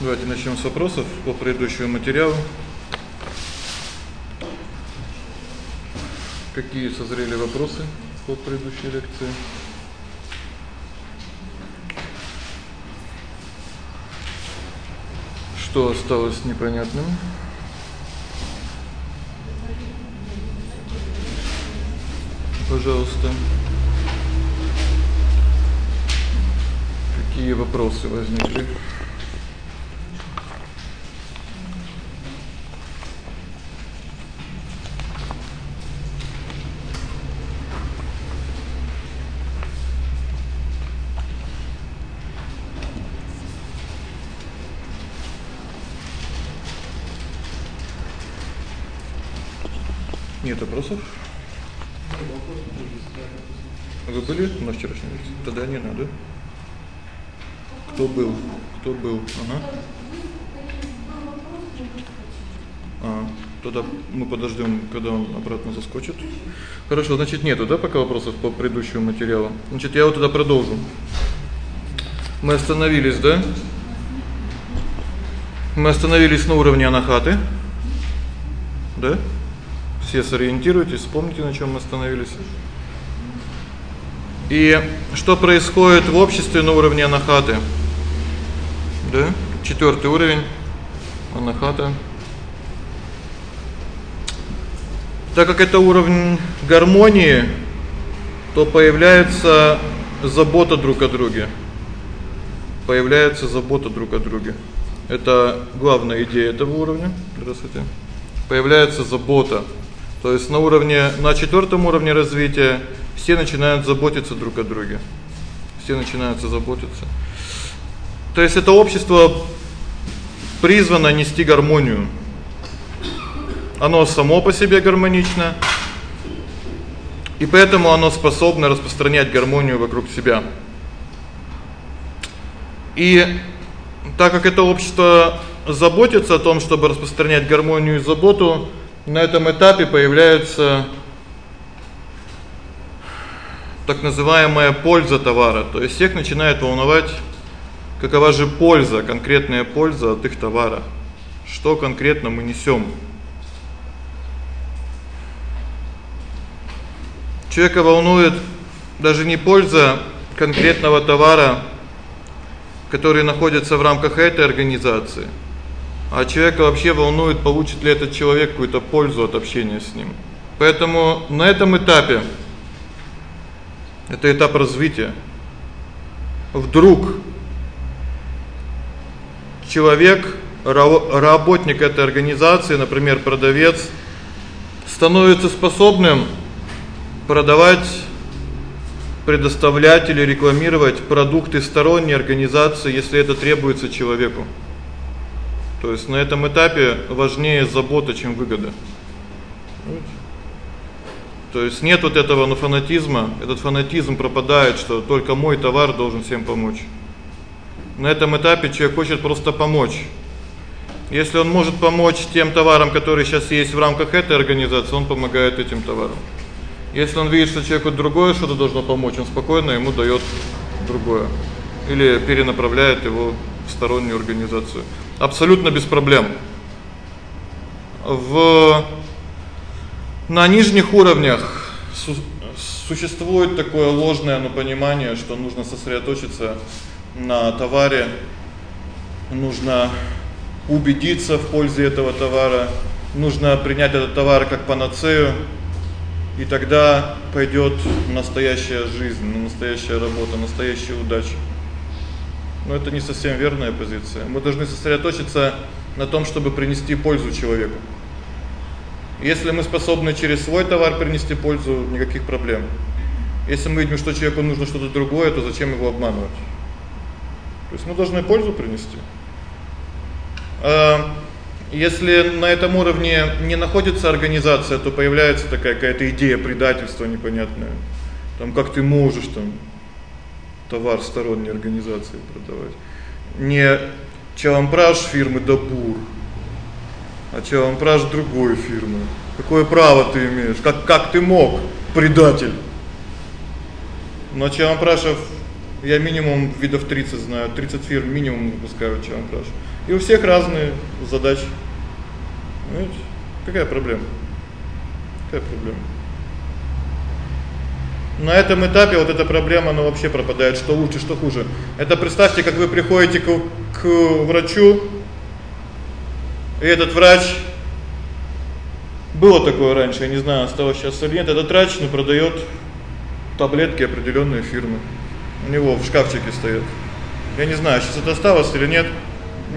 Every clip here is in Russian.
Давайте начнём с вопросов по предыдущему материалу. Какие созрели вопросы по предыдущей лекции? Что осталось непонятным? Пожалуйста. Какие вопросы возникли? Нет вопросов? Вы были на вчерашнем лекции? Тогда не надо. Кто был? Кто был? Ага. А, тогда мы подождём, когда он обратно заскочит. Хорошо, значит, нету, да, пока вопросов по предыдущему материалу. Значит, я вот тогда продолжу. Мы остановились, да? Мы остановились на уровне анахаты. Да? Все сориентируйтесь, вспомните, на чём мы остановились. И что происходит в обществе на уровне анахаты? Да? Четвёртый уровень анахата. Так как это уровень гармонии, то появляется забота друг о друге. Появляется забота друг о друге. Это главная идея этого уровня. Здравствуйте. Появляется забота то есть на уровне на четвёртом уровне развития все начинают заботиться друг о друге. Все начинают заботиться. То есть это общество призвано нести гармонию. Оно само по себе гармонично. И поэтому оно способно распространять гармонию вокруг себя. И так как это общество заботится о том, чтобы распространять гармонию и заботу, на этом этапе появляется так называемая польза товара. То есть всех начинает волновать, какова же польза, конкретная польза от их товара. Что конкретно мы несём? Человека волнует даже не польза конкретного товара, который находится в рамках этой организации, а человека вообще волнует, получит ли этот человек какую-то пользу от общения с ним. Поэтому на этом этапе это этап развития. Вдруг человек, работник этой организации, например, продавец, становится способным продавать, предоставлять или рекламировать продукты сторонней организации, если это требуется человеку. То есть на этом этапе важнее забота, чем выгода. То есть нет вот этого ну фанатизма, этот фанатизм пропадает, что только мой товар должен всем помочь. На этом этапе человек хочет просто помочь. Если он может помочь тем товарам, которые сейчас есть в рамках этой организации, он помогает этим товарам. Если он видит, что человеку другое что-то должно помочь, он спокойно ему даёт другое или перенаправляет его в стороннюю организацию абсолютно без проблем. В на нижних уровнях су существует такое ложное ну понимание, что нужно сосредоточиться на товаре, нужно убедиться в пользе этого товара, нужно принять этот товар как панацею, и тогда пойдёт настоящая жизнь, настоящая работа, настоящая удача. Но это не совсем верная позиция. Мы должны сосредоточиться на том, чтобы принести пользу человеку. Если мы способны через свой товар принести пользу, никаких проблем. Если мы видим, что человеку нужно что-то другое, то зачем его обманывать? То есть мы должны пользу принести. А если на этом уровне не находится организация, то появляется такая какая-то идея предательства непонятная. Там как ты можешь там товар сторонней организации продавать. Не Чалампраш фирмы Дабур, а Чалампраш другой фирмы. Какое право ты имеешь? Как как ты мог, предатель? Но Чалампрашев Я минимум видов 30 знаю, 30 фирм минимум выпускают Crush. И у всех разные задачи. Понимаете? Какая проблема? Какая проблема? На этом этапе вот эта проблема, она вообще пропадает, что лучше, что хуже. Это представьте, как вы приходите к к врачу, и этот врач было такое раньше, я не знаю, осталось сейчас или нет. Этот врач ну продаёт таблетки определённой фирмы. У него в шкафчике стоят. Я не знаю, сейчас это осталось или нет.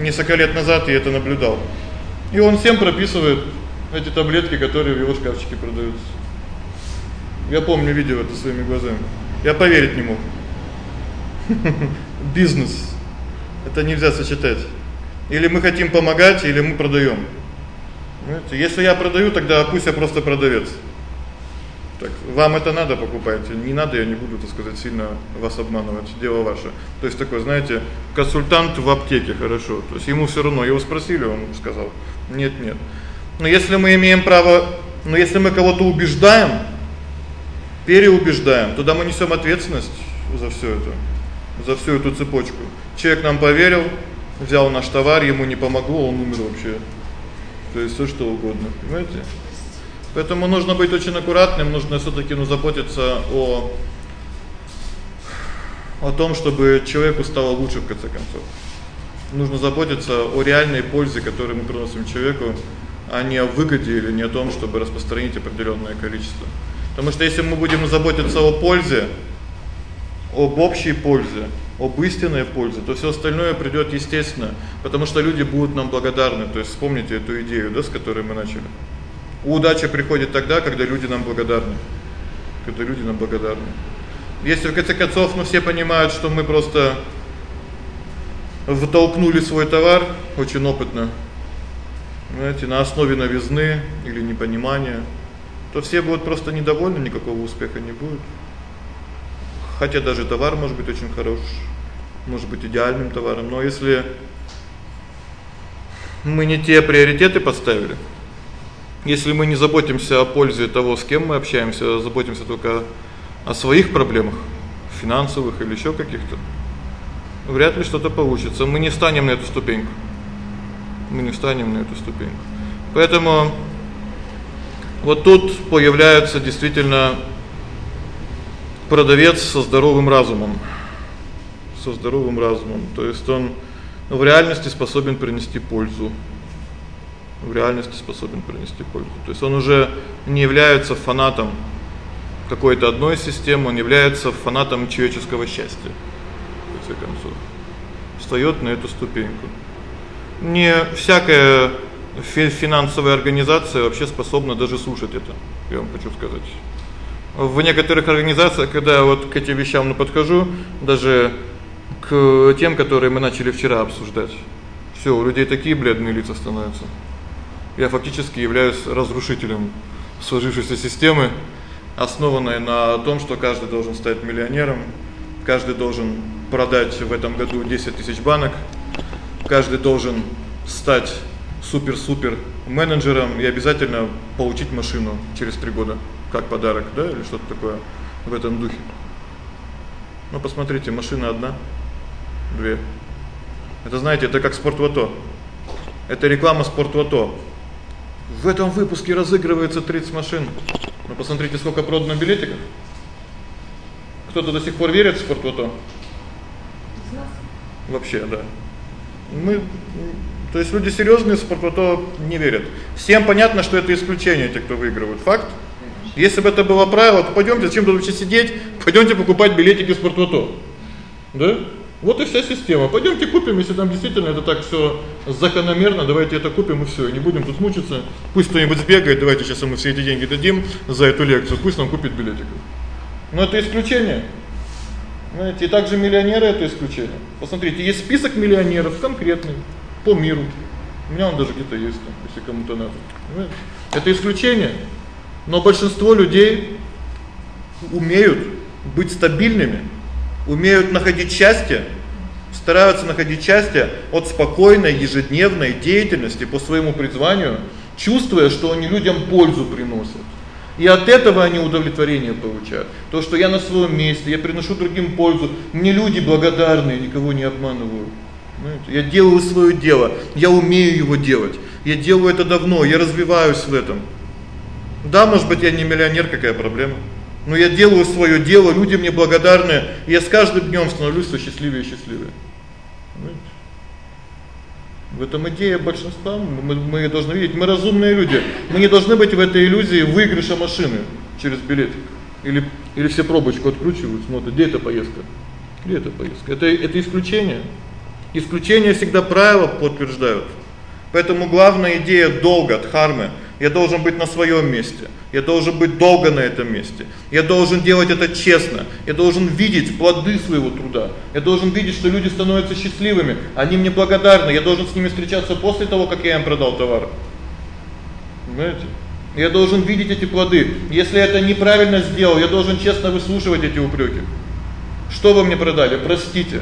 Несколько лет назад я это наблюдал. И он всем прописывает эти таблетки, которые в его шкафчике продаются. Я помню, видео это своими глазами. Я поверить не мог. Бизнес. Это нельзя сочетать. Или мы хотим помогать, или мы продаём. Понимаете? Если я продаю, тогда пусть я просто продавец. Так, вам это надо покупайте, не надо, я не буду, так сказать, сильно вас обманывать, дело ваше. То есть такой, знаете, консультант в аптеке, хорошо. То есть ему всё равно, его спросили, он сказал: "Нет, нет". Но если мы имеем право, но если мы кого-то убеждаем, переубеждаем, тогда мы несём ответственность за всё это, за всю эту цепочку. Человек нам поверил, взял наш товар, ему не помогло, он умер вообще. То есть всё что угодно, понимаете? Поэтому нужно быть очень аккуратным, нужно всё-таки ну заботиться о о том, чтобы человеку стало лучше в конце концов. Нужно заботиться о реальной пользе, которую мы приносим человеку, а не о выгоде или не о том, чтобы распространить определённое количество. Потому что если мы будем заботиться о пользе, об общей пользе, об истинной пользе, то всё остальное придёт естественно, потому что люди будут нам благодарны. То есть вспомните эту идею, да, с которой мы начали. Удача приходит тогда, когда люди нам благодарны. Когда люди нам благодарны. Если в конце концов мы все понимают, что мы просто втолкнули свой товар очень опытно, знаете, на основе новизны или непонимания, то все будут просто недовольны, никакого успеха не будет. Хотя даже товар может быть очень хорош, может быть идеальным товаром, но если мы не те приоритеты поставили, если мы не заботимся о пользе того, с кем мы общаемся, а заботимся только о своих проблемах, финансовых или ещё каких-то, вряд ли что-то получится. Мы не станем на эту ступеньку. Мы не встанем на эту ступеньку. Поэтому вот тут появляется действительно продавец со здоровым разумом. Со здоровым разумом. То есть он в реальности способен принести пользу. В реальности способен принести пользу. То есть он уже не является фанатом какой-то одной системы, он является фанатом человеческого счастья. В конце концов, встаёт на эту ступеньку. Не всякая финансовая организация вообще способна даже слушать это. Я вам хочу сказать в некоторых организациях, когда вот к этим вещам ну подхожу, даже к тем, которые мы начали вчера обсуждать. Всё, у людей такие бледные лица становятся. Я фактически являюсь разрушителем сложившейся системы, основанной на том, что каждый должен стать миллионером, каждый должен продать в этом году 10 тысяч банок, каждый должен стать супер-супер менеджером и обязательно получить машину через 3 года как подарок, да, или что-то такое в этом духе. Ну посмотрите, машина одна, две. Это знаете, это как спортлото. Это реклама спортлото. В этом выпуске разыгрывается 30 машин. Ну посмотрите, сколько продано билетиков. Кто-то до сих пор верит в спортлото? Вообще, да. Мы то есть люди серьёзные в спортлото не верят. Всем понятно, что это исключение те, кто выигрывают. Факт. Если бы это было правило, то пойдёмте, зачем тут вообще сидеть? Пойдёмте покупать билетики в спортлото. Да? Вот и вся система. Пойдёмте купим, если там действительно это так всё закономерно, давайте это купим и всё, и не будем тут мучиться. Пусть кто-нибудь сбегает, давайте сейчас мы все эти деньги дадим за эту лекцию, пусть нам купит билетиков. Но это исключение. Знаете, и также миллионеры это исключение. Посмотрите, есть список миллионеров конкретный по миру. У меня он даже где-то есть там, если кому-то надо. Понимаете? Это исключение. Но большинство людей умеют быть стабильными, умеют находить счастье, стараются находить счастье от спокойной ежедневной деятельности по своему призванию, чувствуя, что они людям пользу приносят. И от этого они удовлетворение получают. То, что я на своем месте, я приношу другим пользу, мне люди благодарны, я никого не обманываю. Я делаю своё дело, я умею его делать. Я делаю это давно, я развиваюсь в этом. Да, может быть, я не миллионер, какая проблема? Но я делаю своё дело, люди мне благодарны, и я с каждым днём становлюсь всё счастливее и счастливее. Понимаете? В этом идея большинства. Мы мы должны видеть, мы разумные люди. Мы не должны быть в этой иллюзии выигрыша машины через билет. Или или все пробочку откручивают, смотрят, где эта поездка? Где эта поездка? Это это исключение. Исключения всегда правила подтверждают. Поэтому главная идея долга дхармы я должен быть на своём месте. Я должен быть долго на этом месте. Я должен делать это честно. Я должен видеть плоды своего труда. Я должен видеть, что люди становятся счастливыми, они мне благодарны. Я должен с ними встречаться после того, как я им продал товар. Понимаете? Я должен видеть эти плоды. Если это неправильно сделал, я должен честно выслушивать эти упреки. Что вы мне продали? Простите.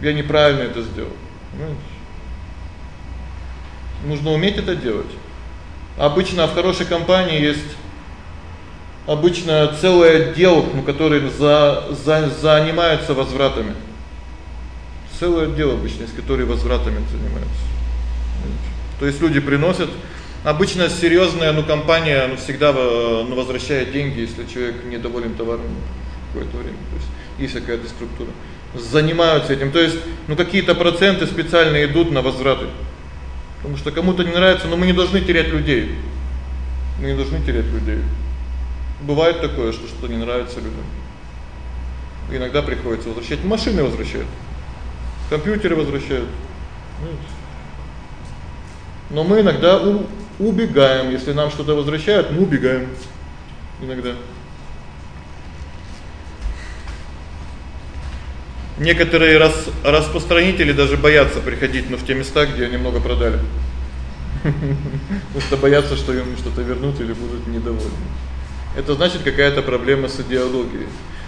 Я неправильно это сделал. Понимаете? Нужно уметь это делать. Обычно в хорошей компании есть обычно целый отдел, ну, который за, за занимается возвратами. Целый отдел обычно, есть, который возвратами занимается. То есть люди приносят обычно серьёзная, ну, компания, ну, всегда ну, возвращает деньги, если человек недоволен товаром какое-то время. То есть есть какая-то структура. Занимаются этим. То есть, ну, какие-то проценты специально идут на возвраты. Потому что кому-то не нравится, но мы не должны терять людей. Мы не должны терять людей. Бывает такое, что что не нравится людям. Иногда приходится возвращать, машины возвращают. Компьютеры возвращают. Но мы иногда убегаем, если нам что-то возвращают, мы убегаем иногда. Некоторые рас, распространители даже боятся приходить, ну, в те места, где они много продали. Просто боятся, что им что-то вернут или будут недовольны. Это значит какая-то проблема с идеологией.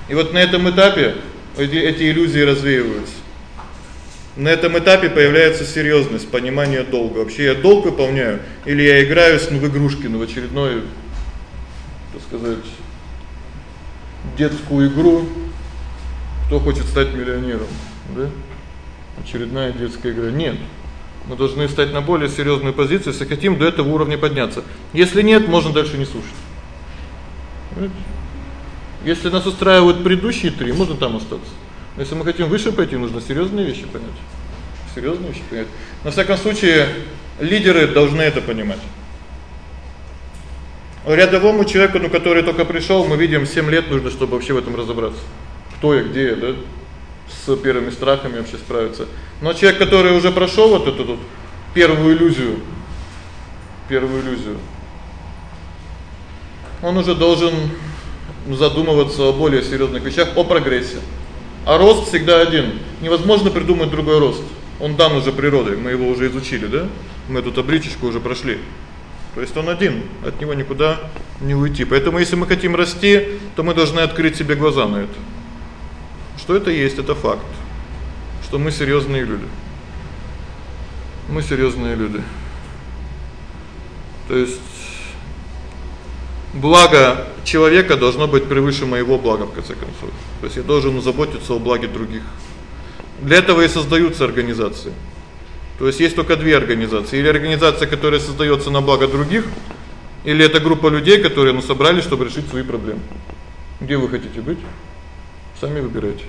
И вот на этом этапе эти, эти иллюзии развеиваются. На этом этапе появляется серьёзность, понимание долга. Вообще я долг выполняю или я играюсь ну в игрушки, ну в очередную, так сказать, детскую игру, кто хочет стать миллионером, да? Очередная детская игра. Нет. Мы должны стать на более серьёзную позицию, если хотим до этого уровня подняться. Если нет, можно дальше не слушать. Если нас устраивают предыдущие три, можно там остаться. Но если мы хотим выше пойти, нужно серьёзные вещи понять. Серьёзные вещи понять. На всяком случае, лидеры должны это понимать. Рядовому человеку, ну, который только пришёл, мы видим 7 лет нужно, чтобы вообще в этом разобраться кто я, где я, да? С первыми страхами вообще справиться. Но человек, который уже прошёл вот эту вот первую иллюзию, первую иллюзию. Он уже должен задумываться о более серьёзных вещах, о прогрессе. А рост всегда один. Невозможно придумать другой рост. Он дан уже природой. Мы его уже изучили, да? Мы эту табличку уже прошли. То есть он один, от него никуда не уйти. Поэтому если мы хотим расти, то мы должны открыть себе глаза на это. Что это есть это факт. Что мы серьёзные люди. Мы серьёзные люди. То есть благо человека должно быть превыше моего блага в конце концов. То есть я должен заботиться о благе других. Для этого и создаются организации. То есть есть только две организации: или организация, которая создаётся на благо других, или это группа людей, которые ну собрались, чтобы решить свои проблемы. Где вы хотите быть? Сами выбирайте.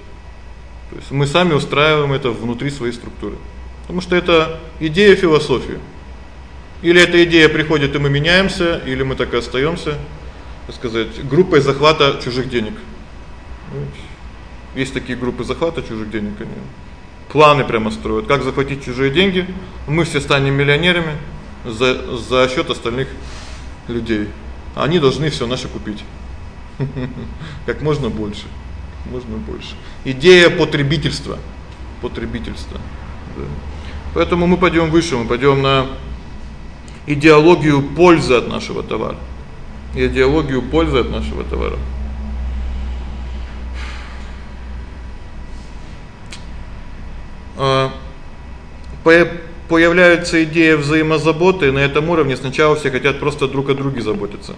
То есть мы сами устраиваем это внутри своей структуры. Потому что это идея философии. Или эта идея приходит, и мы меняемся, или мы так и остаёмся, так сказать, группой захвата чужих денег. Есть такие группы захвата чужих денег, они планы прямо строят, как захватить чужие деньги. Мы все станем миллионерами за за счёт остальных людей. Они должны всё наше купить. Как можно больше можно больше. Идея потребительства. Потребительства. Да. Поэтому мы пойдём выше, мы пойдём на идеологию пользы от нашего товара. Идеологию пользы от нашего товара. А по появляется идея взаимозаботы, на этом уровне сначала все хотят просто друг о друге заботиться.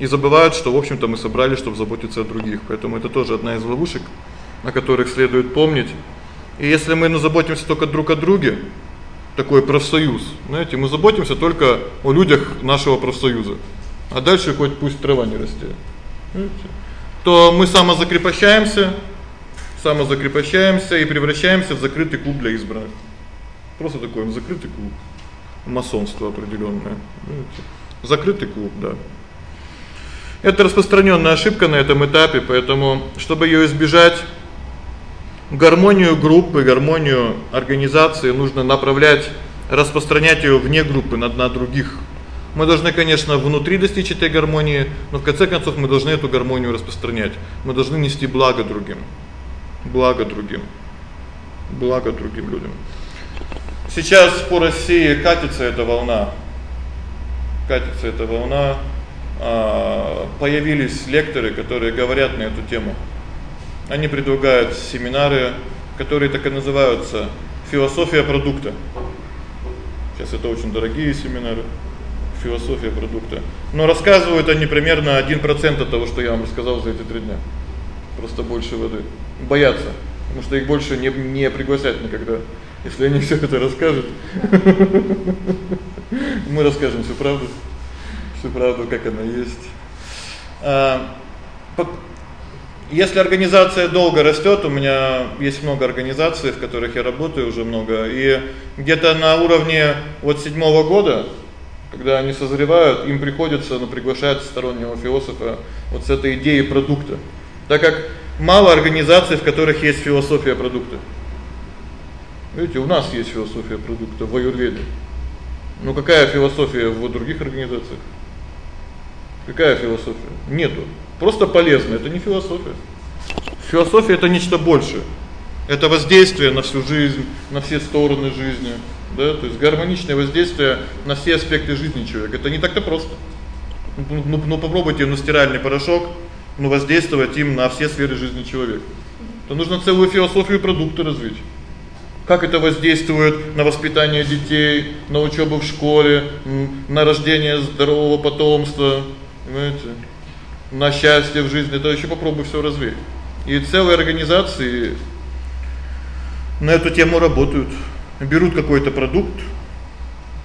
И забывают, что, в общем-то, мы собрались, чтобы заботиться о других. Поэтому это тоже одна из ловушек, о которых следует помнить. И если мы ну заботимся только друг о друге, такой профсоюз, знаете, мы заботимся только о людях нашего профсоюза. А дальше хоть пусть трава не растет. То мы самозакрепощаемся, самозакрепощаемся и превращаемся в закрытый клуб для избранных. Просто такой закрытый клуб. Масонство определённое. Закрытый клуб, да. Это распространённая ошибка на этом этапе, поэтому чтобы её избежать, гармонию группы, гармонию организации нужно направлять, распространять её вне группы над на других. Мы должны, конечно, внутри достичь этой гармонии, но в конце концов мы должны эту гармонию распространять. Мы должны нести благо другим. Благо другим. Благо другим людям. Сейчас по России катится эта волна. Катится эта волна. А появились лекторы, которые говорят на эту тему. Они предлагают семинары, которые так и называются философия продукта. Сейчас это очень дорогие семинары. Философия продукта. Но рассказывают они примерно 1% от того, что я вам рассказал за эти 3 дня. Просто больше воды. Боятся, потому что их больше не не пригласят никогда. Если они всё это расскажут. Мы расскажем всю правду. Всю правду, как она есть. А если организация долго растёт, у меня есть много организаций, в которых я работаю уже много, и где-то на уровне вот седьмого года, когда они созревают, им приходится ну приглашать стороннего философа вот с этой идеей продукта. Так как мало организаций, в которых есть философия продукта. Видите, у нас есть философия продукта в аюрведе. Ну какая философия в других организациях? Какая философия? Нету. Просто полезно это не философия. Философия это нечто большее. Это воздействие на всю жизнь, на все стороны жизни, да? То есть гармоничное воздействие на все аспекты жизни человека. Это не так-то просто. Ну, ну, ну попробуйте на стиральный порошок, ну воздействовать им на все сферы жизни человека. То нужно целую философию продукта развить как это воздействует на воспитание детей, на учёбу в школе, на рождение здорового потомства, понимаете? На счастье в жизни. Это ещё попробуй всё развить. И целые организации на эту тему работают. Берут какой-то продукт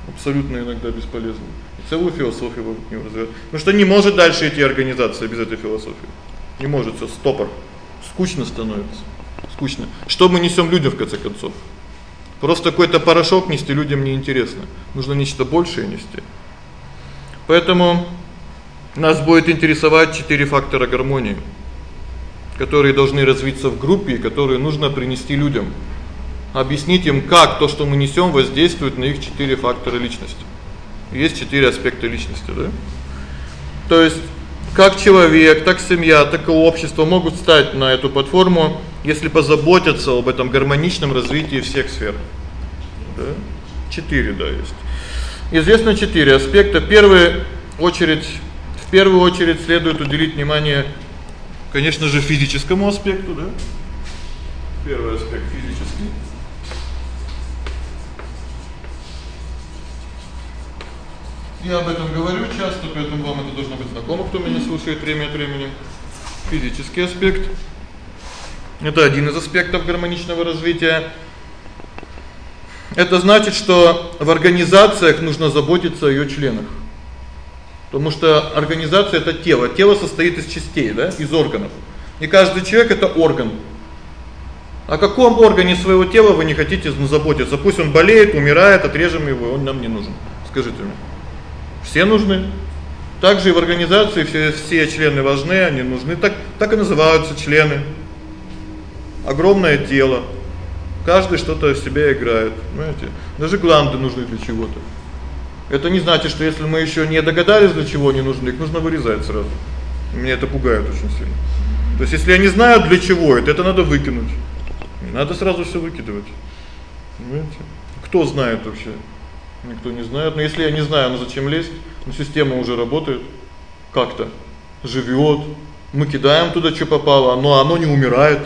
абсолютно иногда бесполезный. Целую философию вокруг него развивают. Потому что не может дальше идти организация без этой философии. Не может, всё стопор. Скучно становится. Скучно. Что мы несём людям в конце концов? Просто какой-то порошок нести людям не интересно. Нужно нечто большее нести. Поэтому нас будет интересовать четыре фактора гармонии, которые должны развиться в группе и которые нужно принести людям. Объяснить им, как то, что мы несём, воздействует на их четыре фактора личности. Есть четыре аспекта личности, да? То есть как человек, так семья, так и общество могут стать на эту платформу, если позаботиться об этом гармоничном развитии всех сфер. Да? Четыре, да, есть. Известно четыре аспекта. Первый очередь первую очередь следует уделить внимание, конечно же, физическому аспекту, да? Первый аспект физический. Я об этом говорю часто, поэтому вам это должно быть знакомо, кто меня слушает время от времени. Физический аспект это один из аспектов гармоничного развития. Это значит, что в организациях нужно заботиться о её членах. Потому что организация это тело. Тело состоит из частей, да, из органов. И каждый человек это орган. О каком органе своего тела вы не хотите заботиться? Пусть он болеет, умирает, отрежем его, он нам не нужен. Скажите мне. Все нужны. Также и в организации все все члены важны, они нужны. Так так и называются члены. Огромное тело. Каждый что-то в себя играет, понимаете? Даже гланды нужны для чего-то. Это не значит, что если мы ещё не догадались, для чего они нужны, их нужно вырезать сразу. Меня это пугает очень сильно. То есть если я не знаю, для чего это, это надо выкинуть. Надо сразу всё выкидывать. Понимаете? Кто знает вообще? Никто не знает. Но если я не знаю, ну зачем лезть? Ну система уже работает как-то, живёт. Мы кидаем туда что попало, но оно не умирает.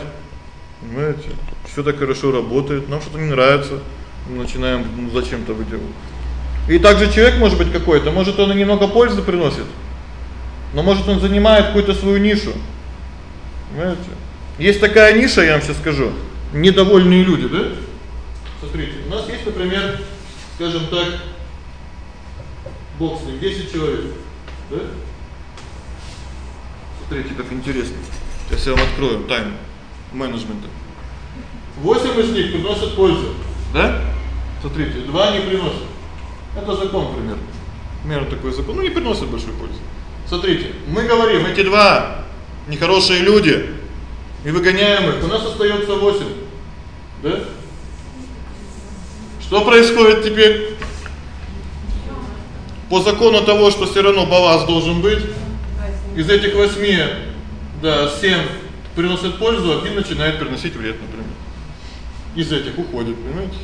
Понимаете? Всё так хорошо работает. Нам что-то не нравится. начинаем ну, зачем-то выделывать. И также человек может быть какой-то, может он и немного пользы приносит. Но может он занимает какую-то свою нишу. Понимаете? Есть такая ниша, я вам сейчас скажу. Недовольные люди, да? Смотрите, у нас есть, например, скажем так, ним 10 человек, да? Смотрите, как интересно. Сейчас я вам открою тайну менеджмента. 8 из них приносят пользу, да? Смотрите, два не приносят. Это закон примерно. Примерно такой закон. Ну не приносят большой пользы. Смотрите, мы говорим, эти два нехорошие люди, и выгоняем их. У нас остаётся 8. Да? Что происходит теперь? По закону того, что всё равно баланс должен быть, из этих 8, да, 7 приносят пользу, один начинает приносить вред, например. Из этих уходит, понимаете?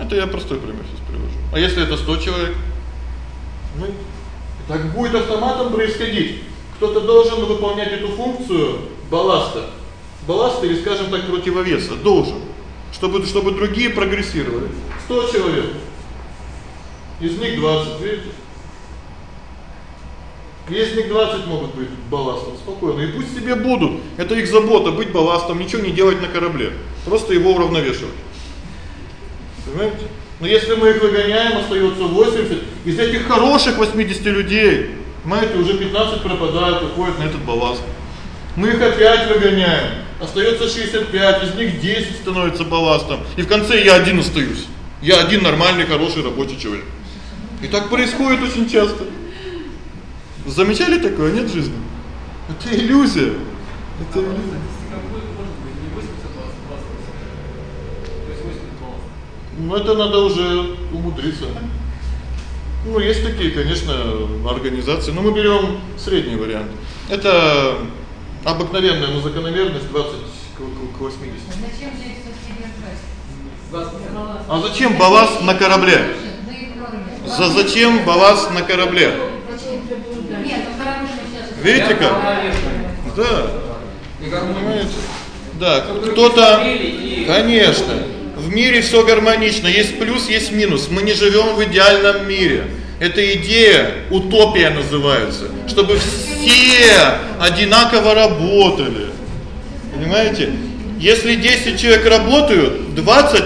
Это я простой пример сейчас привожу. А если это 100 человек? Ну, так будет автоматом происходить. Кто-то должен выполнять эту функцию балласта. Балласта или, скажем так, противовеса должен, чтобы чтобы другие прогрессировали. 100 человек. Из них 20, видите? Из них 20 могут быть балластом, спокойно. И пусть себе будут. Это их забота быть балластом, ничего не делать на корабле. Просто его уравновешивать. Понимаете? Но если мы их выгоняем, остаётся 80. Из этих хороших 80 людей, знаете, уже 15 пропадают, уходят на этот балласт. Мы их опять выгоняем. Остаётся 65, из них 10 становится балластом. И в конце я один остаюсь. Я один нормальный, хороший рабочий человек. И так происходит очень часто. Замечали такое, нет жизни? Это иллюзия. Это иллюзия. Ну это надо уже умудриться. Ну есть такие, конечно, организации, но мы берём средний вариант. Это обыкновенная, но закономерность 20 к 80. Зачем же это А зачем балласт на корабле? За зачем балласт на корабле? Видите как? Да. Понимаете? Да, кто-то Конечно. В мире всё гармонично, есть плюс, есть минус. Мы не живём в идеальном мире. Это идея, утопия называется, чтобы все одинаково работали. Понимаете? Если 10 человек работают, 20,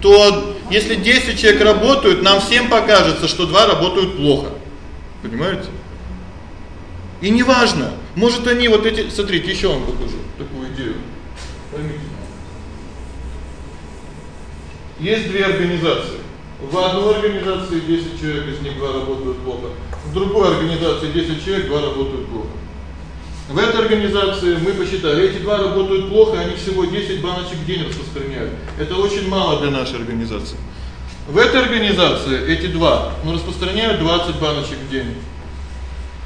то если 10 человек работают, нам всем покажется, что два работают плохо. Понимаете? И неважно, может они вот эти, смотрите, ещё вам покажу такую идею. Поймите. Есть две организации. В одной организации 10 человек, из них два работают плохо. В другой организации 10 человек, два работают плохо. В этой организации мы посчитали, эти два работают плохо, они всего 10 баночек в день распространяют. Это очень мало для нашей организации. В этой организации эти два, ну, распространяют 20 баночек в день.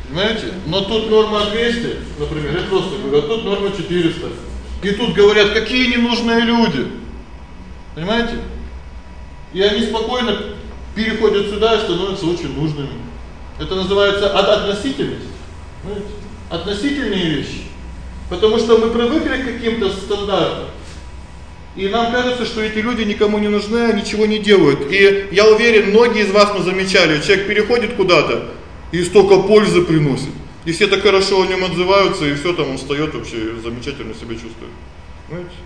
Понимаете? Но тут норма 200, например, это просто говорю, а тут норма 400. И тут говорят, какие ненужные люди. Понимаете? И они спокойно переходят сюда и становятся очень нужными. Это называется относительность. Понимаете? Относительные вещи. Потому что мы привыкли к каким-то стандартам. И нам кажется, что эти люди никому не нужны, ничего не делают. И я уверен, многие из вас мы замечали, человек переходит куда-то и столько пользы приносит. И все так хорошо о нём отзываются, и всё там он встаёт вообще замечательно себя чувствует. Понимаете?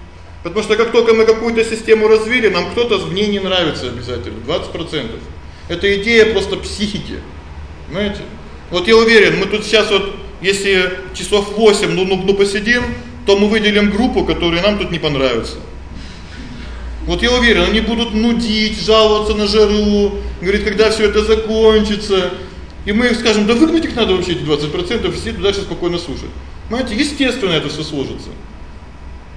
Потому что как только мы какую-то систему развили, нам кто-то в ней не нравится обязательно 20%. Это идея просто психики. Понимаете? Вот я уверен, мы тут сейчас вот если часов 8 ну ну, ну посидим, то мы выделим группу, которая нам тут не понравится. Вот я уверен, они будут нудить, жаловаться на жару, говорить, когда всё это закончится. И мы их скажем: "Да выгнать их надо вообще эти 20%, все дальше спокойно слушать". Понимаете, естественно это всё сложится.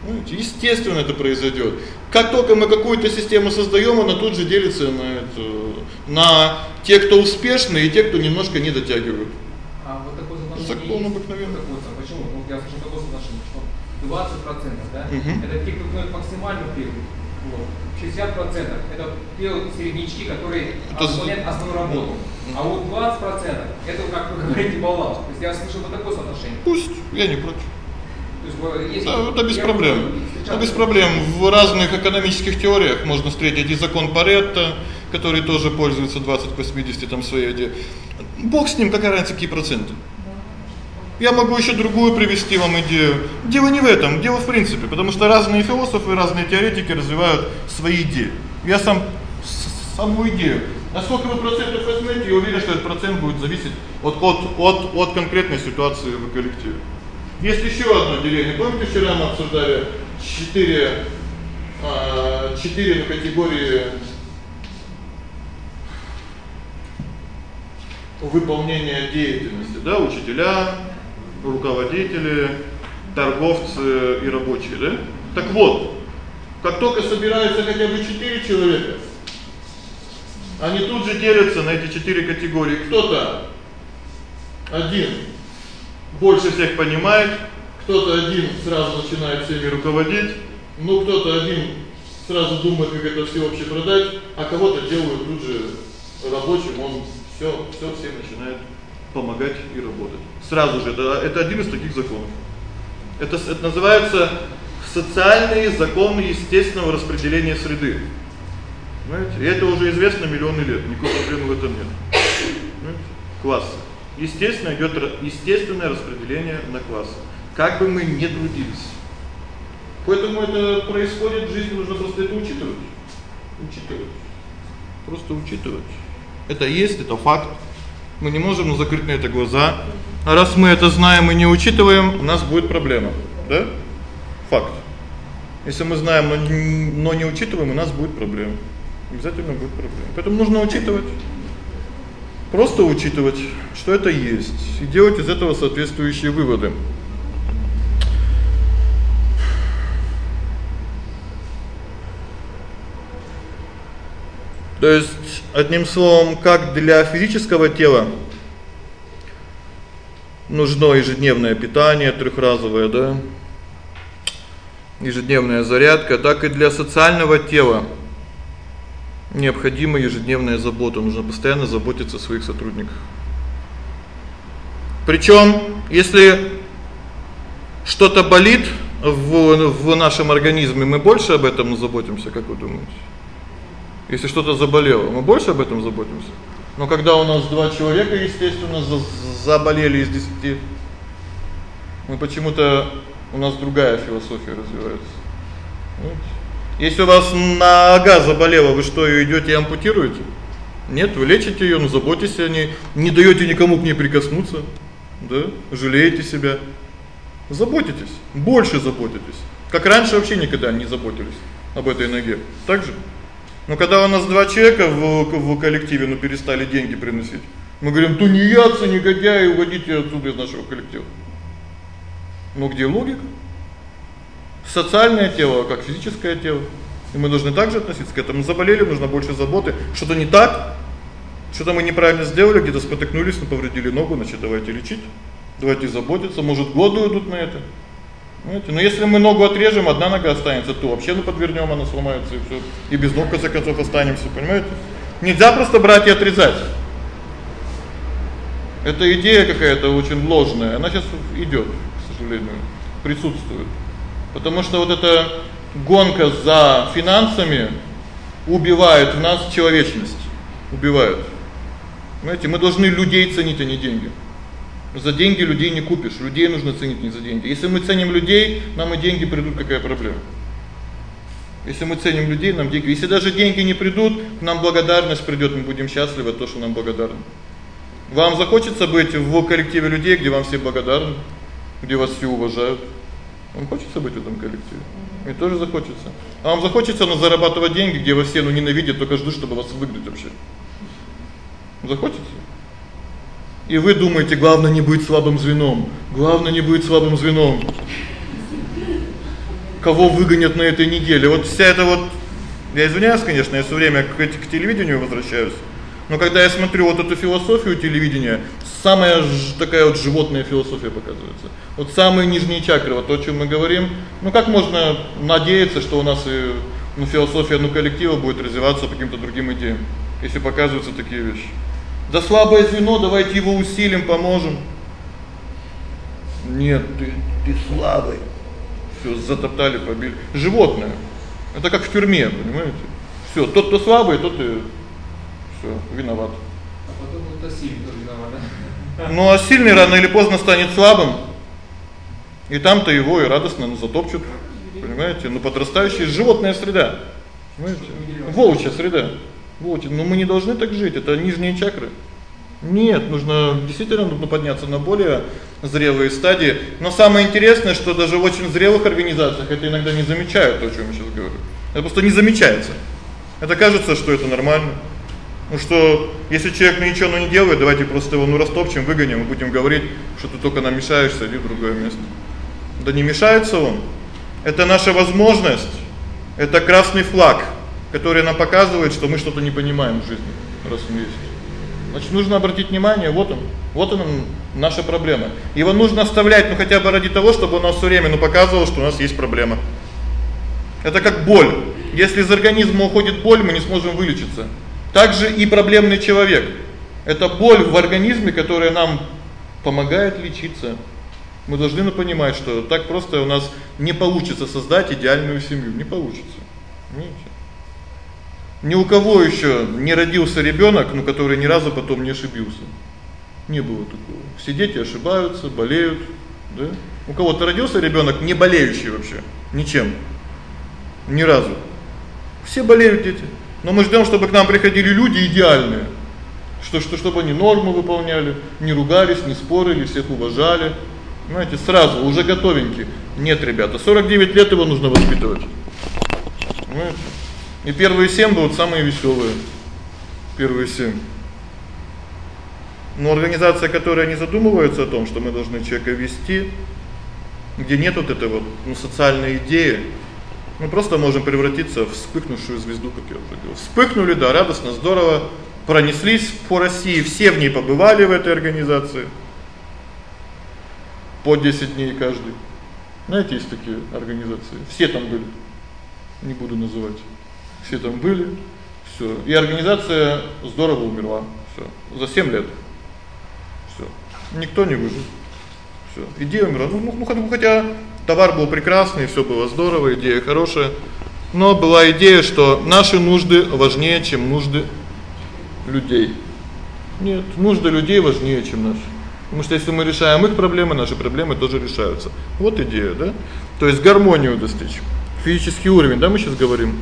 Ну, естественно это произойдёт. Как только мы какую-то систему создаём, она тут же делится на эту на тех, кто успешны и тех, кто немножко не дотягивают. А вот такой закон обыкновенный. Почему? Ну, я слышал такое соотношение, что 20%, да? Угу. Это те, кто знает максимальную прибыль. Вот. 60% это те середнячки, которые это... выполняют основную работу. А вот 20% это как вы говорите баланс. То есть я слышал вот такое соотношение. Пусть, я не против. Да, это без проблем. Это без проблем. В разных экономических теориях можно встретить и закон Паретта, который тоже пользуется 20 к 80 там своей идеей. Бог с ним, какая разница какие проценты. Я могу ещё другую привести вам идею. Дело не в этом, дело в принципе, потому что разные философы, разные теоретики развивают свои идеи. Я сам саму идею. На сколько вы процентов возьмете, я уверен, что этот процент будет зависеть от от от от конкретной ситуации в коллективе. Есть ещё одно деление. Помните, вчера мы обсуждали 4 а 4 категории выполнения деятельности, да, учителя, руководители, торговцы и рабочие, да? Так вот, как только собираются хотя бы 4 человека, они тут же делятся на эти 4 категории. Кто-то один больше всех понимает, кто-то один сразу начинает всеми руководить, ну кто-то один сразу думает, как это всеобще продать, а кого-то делают тут же рабочим, он всё всё всем начинает помогать и работать. Сразу же это это один из таких законов. Это это называется социальные законы естественного распределения среды. Знаете, это уже известно миллионы лет, никакой проблемы в этом нет. Знаете? Класс. Естественно идёт естественное распределение на классы. Как бы мы ни трудились. Поэтому это происходит в жизни, нужно просто это учитывать. Учитывать. Просто учитывать. Это есть, это факт. Мы не можем закрыть на это глаза. А раз мы это знаем и не учитываем, у нас будет проблема, да? Факт. Если мы знаем, но не, но не учитываем, у нас будет проблема. Обязательно будет проблема. Поэтому нужно учитывать. Просто учитывать, что это есть, и делать из этого соответствующие выводы. То есть, одним словом, как для физического тела нужно ежедневное питание трехразовое, да? Ежедневная зарядка, так и для социального тела необходима ежедневная забота, нужно постоянно заботиться о своих сотрудниках. Причём, если что-то болит в в нашем организме, мы больше об этом заботимся, как вы думаете? Если что-то заболело, мы больше об этом заботимся. Но когда у нас два человека, естественно, заболели из 10, мы почему-то у нас другая философия развивается. Вот. Если у вас нога заболела, вы что, её идёте и ампутируете? Нет, вы лечите её, но заботитесь о ней, не даёте никому к ней прикоснуться, да? Жалеете себя. Заботитесь, больше заботитесь. Как раньше вообще никогда не заботились об этой ноге. Так же? Но когда у нас два человека в в коллективе, ну перестали деньги приносить. Мы говорим: "Тунеядцы, негодяи, уходите отсюда из нашего коллектива". Ну где логика? Социальное тело, как физическое тело. И мы должны также относиться к этому. Заболели, нужно больше заботы. Что-то не так? Что-то мы неправильно сделали, где-то спотыкнулись, ну повредили ногу, значит, давайте лечить. Давайте заботиться, может, годы уйдут на это. Знаете, но если мы ногу отрежем, одна нога останется, то вообще ну подвернём, она сломается и всё. И без ног конце концов останемся, понимаете? Нельзя просто брать и отрезать. Эта идея какая-то очень ложная. Она сейчас идёт, к сожалению, присутствует. Потому что вот эта гонка за финансами убивает в нас человечность. Убивает. Знаете, мы должны людей ценить, а не деньги. За деньги людей не купишь. Людей нужно ценить не за деньги. Если мы ценим людей, нам и деньги придут, какая проблема? Если мы ценим людей, нам деньги. Если даже деньги не придут, к нам благодарность придёт, мы будем счастливы того, что нам благодарны. Вам захочется быть в коллективе людей, где вам все благодарны, где вас все уважают. Вам хочется быть в этом коллективе? Мне тоже захочется. А вам захочется на зарабатывать деньги, где вас все ну ненавидят, только ждут, чтобы вас выгнать вообще. Захочется? И вы думаете, главное не быть слабым звеном. Главное не быть слабым звеном. Кого выгонят на этой неделе? Вот вся эта вот я извиняюсь, конечно, я всё время к, к телевидению возвращаюсь. Но когда я смотрю вот эту философию телевидения, самая такая вот животная философия показывается. Вот самые нижние чакры, вот то, о чём мы говорим. Ну как можно надеяться, что у нас и ну философия ну коллектива будет развиваться по каким-то другим идеям, если показываются такие вещи. Да слабое звено, давайте его усилим, поможем. Нет, ты ты слабый. Всё затоптали, побили. Животное. Это как в тюрьме, понимаете? Всё, тот, кто слабый, тот и всё, виноват. А потом кто сильный виноват? Ну а сильный рано или поздно станет слабым. И там-то его и радостно ну, затопчут. Понимаете? Ну подрастающая животная среда. Понимаете? Волчья среда. Вот, но мы не должны так жить. Это нижние чакры. Нет, нужно действительно нужно подняться на более зрелые стадии. Но самое интересное, что даже в очень зрелых организациях это иногда не замечают, то, о чём я сейчас говорю. Это просто не замечается. Это кажется, что это нормально. Ну что, если человек ничего ну не делает, давайте просто его ну растопчем, выгоним и будем говорить, что ты только нам мешаешь, иди в другое место. Да не мешается он. Это наша возможность. Это красный флаг, который нам показывает, что мы что-то не понимаем в жизни, раз он есть. Значит, нужно обратить внимание, вот он. Вот он наша проблема. Его нужно оставлять, ну хотя бы ради того, чтобы он нас всё время ну показывал, что у нас есть проблема. Это как боль. Если из организма уходит боль, мы не сможем вылечиться. Также и проблемный человек. Это боль в организме, которая нам помогает лечиться. Мы должны понимать, что так просто у нас не получится создать идеальную семью, не получится. Понимаете? Ни у кого ещё не родился ребёнок, ну, который ни разу потом не ошибился. Не было такого. Все дети ошибаются, болеют, да? У кого-то родился ребёнок не болеющий вообще ничем. Ни разу. Все болеют дети. Но мы ждём, чтобы к нам приходили люди идеальные. Что что чтобы они нормы выполняли, не ругались, не спорили, всех уважали. Знаете, сразу уже готовенький. Нет, ребята, 49 лет его нужно воспитывать. Понимаете? И первые 7 будут самые весёлые. Первые 7. Но организация, которая не задумывается о том, что мы должны человека вести, где нет вот этой вот ну социальной идеи, мы просто можем превратиться в вспыхнувшую звезду, как я уже говорил. Вспыхнули, да, радостно, здорово, пронеслись по России, все в ней побывали в этой организации. По 10 дней каждый. Знаете, есть такие организации. Все там были. Не буду называть все там были. Всё. И организация здорово умерла. Всё. За 7 лет. Всё. Никто не выжил. Всё. Идея умерла. Ну, ну хотя товар был прекрасный, всё было здорово, идея хорошая, но была идея, что наши нужды важнее, чем нужды людей. Нет, нужды людей важнее, чем наши. Потому что если мы решаем их проблемы, наши проблемы тоже решаются. Вот идея, да? То есть гармонию достичь. Физический уровень, да, мы сейчас говорим.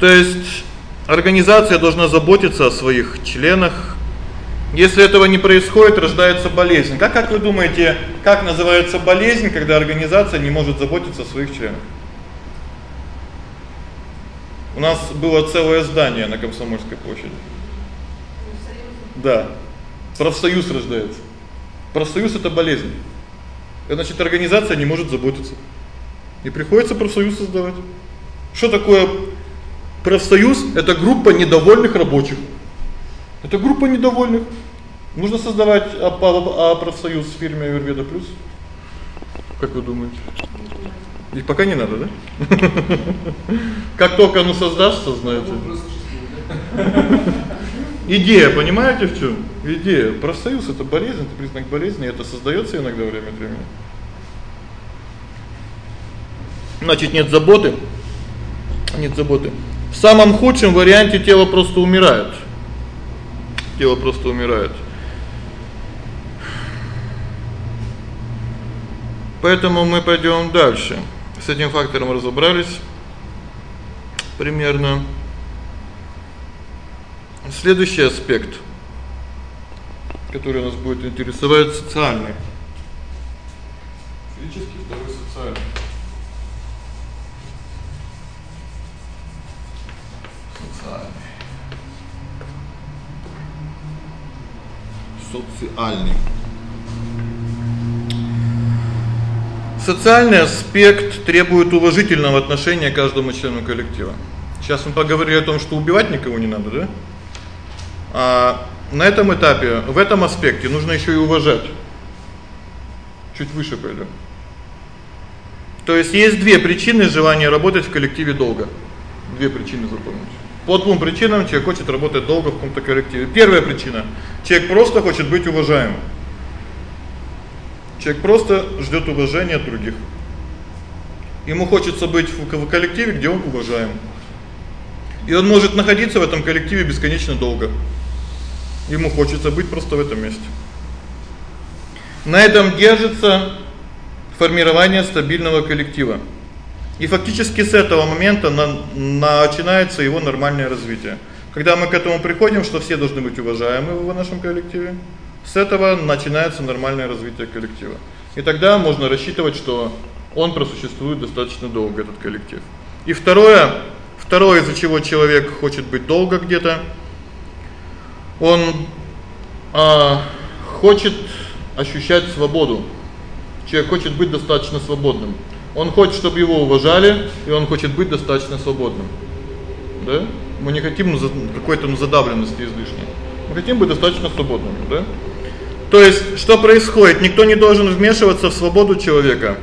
То есть организация должна заботиться о своих членах. Если этого не происходит, рождается болезнь. Как как вы думаете, как называется болезнь, когда организация не может заботиться о своих членах? У нас было целое здание на Комсомольской площади. Да. Профсоюз рождается. Профсоюз это болезнь. Это значит, организация не может заботиться. И приходится профсоюз создавать. Что такое Профсоюз это группа недовольных рабочих. Это группа недовольных. Нужно создавать а, профсоюз в фирме Аюрведа плюс. Как вы думаете? И пока не надо, да? Как только оно создастся, знаете. Идея, понимаете, в чём? Идея. Профсоюз это болезнь, это признак болезни, это создаётся иногда время от времени. Значит, нет заботы. Нет заботы. В самом худшем варианте тело просто умирает. Тело просто умирает. Поэтому мы пойдём дальше. С этим фактором разобрались примерно. Следующий аспект, который нас будет интересовать, социальный. Физический, второй социальный. Социальный. Социальный аспект требует уважительного отношения к каждому члену коллектива. Сейчас мы поговорили о том, что убивать никого не надо, да? А на этом этапе, в этом аспекте нужно ещё и уважать. Чуть выше пойдём. То есть есть две причины желания работать в коллективе долго. Две причины запомните. По двум причинам человек хочет работать долго в каком-то коллективе. Первая причина человек просто хочет быть уважаемым. Человек просто ждёт уважения от других. Ему хочется быть в коллективе, где он уважаем. И он может находиться в этом коллективе бесконечно долго. Ему хочется быть просто в этом месте. На этом держится формирование стабильного коллектива. И фактически с этого момента на, начинается его нормальное развитие. Когда мы к этому приходим, что все должны быть уважаемы в нашем коллективе, с этого начинается нормальное развитие коллектива. И тогда можно рассчитывать, что он просуществует достаточно долго этот коллектив. И второе, второе, из-за чего человек хочет быть долго где-то, он а хочет ощущать свободу. Человек хочет быть достаточно свободным. Он хочет, чтобы его уважали, и он хочет быть достаточно свободным. Да? Мы не хотим какой-то ну задавленности излишней. Мы хотим быть достаточно свободными, да? То есть что происходит? Никто не должен вмешиваться в свободу человека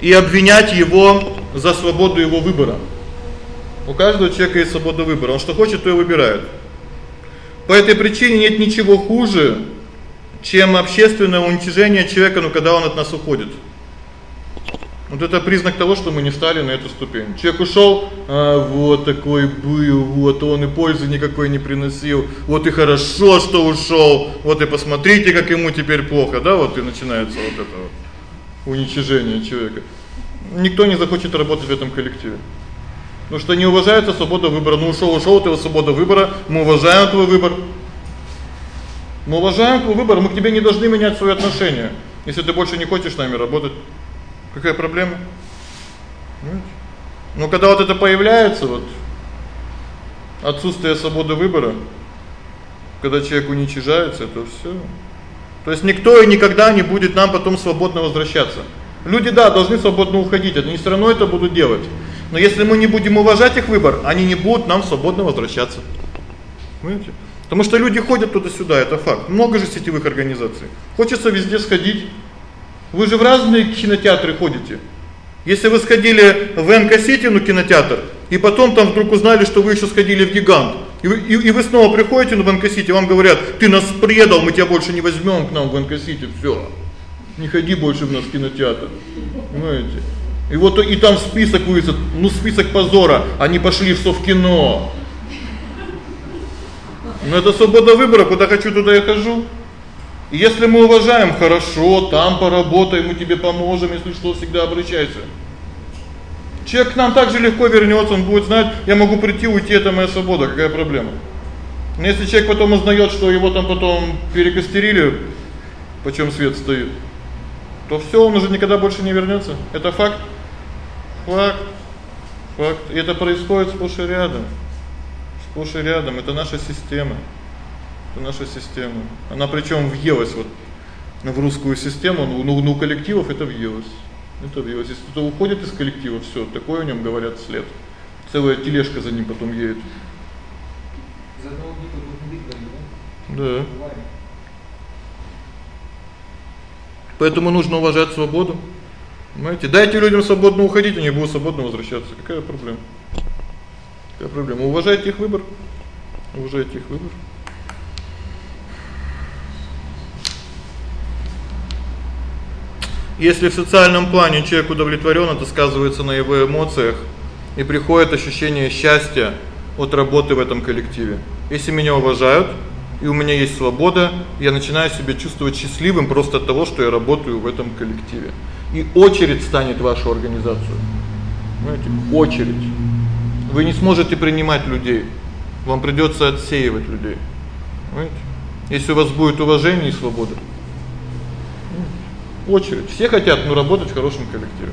и обвинять его за свободу его выбора. У каждого человека есть свобода выбора. Он что хочет, то и выбирает. По этой причине нет ничего хуже, чем общественное уничижение человека, ну когда он от нас уходит. Вот это признак того, что мы не встали на эту ступень. Человек ушёл, а вот такой был, вот он и пользы никакой не приносил. Вот и хорошо, что ушёл. Вот и посмотрите, как ему теперь плохо, да? Вот и начинается вот это вот уничижение человека. Никто не захочет работать в этом коллективе. Потому что не уважается свобода выбора. Ну ушёл, ушёл, это свобода выбора. Мы уважаем твой выбор. Мы уважаем твой выбор, мы к тебе не должны менять свои отношения. Если ты больше не хочешь с нами работать, какая проблема? Понимаете? Но когда вот это появляется вот отсутствие свободы выбора, когда человек уничижается, то всё. То есть никто и никогда не будет нам потом свободно возвращаться. Люди да, должны свободно уходить, они всё равно это будут делать. Но если мы не будем уважать их выбор, они не будут нам свободно возвращаться. Понимаете? Потому что люди ходят туда-сюда, это факт. Много же сетевых организаций. Хочется везде сходить. Вы же в разные кинотеатры ходите. Если вы сходили в НК-Сити, ну кинотеатр, и потом там вдруг узнали, что вы ещё сходили в Гигант, и вы и, и вы снова приходите на НК-Сити, вам говорят: "Ты нас предал, мы тебя больше не возьмём к нам в НК-Сити, всё. Не ходи больше в наш кинотеатр". Понимаете? И вот и там список высот, ну список позора, они пошли в совкино. Но это свобода выбора, куда хочу, туда и хожу. И если мы уважаем, хорошо, там поработай, мы тебе поможем, если что, всегда обращайся. Человек к нам так же легко вернётся, он будет знать, я могу прийти, уйти, это моя свобода, какая проблема? Но если человек потом узнаёт, что его там потом перекостерили, почём свет стоит, то всё, он уже никогда больше не вернётся. Это факт. Факт. Факт. И это происходит сплошь и рядом сплошь и рядом это наша система. Это наша система. Она причём въелась вот в русскую систему, ну, ну, ну коллективов это въелось. Это въелось. Если кто уходит из коллектива, всё, такое о нём говорят след. Целая тележка за ним потом едет. За одного да? Да. Поэтому нужно уважать свободу. Понимаете? Дайте людям свободно уходить, они будут свободно возвращаться. Какая проблема? Какая проблема? Уважайте их выбор. Уважайте их выбор. Если в социальном плане человек удовлетворён, это сказывается на его эмоциях и приходит ощущение счастья от работы в этом коллективе. Если меня уважают, и у меня есть свобода, я начинаю себя чувствовать счастливым просто от того, что я работаю в этом коллективе. И очередь станет вашу организацию. Понимаете? Очередь. Вы не сможете принимать людей. Вам придётся отсеивать людей. Понимаете? Если у вас будет уважение и свобода. Очередь. Все хотят, ну, работать в хорошем коллективе.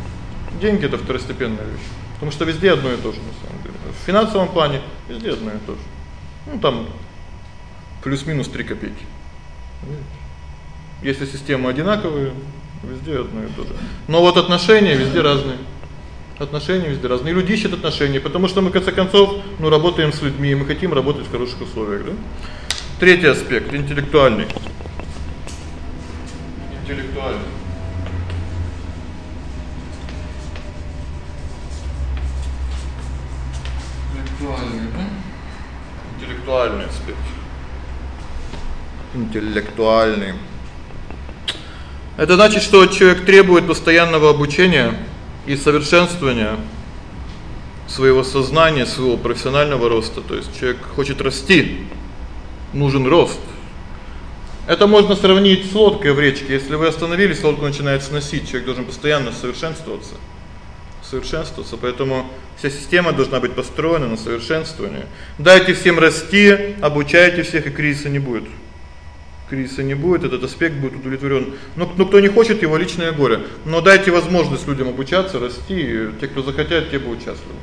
Деньги это второстепенная вещь. Потому что везде одно и то же на самом деле. В финансовом плане везде одно и то же. Ну там плюс-минус 3 копейки. Если система одинаковая, везде одно и то же. Но вот отношения везде разные. Отношения везде разные. Люди ищут отношения, потому что мы в конце концов, ну, работаем с людьми, мы хотим работать в хороших условиях, да? Третий аспект интеллектуальный. Интеллектуальный. Интеллектуальный, да? Интеллектуальный аспект. Интеллектуальный. Это значит, что человек требует постоянного обучения и совершенствования своего сознания, своего профессионального роста. То есть человек хочет расти. Нужен рост. Это можно сравнить с лодкой в речке. Если вы остановились, лодку начинает сносить. Человек должен постоянно совершенствоваться. Совершенствоваться. Поэтому вся система должна быть построена на совершенствовании. Дайте всем расти, обучайте всех, и кризиса не будет. Кризиса не будет, этот аспект будет удовлетворён. Но но кто не хочет, его личное горе. Но дайте возможность людям обучаться, расти, те, кто захотят, те будут счастливы.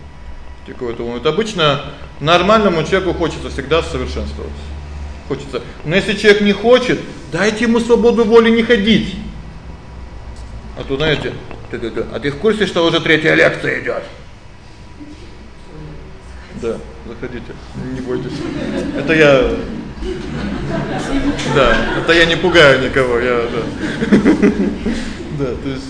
Те, кого это волнует. Обычно нормальному человеку хочется всегда совершенствоваться хочется. Но если человек не хочет, дайте ему свободу воли не ходить. А то, знаете, а ты в курсе, что уже третья лекция идёт? Да, заходите. Не бойтесь. Это я Да, это я не пугаю никого, я да. Да, то есть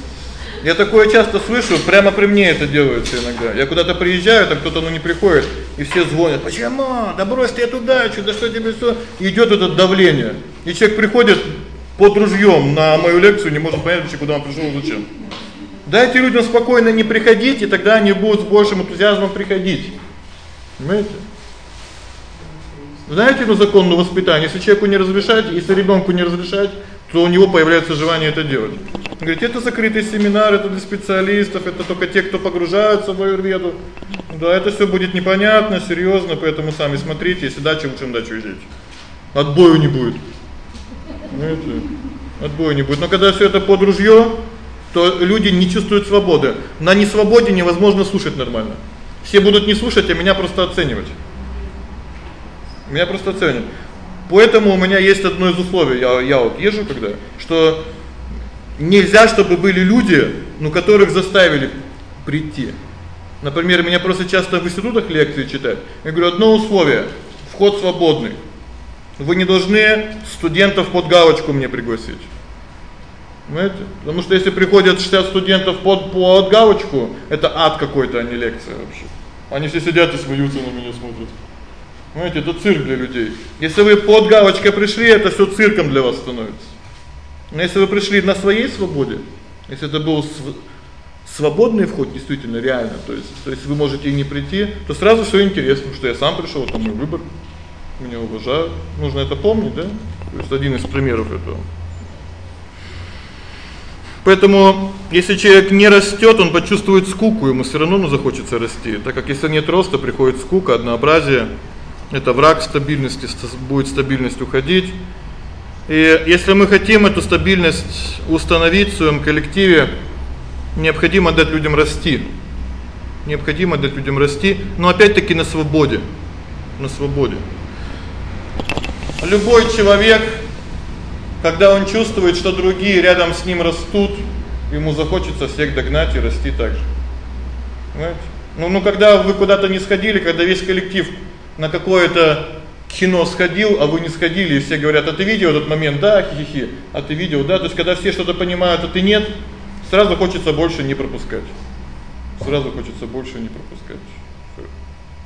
я такое часто слышу, прямо при мне это делается иногда. Я куда-то приезжаю, там кто-то ну не приходит, и все звонят: "Почему? Да брось ты эту дачу, да что тебе всё?" Идёт это давление. И человек приходит под ружьём на мою лекцию, не может понять, куда он пришёл, зачем. Дайте людям спокойно не приходить, и тогда они будут с большим энтузиазмом приходить. Понимаете? Знаете, ну закон воспитания, если человеку не разрешать, если ребёнку не разрешать, то у него появляется желание это делать. Он говорит: "Это закрытый семинар, это для специалистов, это только те, кто погружаются в аюрведу". Да, это всё будет непонятно, серьёзно, поэтому сами смотрите, если дача, лучше дачу езжайте. Отбою не будет. Знаете? Отбоя не будет. Но когда всё это под ружьё, то люди не чувствуют свободы. На несвободе невозможно слушать нормально. Все будут не слушать, а меня просто оценивать. Меня просто оценивают. Поэтому у меня есть одно из условий. Я я вот езжу когда, что нельзя, чтобы были люди, ну, которых заставили прийти. Например, меня просто часто в институтах лекции читают. Я говорю: "Одно условие вход свободный. Вы не должны студентов под галочку мне пригласить". Понимаете? Потому что если приходят 60 студентов под под галочку, это ад какой-то, а не лекция вообще. Они все сидят и смеются на меня смотрят. Понимаете, это цирк для людей. Если вы под галочкой пришли, это всё цирком для вас становится. Но если вы пришли на своей свободе, если это был свободный вход, действительно реально, то есть, то есть вы можете и не прийти, то сразу всё интересно, что я сам пришёл, это мой выбор. Меня уважают. Нужно это помнить, да? То есть один из примеров этого. Поэтому если человек не растёт, он почувствует скуку, ему всё равно ну захочется расти. Так как если нет роста, приходит скука, однообразие, это враг стабильности, будет стабильность уходить. И если мы хотим эту стабильность установить в своём коллективе, необходимо дать людям расти. Необходимо дать людям расти, но опять-таки на свободе. На свободе. Любой человек, когда он чувствует, что другие рядом с ним растут, ему захочется всех догнать и расти так же. Понимаете? Ну, ну когда вы куда-то не сходили, когда весь коллектив на какое-то кино сходил, а вы не сходили, и все говорят: "А ты видел этот момент?" Да, хи-хи. А ты видел, да? То есть когда все что-то понимают, а ты нет, сразу хочется больше не пропускать. Сразу хочется больше не пропускать.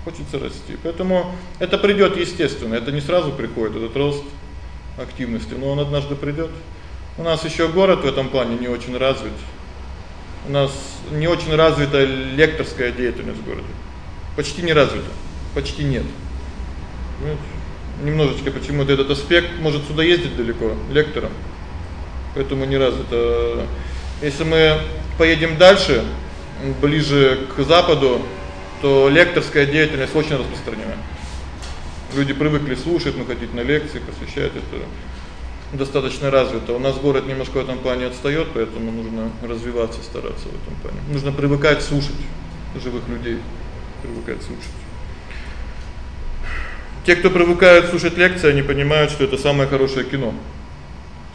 Хочется расти. Поэтому это придёт естественно. Это не сразу приходит этот рост активности, но он однажды придёт. У нас ещё город в этом плане не очень развит. У нас не очень развита лекторская деятельность в городе. Почти не развита. Почти нет. Понимаете? Немножечко почему-то этот аспект может сюда ездить далеко лектором. Поэтому не раз это если мы поедем дальше, ближе к западу, то лекторская деятельность очень распространена. Люди привыкли слушать, ну ходить на лекции, посещать это достаточно развито. У нас город немножко в этом плане отстаёт, поэтому нужно развиваться, стараться в этом плане. Нужно привыкать слушать живых людей, привыкать слушать. Те, кто привыкают слушать лекции, они понимают, что это самое хорошее кино.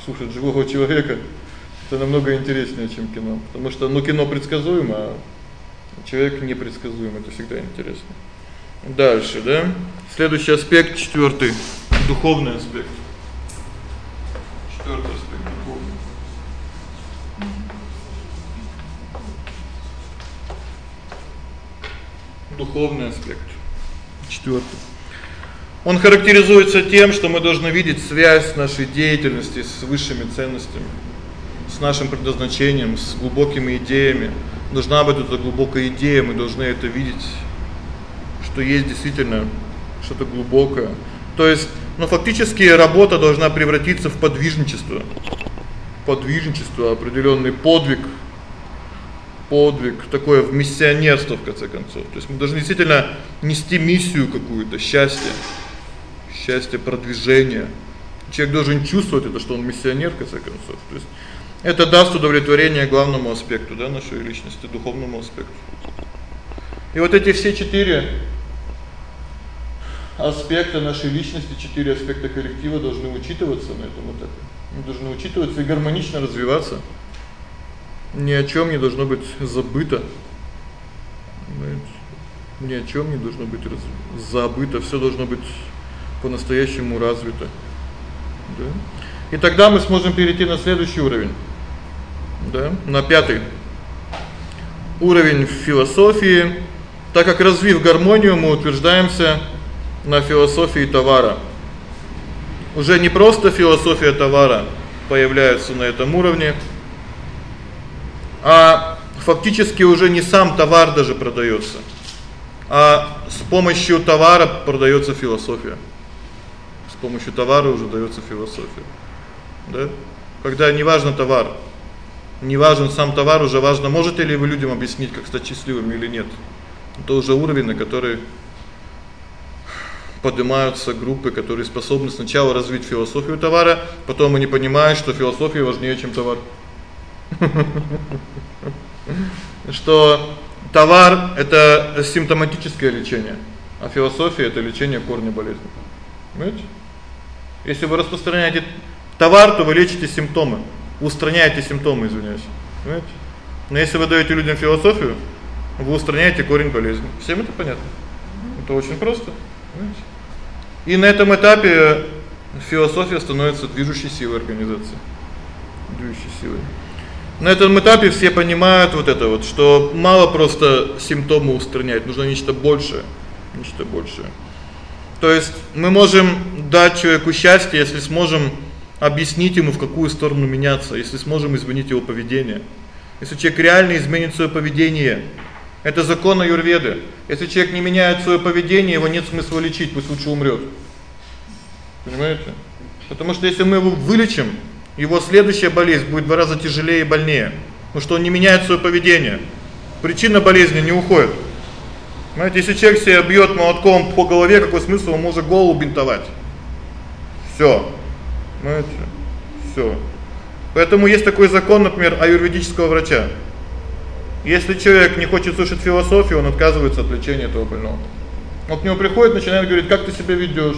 Слушать живого человека это намного интереснее, чем кино, потому что ну кино предсказуемо, а человек непредсказуем, это всегда интересно. Дальше, да? Следующий аспект, четвёртый, духовный аспект. Четвёртый аспект духовный. Духовный аспект. Четвёртый. Он характеризуется тем, что мы должны видеть связь нашей деятельности с высшими ценностями, с нашим предназначением, с глубокими идеями. Должна быть эта глубокая идея, мы должны это видеть, что есть действительно что-то глубокое. То есть, ну фактически работа должна превратиться в подвижничество. Подвижничество, определённый подвиг. Подвиг такое в миссионерство в конце концов. То есть мы должны действительно нести миссию какую-то, счастье. Счастье продвижения. Человек должен чувствовать это, что он миссионер в конце концов. То есть это даст удовлетворение главному аспекту, да, нашей личности, духовному аспекту. И вот эти все четыре аспекта нашей личности, четыре аспекта коллектива должны учитываться на этом этапе. Мы должны учитываться и гармонично развиваться. Ни о чём не должно быть забыто. Ни о чём не должно быть раз... забыто, всё должно быть по-настоящему развито. Да? И тогда мы сможем перейти на следующий уровень. Да? На пятый. Уровень философии. Так как развив гармонию, мы утверждаемся на философии товара. Уже не просто философия товара появляется на этом уровне, а фактически уже не сам товар даже продаётся, а с помощью товара продаётся философия. С помощью товара уже даётся философия. Да? Когда не важно товар, не важен сам товар, уже важно, можете ли вы людям объяснить, как стать счастливыми или нет. Это уже уровень, на который поднимаются группы, которые способны сначала развить философию товара, потом они понимают, что философия важнее, чем товар. Что товар это симптоматическое лечение, а философия это лечение корня болезни. Понимаете? Если вы распространяете товар, то вы лечите симптомы, устраняете симптомы, извиняюсь. Понимаете? Но если вы даёте людям философию, вы устраняете корень болезни. Всем это понятно? Это очень просто. Понимаете? И на этом этапе философия становится движущей силой организации. Движущей силой. На этом этапе все понимают вот это вот, что мало просто симптомы устранять, нужно нечто большее, нечто большее. То есть мы можем дать человеку счастье, если сможем объяснить ему, в какую сторону меняться, если сможем изменить его поведение. Если человек реально изменит своё поведение, это закон аюрведы. Если человек не меняет своё поведение, его нет смысла лечить, пусть лучше умрёт. Понимаете? Потому что если мы его вылечим, его следующая болезнь будет в два раза тяжелее и больнее, потому что он не меняет своё поведение. Причина болезни не уходит. Знаете, если человек себя бьёт молотком по голове, какой смысл ему уже голову бинтовать? Всё. Знаете? Всё. Поэтому есть такой закон, например, аюрведического врача. Если человек не хочет слушать философию, он отказывается от лечения этого больного. Он к нему приходит, начинает говорить: "Как ты себя ведёшь?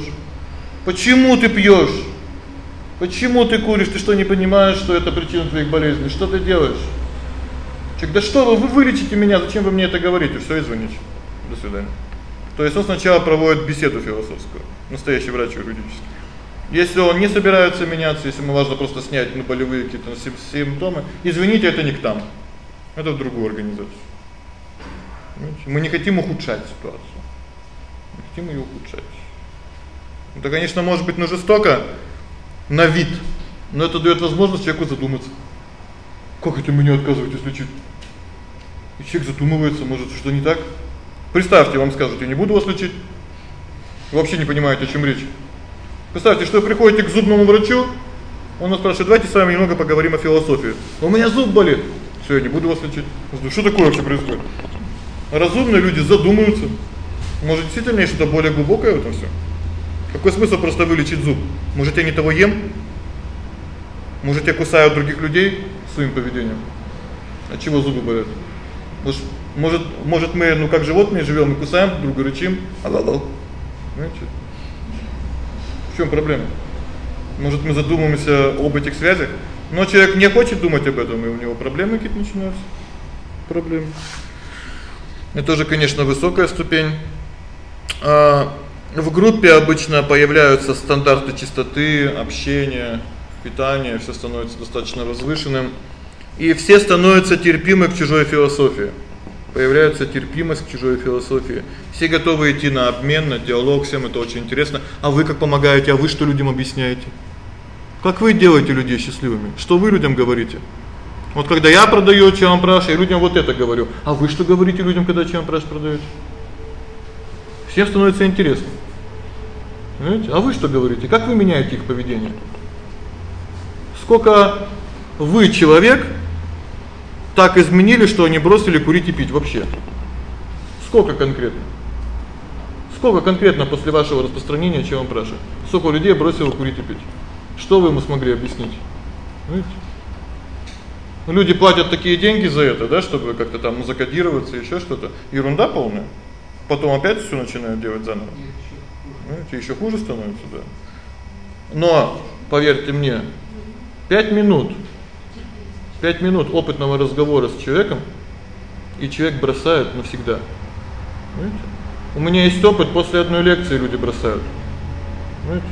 Почему ты пьёшь? Почему ты куришь? Ты что, не понимаешь, что это причина твоих болезней? Что ты делаешь?" Человек: "Да что вы, вы вылечите меня, зачем вы мне это говорите? Всё, извините. До свидания". То есть он сначала проводит беседу философскую. Настоящий врач юридический. Если он не собирается меняться, если ему важно просто снять ну болевые какие-то симптомы, извините, это не к там. Это в другую организацию. Понимаете? Мы не хотим ухудшать ситуацию. Мы хотим её ухудшать. Это, конечно, может быть, ну жестоко на вид, но это даёт возможность человеку задуматься. Как это меня отказываетесь лечить? И человек задумывается, может, что не так? Представьте, вам скажут: "Я не буду вас лечить". Вы вообще не понимаете, о чём речь. Представьте, что вы приходите к зубному врачу, он вас спрашивает: "Давайте с вами немного поговорим о философии". У меня зуб болит. Всё, я не буду вас лечить. Что такое вообще происходит? Разумные люди задумаются. Может, действительно есть что-то более глубокое в этом всём? Какой смысл просто вылечить зуб? Может, я не того ем? Может, я кусаю других людей своим поведением? От чего зубы болят? Может, может, может мы, ну как животные живём, мы кусаем друг друга, рычим. Алло. Знаете? В чём проблема? Может, мы задумаемся об этих связях? Но человек не хочет думать об этом, и у него проблемы какие-то начинаются. Проблемы. Это уже, конечно, высокая ступень. А в группе обычно появляются стандарты чистоты, общения, питания, всё становится достаточно возвышенным, и все становятся терпимы к чужой философии. Появляется терпимость к чужой философии. Все готовы идти на обмен, на диалог, всем это очень интересно. А вы как помогаете? А вы что людям объясняете? Как вы делаете людей счастливыми? Что вы людям говорите? Вот когда я продаю чампраш, я людям вот это говорю. А вы что говорите людям, когда чампраш продаёте? Всем становится интересно. Знаете? А вы что говорите? Как вы меняете их поведение? Сколько вы человек так изменили, что они бросили курить и пить вообще? Сколько конкретно? Сколько конкретно после вашего распространения чем прошу? Сколько людей бросило курить и пить? Что вы ему смогли объяснить? Знаете? Ну, люди платят такие деньги за это, да, чтобы как-то там закодироваться, ещё что-то. Ерунда полная. Потом опять всё начинают делать заново. Знаете, ещё хуже становится, да. Но поверьте мне, 5 минут 5 минут опытного разговора с человеком, и человек бросает навсегда. Знаете? У меня есть опыт, после одной лекции люди бросают. Знаете?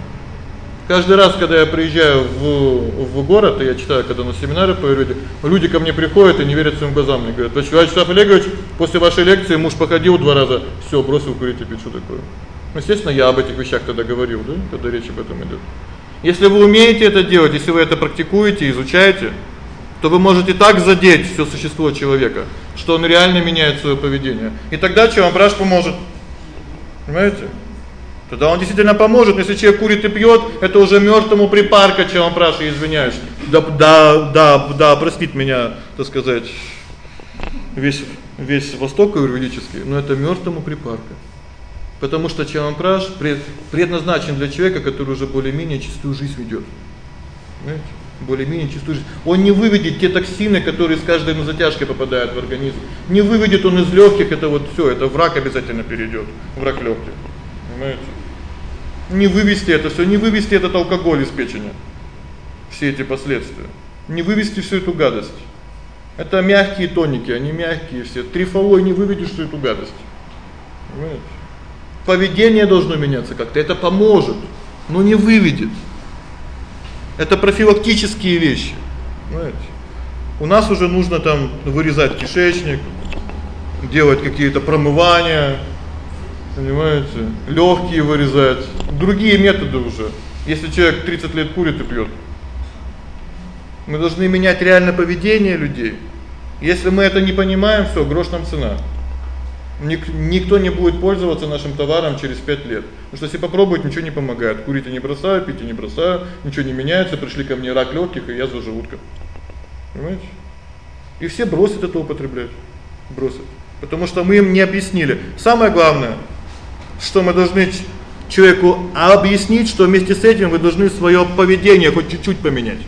Каждый раз, когда я приезжаю в в город, и я читаю, когда на семинары по аюрведе, люди ко мне приходят и не верят своим глазам, мне говорят: "Вячеслав Олегович, после вашей лекции муж походил два раза, всё, бросил курить и пить, что такое?" Ну, естественно, я об этих вещах тогда говорил, да, когда речь об этом идёт. Если вы умеете это делать, если вы это практикуете, изучаете, то вы можете так задеть всё существо человека, что он реально меняет своё поведение. И тогда вам браш поможет? Понимаете? Тогда он действительно поможет, но если человек курит и пьёт, это уже мёртвому припарка, чем он прошу, извиняюсь. Да да да, да, простит меня, так сказать, весь весь восток юридический, но это мёртвому припарка. Потому что чампраш предназначен для человека, который уже более-менее чистую жизнь ведёт. Понимаете? Более-менее чистую жизнь. Он не выведет те токсины, которые с каждой ну затяжкой попадают в организм. Не выведет он из лёгких, это вот всё, это враг обязательно перейдёт, враг лёгких. Понимаете? Не вывести это всё, не вывести этот алкоголь из печени. Все эти последствия. Не вывести всю эту гадость. Это мягкие тоники, они мягкие все. Трифолой не выведешь всю эту гадость. Понимаете? Поведение должно меняться как-то, это поможет, но не выведет. Это профилактические вещи. Понимаете? У нас уже нужно там вырезать кишечник, делать какие-то промывания, Понимаете? Лёгкие вырезать, другие методы уже. Если человек 30 лет курит и пьёт. Мы должны менять реально поведение людей. Если мы это не понимаем, всё, грош нам цена. Ник никто не будет пользоваться нашим товаром через 5 лет. Потому что если попробовать, ничего не помогает. Курить я не бросаю, пить я не бросаю, ничего не меняется, пришли ко мне рак лёгких и язва желудка. Понимаете? И все бросят это употреблять. Бросят. Потому что мы им не объяснили. Самое главное что мы должны человеку объяснить, что вместе с этим вы должны своё поведение хоть чуть-чуть поменять.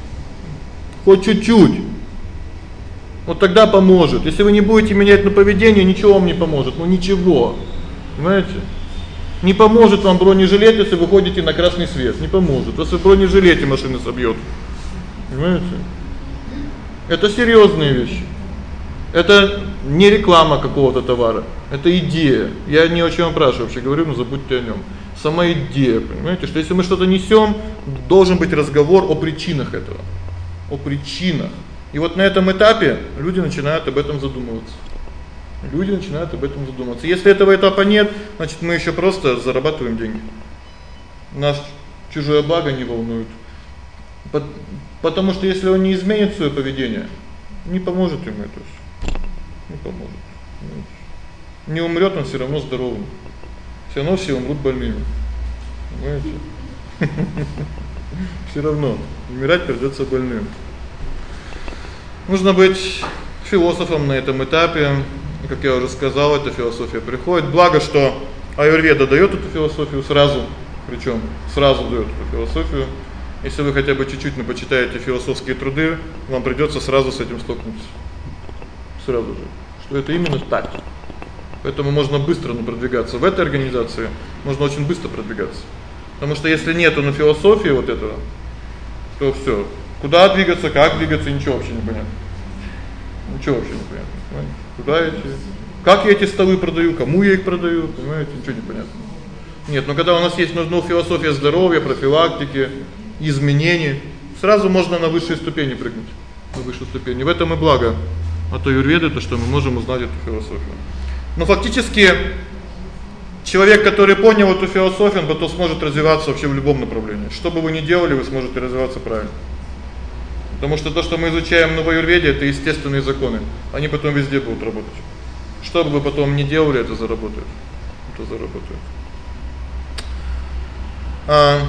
Хоть чуть-чуть. Вот тогда поможет. Если вы не будете менять на поведение, ничего вам не поможет. Ну ничего. Понимаете? Не поможет вам бронежилет, если вы ходите на красный свет. Не поможет. Если в бронежилете машины собьёт. Понимаете? Это серьёзные вещи. Это не реклама какого-то товара. Это идея. Я не о чём спрашиваю, вообще говорю, но забудьте о нём. Сама идея, понимаете, что если мы что-то несём, должен быть разговор о причинах этого. О причинах. И вот на этом этапе люди начинают об этом задумываться. Люди начинают об этом задумываться. Если этого этапа нет, значит, мы ещё просто зарабатываем деньги. Нас чужое благо не волнует. Потому что если он не изменит своё поведение, не поможет ему это. Не поможет не умрёт он всё равно здоровым. Всё равно все умрут больными. Понимаете? Всё равно умирать придётся больным. Нужно быть философом на этом этапе. Как я уже сказал, эта философия приходит. Благо, что аюрведа даёт эту философию сразу, причём сразу даёт эту философию. Если вы хотя бы чуть-чуть ну почитаете философские труды, вам придётся сразу с этим столкнуться. Сразу же. Это именно так. Поэтому можно быстро ну продвигаться в этой организации, можно очень быстро продвигаться. Потому что если нету на философии вот этого, то всё. Куда двигаться, как двигаться, ничего вообще не понятно. Ничего вообще не понятно, понимаете? Куда идти? Как я эти столы продаю, кому я их продаю, понимаете? Ничего не понятно. Нет, но когда у нас есть нужна философия здоровья, профилактики, изменений, сразу можно на высшие ступени прыгнуть. На высшую ступень. В этом и благо от аюрведы, то что мы можем узнать эту философию. Но фактически человек, который понял эту философию, он потом сможет развиваться вообще в любом направлении. Что бы вы ни делали, вы сможете развиваться правильно. Потому что то, что мы изучаем в аюрведе это естественные законы. Они потом везде будут работать. Что бы вы потом ни делали, это заработает. Это заработает. А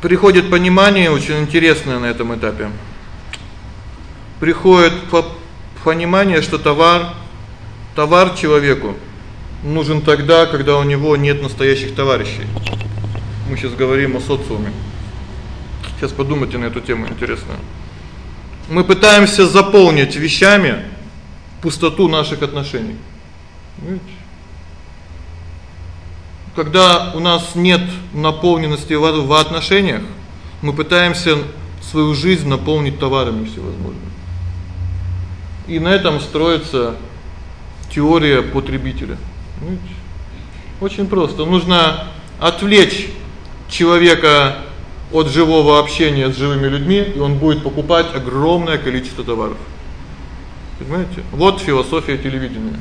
Приходит понимание очень интересное на этом этапе. Приходит понимание, что товар товар человеку нужен тогда, когда у него нет настоящих товарищей. Мы сейчас говорим о социуме. Сейчас подумайте на эту тему, интересно. Мы пытаемся заполнить вещами пустоту наших отношений. Видите? Когда у нас нет наполненности в отношениях, мы пытаемся свою жизнь наполнить товарами всевозможными. И на этом строится теория потребителя. Очень просто. Нужно отвлечь человека от живого общения с живыми людьми, и он будет покупать огромное количество товаров. Понимаете? Вот философия телевидения.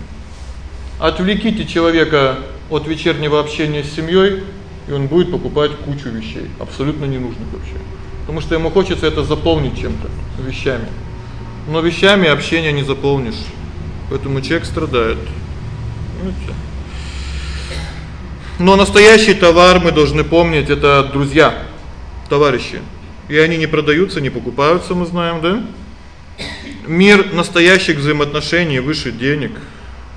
Отвлеките человека от вечернего общения с семьёй, и он будет покупать кучу вещей, абсолютно ненужных вообще. Потому что ему хочется это заполнить чем-то, вещами. Но вещами общение не заполнишь. Поэтому человек страдает. Видите? Но настоящий товар мы должны помнить это друзья, товарищи. И они не продаются, не покупаются, мы знаем, да? Мир настоящих взаимоотношений выше денег,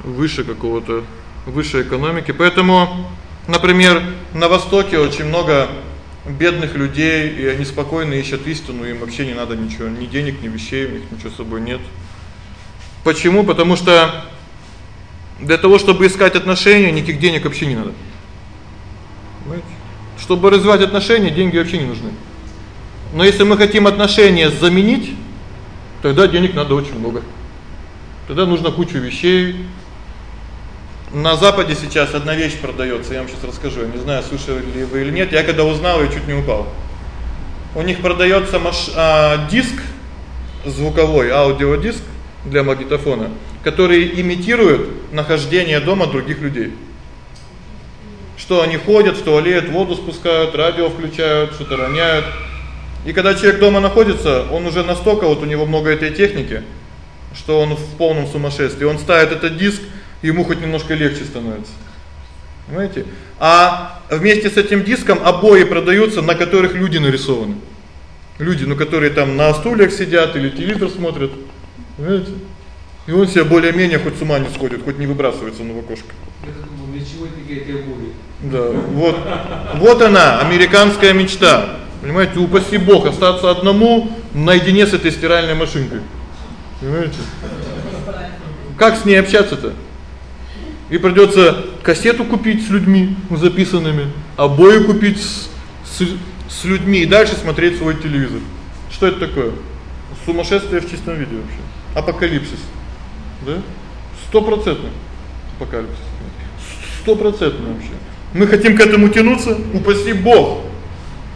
выше какого-то выше экономики. Поэтому, например, на востоке очень много бедных людей, и они спокойно ищут истину, им вообще не надо ничего, ни денег, ни вещей, у них ничего с собой нет. Почему? Потому что для того, чтобы искать отношения, никаких денег вообще не надо. Понимаете? Чтобы развивать отношения, деньги вообще не нужны. Но если мы хотим отношения заменить, тогда денег надо очень много. Тогда нужно кучу вещей. На западе сейчас одна вещь продаётся, я вам сейчас расскажу. Не знаю, слышали ли вы или нет. Я когда узнал, я чуть не упал. У них продаётся маш... а, диск звуковой, аудиодиск для магнитофона, который имитирует нахождение дома других людей. Что они ходят в туалет, воду спускают, радио включают, что-то роняют. И когда человек дома находится, он уже настолько вот у него много этой техники, что он в полном сумасшествии. Он ставит этот диск, ему хоть немножко легче становится. Понимаете? А вместе с этим диском обои продаются, на которых люди нарисованы. Люди, ну, которые там на стульях сидят или телевизор смотрят. Понимаете? И он себя более-менее хоть с ума не сходит, хоть не выбрасывается на окошко. Я думаю, для чего такие обои? Да, вот. Вот она, американская мечта. Понимаете, упаси Бог остаться одному наедине с этой стиральной машинкой. Понимаете? Как с ней общаться-то? И придётся кассету купить с людьми записанными, обои купить с, с с людьми и дальше смотреть свой телевизор. Что это такое? Сумасшествие в чистом виде вообще. Апокалипсис. Да? Стопроцентный апокалипсис. Стопроцентный вообще. Мы хотим к этому тянуться, упаси Бог.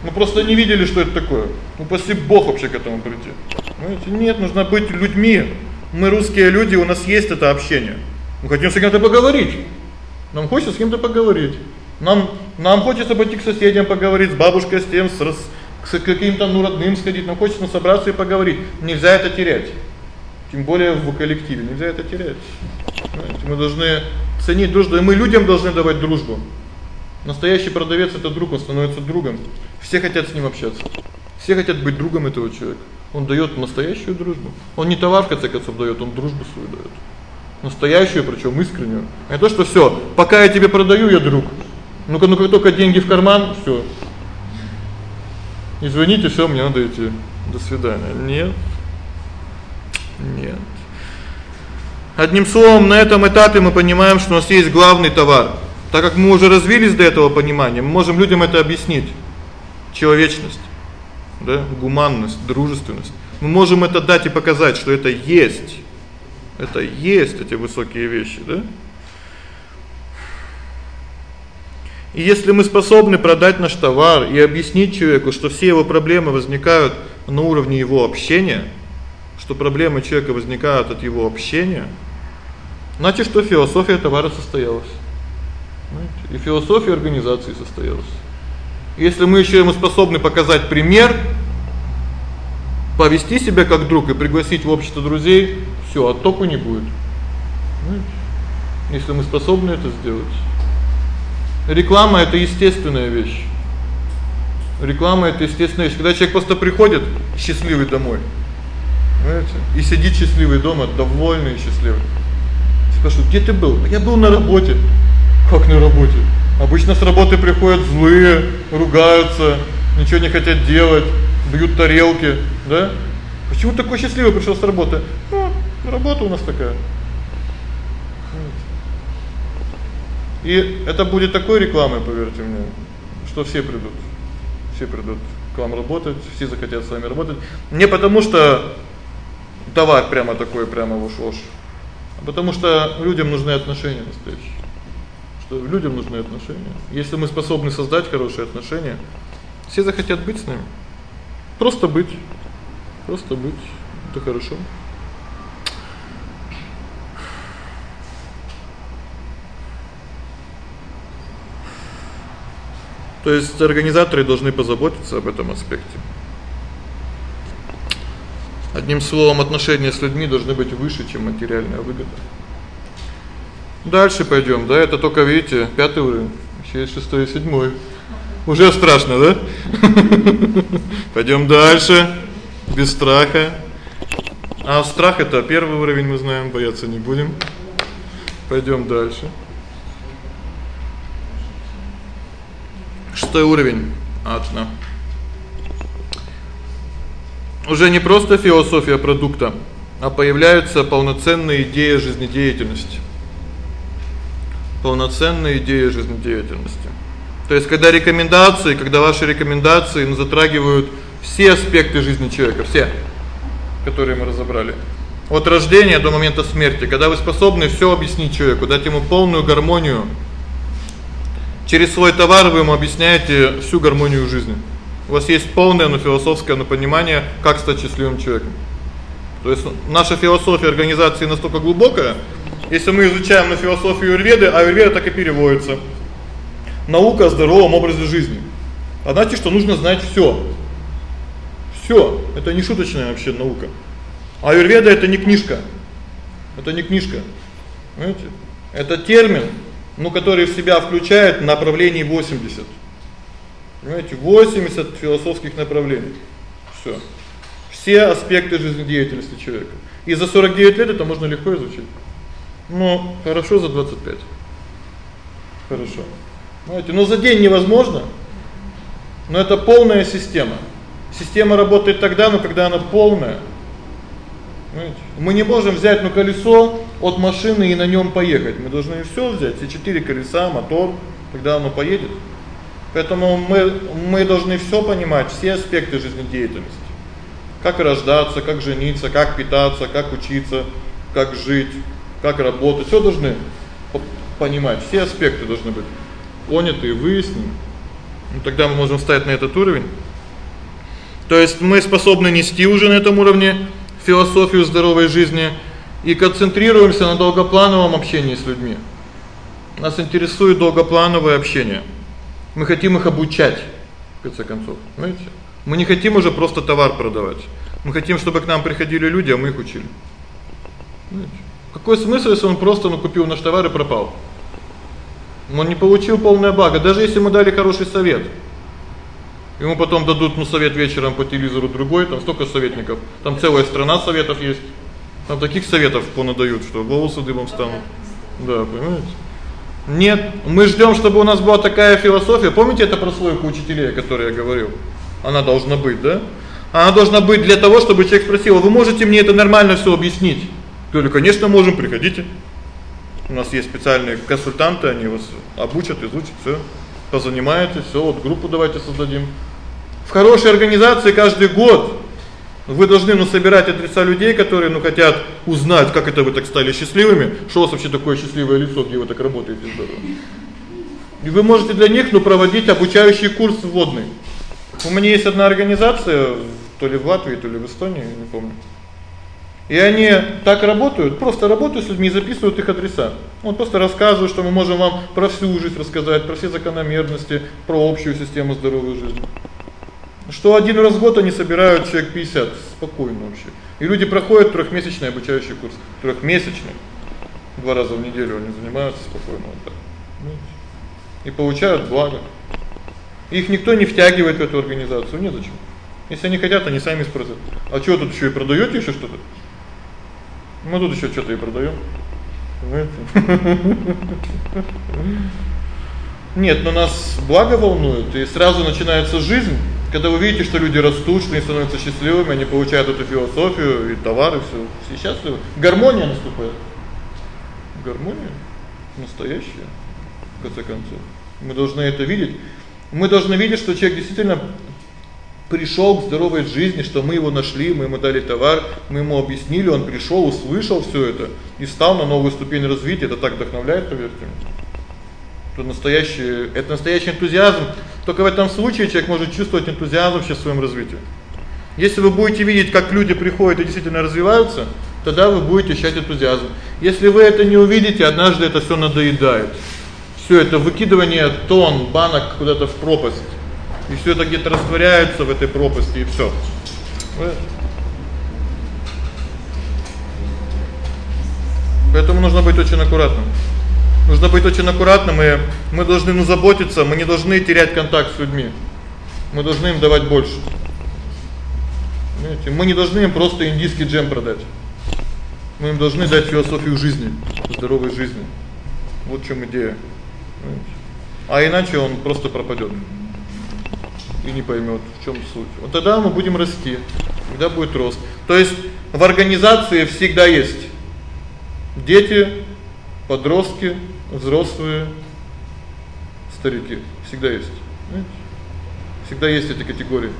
Мы просто не видели, что это такое. Упаси Бог вообще к этому прийти. Знаете, нет, нужно быть людьми. Мы русские люди, у нас есть это общение. Мы хотим с кем-то поговорить. Нам хочется с кем-то поговорить. Нам нам хочется пойти к соседям поговорить, с бабушкой, с тем, с, с каким-то ну родным сходить, нам хочется собраться и поговорить. Нельзя это терять. Тем более в коллективе нельзя это терять. Понимаете? Мы должны ценить дружбу, и мы людям должны давать дружбу. Настоящий продавец это друг, он становится другом. Все хотят с ним общаться. Все хотят быть другом этого человека. Он даёт настоящую дружбу. Он не товар в конце концов даёт, он дружбу свою даёт. Настоящую, причём искреннюю. А то, что всё, пока я тебе продаю, я друг. Ну-ка, ну как только деньги в карман, всё. Извините, всё, мне надо идти. До свидания. Нет. Нет. Одним словом, на этом этапе мы понимаем, что у нас есть главный товар. Так как мы уже развились до этого понимания, мы можем людям это объяснить. Человечность, да, гуманность, дружественность. Мы можем это дать и показать, что это есть. Это есть эти высокие вещи, да? И если мы способны продать наш товар и объяснить человеку, что все его проблемы возникают на уровне его общения, что проблемы человека возникают от его общения, значит, что философия товара состоялась. И философия организации состоялась. Если мы ещё ему способны показать пример, повести себя как друг и пригласить в общество друзей, всё, оттоку не будет. Понимаете? Если мы способны это сделать. Реклама это естественная вещь. Реклама это естественная вещь. Когда человек просто приходит счастливый домой, понимаете? И сидит счастливый дома, довольный и счастливый. Спрашиваю: "Где ты был?" "Я был на работе". "Как на работе?" Обычно с работы приходят злые, ругаются, ничего не хотят делать, бьют тарелки, да? Почему такой счастливый пришёл с работы? Ну, работа у нас такая. И это будет такой рекламой, поверьте мне, что все придут. Все придут к вам работать, все захотят с вами работать. Не потому что товар прямо такой, прямо вош-вош, а потому что людям нужны отношения настоящие. Что людям нужны отношения. Если мы способны создать хорошие отношения, все захотят быть с нами. Просто быть. Просто быть. Это хорошо. То есть организаторы должны позаботиться об этом аспекте. Одним словом, отношения с людьми должны быть выше, чем материальная выгода. Дальше пойдём, да, это только, видите, пятый уровень, ещё есть шестой и седьмой. Уже страшно, да? Пойдём дальше. Без страха. А страх это первый уровень, мы знаем, бояться не будем. Пойдём дальше. Шестой уровень. Атна. Уже не просто философия продукта, а появляются полноценные идеи жизнедеятельности. Полноценные идеи жизнедеятельности. То есть когда рекомендации, когда ваши рекомендации затрагивают все аспекты жизни человека, все, которые мы разобрали. От рождения до момента смерти, когда вы способны всё объяснить человеку, дать ему полную гармонию Через свой товар вы ему объясняете всю гармонию жизни. У вас есть полное, но философское ну, понимание, как стать счастливым человеком. То есть наша философия организации настолько глубокая, если мы изучаем на философию аюрведы, а аюрведа так и переводится. Наука о здоровом образе жизни. А значит, что нужно знать всё. Всё. Это не шуточная вообще наука. Аюрведа это не книжка. Это не книжка. Понимаете? Это термин, ну, который в себя включает направлений 80. Понимаете, 80 философских направлений. Всё. Все аспекты жизнедеятельности человека. И за 49 лет это можно легко изучить. Ну, хорошо за 25. Хорошо. Знаете, но за день невозможно. Но это полная система. Система работает тогда, но когда она полная. Понимаете? Мы не можем взять ну колесо от машины и на нём поехать. Мы должны всё взять, все четыре колеса, мотор, тогда оно поедет. Поэтому мы мы должны всё понимать, все аспекты жизнедеятельности. Как рождаться, как жениться, как питаться, как учиться, как жить, как работать, всё должны понимать, все аспекты должны быть поняты и выяснены. Ну тогда мы можем встать на этот уровень. То есть мы способны нести уже на этом уровне философию здоровой жизни и концентрируемся на долгоплановом общении с людьми. Нас интересует долгоплановое общение. Мы хотим их обучать в конце концов, понимаете? Мы не хотим уже просто товар продавать. Мы хотим, чтобы к нам приходили люди, а мы их учили. Понимаете? Какой смысл, если он просто ну купил наш товар и пропал? Он не получил полное благо, даже если ему дали хороший совет. Ему потом дадут ну совет вечером по телевизору другой, там столько советников. Там целая страна советов есть. Там таких советов понадают, что волосы дыбом станут. Да, понимаете? Нет, мы ждём, чтобы у нас была такая философия. Помните это прослойку учителей, о которой я говорил? Она должна быть, да? Она должна быть для того, чтобы человек спросил: "Вы можете мне это нормально всё объяснить?" Говорю: "Конечно, можем, приходите". У нас есть специальные консультанты, они вас обучат, изучат всё позанимаетесь, всё, вот группу давайте создадим. В хорошей организации каждый год вы должны ну собирать адреса людей, которые ну хотят узнать, как это вы так стали счастливыми, что у вас вообще такое счастливое лицо, где вы так работаете здорово. И вы можете для них ну проводить обучающий курс вводный. У меня есть одна организация, то ли в Латвии, то ли в Эстонии, не помню. И они так работают, просто работают с людьми, записывают их адреса. Вот просто рассказывают, что мы можем вам про всю жизнь рассказать, про все закономерности, про общую систему здоровой жизни. Что один раз в год они собирают человек 50 спокойно вообще. И люди проходят трехмесячный обучающий курс, трехмесячный. Два раза в неделю они занимаются спокойно вот так. И получают благо. Их никто не втягивает в эту организацию, не зачем. Если они хотят, они сами спросят: "А что тут ещё и продаёте ещё что-то?" Мы тут ещё что-то и продаём. Нет, но нас благо волнует, и сразу начинается жизнь, когда вы видите, что люди растут, что они становятся счастливыми, они получают эту философию и товары, всё, все счастливы. Гармония наступает. Гармония настоящая в конце концов. Мы должны это видеть. Мы должны видеть, что человек действительно пришёл к здоровой жизни, что мы его нашли, мы ему дали товар, мы ему объяснили, он пришёл, услышал всё это и стал на новую ступень развития. Это так вдохновляет, поверьте мне. Это настоящий это настоящий энтузиазм. Только в этом случае человек может чувствовать энтузиазм в своем развитии. Если вы будете видеть, как люди приходят и действительно развиваются, тогда вы будете ощущать энтузиазм. Если вы это не увидите, однажды это всё надоедает. Всё это выкидывание тонн банок куда-то в пропасть. И всё это где-то растворяется в этой пропасти и всё. Поэтому нужно быть очень аккуратным. Нужно быть очень аккуратным, и мы должны ну заботиться, мы не должны терять контакт с людьми. Мы должны им давать больше. Знаете, мы не должны им просто индийский джем продать. Мы им должны дать философию жизни, здоровой жизни. Вот в чём идея. А иначе он просто пропадёт. И не поймёт, в чём суть. Вот тогда мы будем расти. Тогда будет рост. То есть в организации всегда есть дети, подростки, взрослые, старики. Всегда есть. Знаете? Всегда есть эти категории.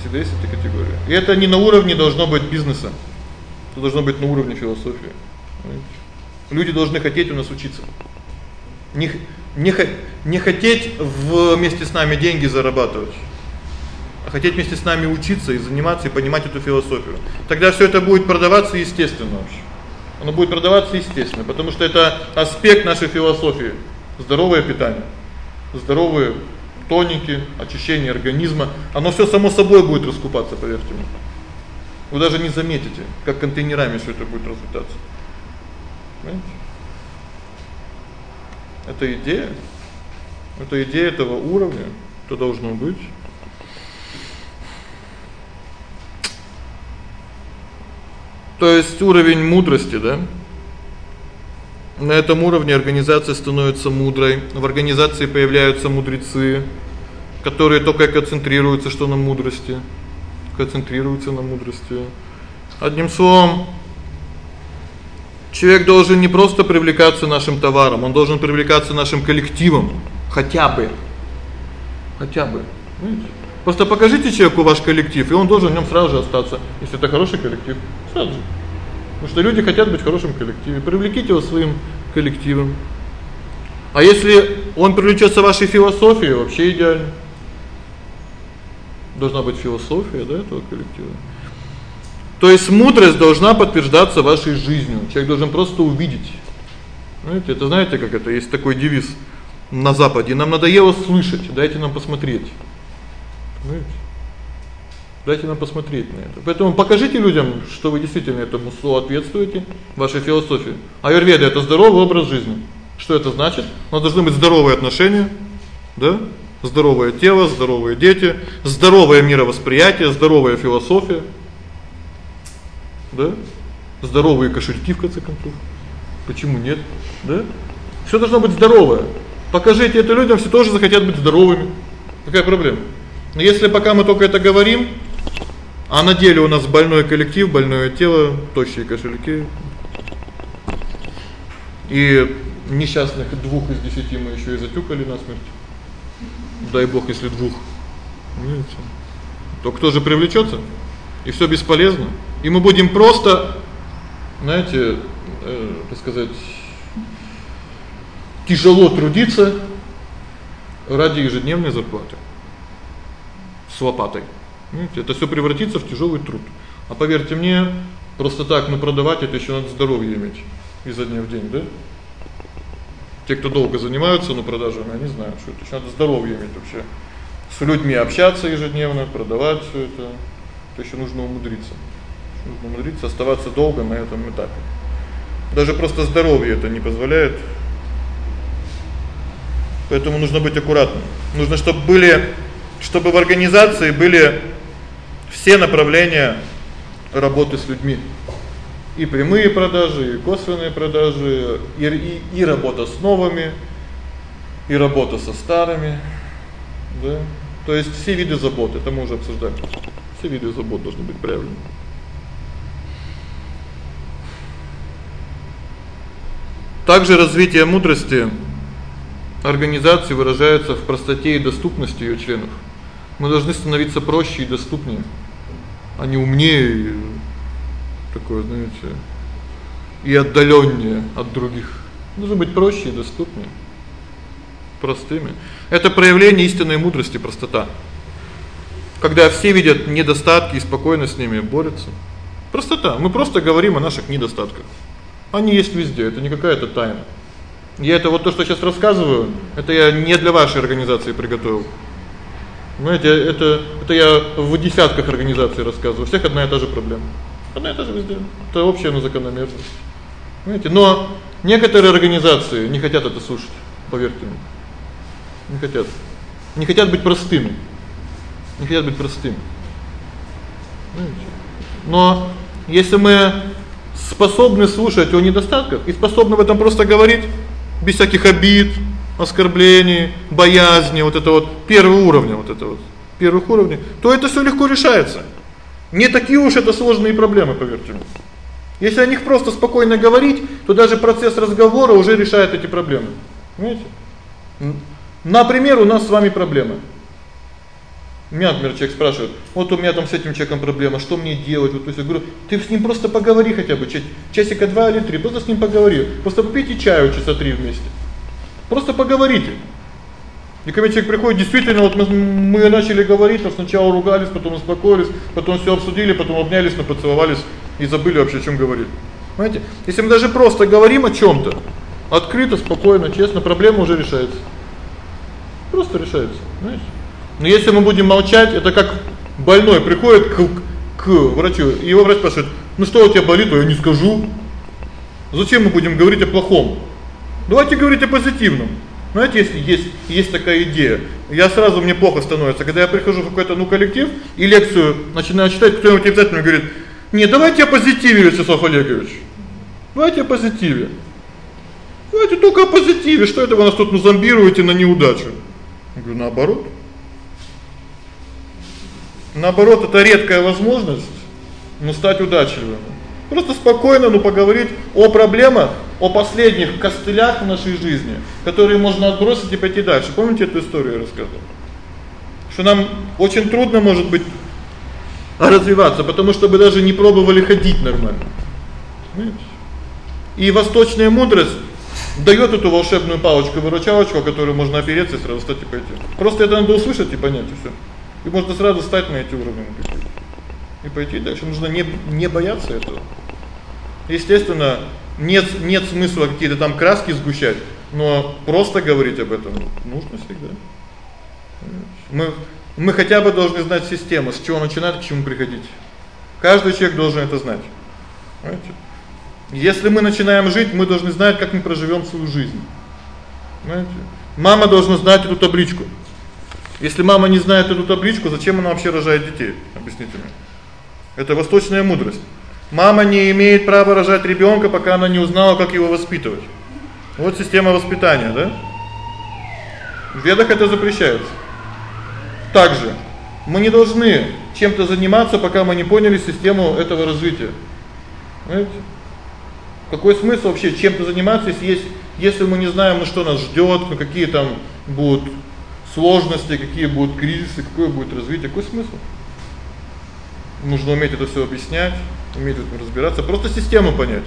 Всегда есть эти категории. И это не на уровне должно быть бизнеса. Это должно быть на уровне философии. Знаете? Люди должны хотеть у нас учиться. Не не не хотеть вместе с нами деньги зарабатывать, а хотеть вместе с нами учиться и заниматься и понимать эту философию. Тогда всё это будет продаваться естественно вообще. Оно будет продаваться естественно, потому что это аспект нашей философии здоровое питание. Здоровые тоники, очищение организма, оно всё само собой будет раскупаться, поверьте мне. Вы даже не заметите, как контейнерами всё это будет разлетаться. Понимаете? Это идея. Это идея этого уровня, что должно быть. То есть уровень мудрости, да? На этом уровне организация становится мудрой. В организации появляются мудрецы, которые только концентрируются что на мудрости, концентрируются на мудрости. Одним словом, человек должен не просто привлекаться нашим товаром, он должен привлекаться нашим коллективом хотя бы. Хотя бы. Видите? Просто покажите человеку ваш коллектив, и он должен в нём сразу же остаться, если это хороший коллектив. Сразу же. Потому что люди хотят быть в хорошем коллективе. Привлеките его своим коллективом. А если он привлечётся вашей философией, вообще идеально. Должна быть философия, да, этого коллектива. То есть мудрость должна подтверждаться вашей жизнью. Человек должен просто увидеть. Знаете, это знаете, как это есть такой девиз на западе: нам надоело слышать, дайте нам посмотреть. Понимаете? Дайте нам посмотреть на это. Поэтому покажите людям, что вы действительно этому соответствуете, вашей философии. Аюрведа это здоровый образ жизни. Что это значит? У нас должны быть здоровые отношения, да? Здоровое тело, здоровые дети, здоровое мировосприятие, здоровая философия. Да? Здоровые кошельки в конце концов. Почему нет? Да? Всё должно быть здоровое. Покажите это людям, все тоже захотят быть здоровыми. Какая проблема? Но если пока мы только это говорим, а на деле у нас больной коллектив, больное тело, тощие кошельки. И несчастных двух из десяти мы ещё и затюкали на смерть. Дай бог, если двух. Понимаете? То кто же привлечётся? И всё бесполезно. И мы будем просто, знаете, э, так сказать, тяжело трудиться ради ежедневной зарплаты с лопатой. Видите, это всё превратится в тяжёлый труд. А поверьте мне, Просто так, ну продавать это ещё надо здоровье иметь изо дня в день, да? Те, кто долго занимаются, ну, продажами, они знают, что это ещё надо здоровье иметь вообще. С людьми общаться ежедневно, продавать всё это. Это ещё нужно умудриться. Умудриться оставаться долго на этом этапе. Даже просто здоровье это не позволяет. Поэтому нужно быть аккуратным. Нужно, чтобы были чтобы в организации были все направления работы с людьми. И прямые продажи, и косвенные продажи, и и, и работа с новыми, и работа со старыми. Да? То есть все виды забот, это мы уже обсуждали. Все виды забот должны быть проявлены. Также развитие мудрости организации выражается в простоте и доступности её членов. Мы должны становиться проще и доступнее, а не умнее такое, знаете, и отдалённее от других. Нужно быть проще и доступнее, простыми. Это проявление истинной мудрости, простота. Когда все видят недостатки и спокойно с ними борются. Простота. Мы просто говорим о наших недостатках. Они есть везде, это не какая-то тайна. Я это вот то, что сейчас рассказываю, это я не для вашей организации приготовил. Знаете, это это я в десятках организаций рассказываю. У всех одна и та же проблема. Одна и та же везде. Это общая ну закономерность. Знаете, но некоторые организации не хотят это слушать, поверьте мне. Не хотят. Не хотят быть простыми. Не хотят быть простыми. Но если мы способны слушать о недостатках и способны в этом просто говорить без всяких обид, оскорблений, боязни, вот это вот первый уровень вот это вот. Первых уровней, то это всё легко решается. Не такие уж это сложные проблемы, поверьте мне. Если о них просто спокойно говорить, то даже процесс разговора уже решает эти проблемы. Понимаете? Например, у нас с вами проблемы. Меня, например, человек спрашивает: "Вот у меня там с этим человеком проблема, что мне делать?" Вот то есть я говорю: "Ты с ним просто поговори хотя бы часика два или три, просто с ним поговори. Просто попейте чаю часа три вместе". Просто поговорите. И когда человек приходит, действительно, вот мы мы начали говорить, но сначала ругались, потом успокоились, потом всё обсудили, потом обнялись, но поцеловались и забыли вообще, о чём говорили. Понимаете? Если мы даже просто говорим о чём-то, открыто, спокойно, честно, проблема уже решается. Просто решается, знаете? Но если мы будем молчать, это как больной приходит к к врачу, и его врач спрашивает: "Ну что у тебя болит?" "А я не скажу". Зачем мы будем говорить о плохом? Давайте говорить о позитивном. Знаете, если есть есть такая идея. Я сразу мне плохо становится, когда я прихожу в какой-то ну коллектив и лекцию начинаю читать, кто-нибудь обязательно говорит: "Не, давайте о позитиве, Вячеслав Олегович. Давайте о позитиве". Давайте только о позитиве. Что это вы нас тут ну зомбируете на неудачу? Я говорю: "Наоборот. Наоборот, это редкая возможность ну стать удачливым. Просто спокойно, ну поговорить о проблемах, о последних костылях в нашей жизни, которые можно отбросить и пойти дальше. Помните эту историю я рассказывал? Что нам очень трудно, может быть, развиваться, потому что мы даже не пробовали ходить нормально. Понимаете? И восточная мудрость даёт эту волшебную палочку-выручалочку, которую можно опереться и сразу встать и пойти. Просто это надо услышать и понять и всё. И можно сразу встать на эти уровни и пойти дальше. Нужно не не бояться этого. Естественно, нет нет смысла какие-то там краски сгущать, но просто говорить об этом нужно всегда. Мы мы хотя бы должны знать систему, с чего начинать, к чему приходить. Каждый человек должен это знать. Понимаете? Если мы начинаем жить, мы должны знать, как мы проживём свою жизнь. Понимаете? Мама должна знать эту табличку. Если мама не знает эту табличку, зачем она вообще рожает детей? Объясните мне. Это восточная мудрость. Мама не имеет права рожать ребёнка, пока она не узнала, как его воспитывать. Вот система воспитания, да? В ведах это запрещается. Также мы не должны чем-то заниматься, пока мы не поняли систему этого развития. Понимаете? Какой смысл вообще чем-то заниматься, если есть если мы не знаем, ну что нас ждёт, ну какие там будут сложности, какие будут кризисы, какое будет развитие, какой смысл? Нужно уметь это всё объяснять, уметь в этом разбираться, просто систему понять.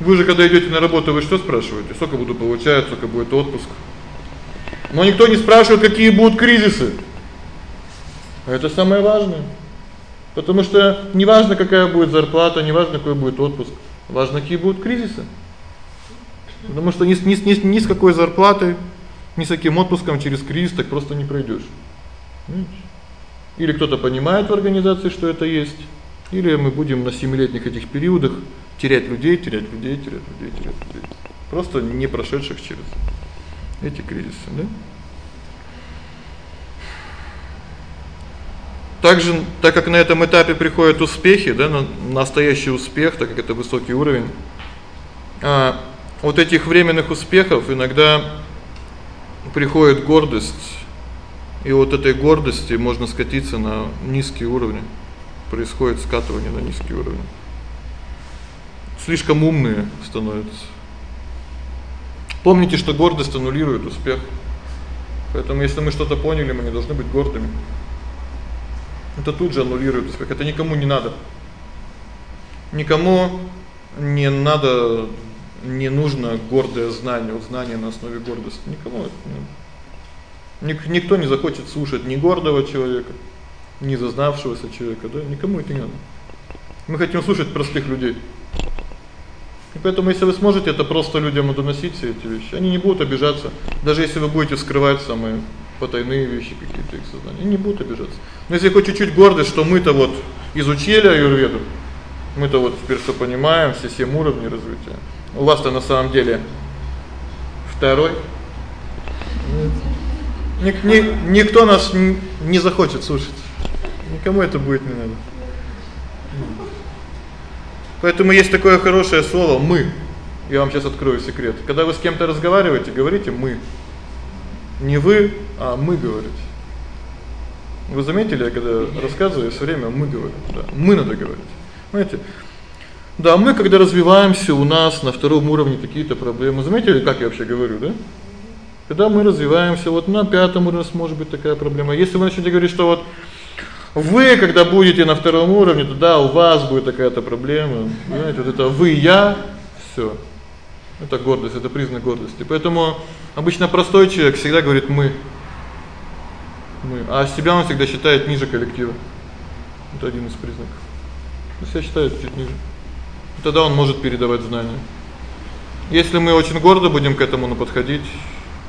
Вы же когда идёте на работу, вы что спрашиваете? Сколько буду получать, сколько будет отпуск? Но никто не спрашивает, какие будут кризисы. Это самое важное. Потому что неважно, какая будет зарплата, неважно, какой будет отпуск, важно, какие будут кризисы. Потому что ни с ни с ни с какой зарплатой, ни с каким отпуском через кризис так просто не пройдёшь. Или кто-то понимает в организации, что это есть, или мы будем на семилетних этих периодах терять людей, терять людей, терять людей, терять людей. Просто не прошедших через эти кризисы, да? Также, так как на этом этапе приходят успехи, да, на настоящий успех, так как это высокий уровень, а вот этих временных успехов иногда приходит гордость. И вот этой гордости можно скатиться на низкие уровни. Происходит скатывание на низкие уровни. Слишком умные становятся. Помните, что гордость аннулирует успех. Поэтому если мы что-то поняли, мы не должны быть гордыми. Это тут же аннулирует успех. Это никому не надо. Никому не надо не нужно гордое знание, вот знание на основе гордости. Никому это Ник никто не захочет слушать ни гордого человека, ни зазнавшегося человека, да? Никому это не надо. Мы хотим слушать простых людей. И поэтому если вы сможете это просто людям доносить все эти вещи, они не будут обижаться, даже если вы будете скрывать самые потайные вещи какие-то их сознания, они не будут обижаться. Но если хоть чуть-чуть гордость, что мы-то вот изучили аюрведу, мы-то вот теперь всё понимаем, все семь уровней развития. У вас-то на самом деле второй. Ник ни никто нас не захочет слушать. Никому это будет не надо. Поэтому есть такое хорошее слово мы. Я вам сейчас открою секрет. Когда вы с кем-то разговариваете, говорите мы. Не вы, а мы говорите. Вы заметили, я когда рассказываю, всё время мы говорим, да. Мы надо говорить. Знаете, да, мы когда развиваемся, у нас на втором уровне какие-то проблемы. Заметили, как я вообще говорю, да? Когда мы развиваемся, вот на пятом уровне может быть такая проблема. Если вы начнете говорить, что вот вы, когда будете на втором уровне, то да, у вас будет такая-то проблема. Знаете, вот это вы я всё. Это гордость, это признак гордости. Поэтому обычно простой человек всегда говорит мы. Мы, а себя он всегда считает ниже коллектива. Это один из признаков. Он себя считает чуть ниже тогда он может передавать знания. Если мы очень гордо будем к этому ну подходить,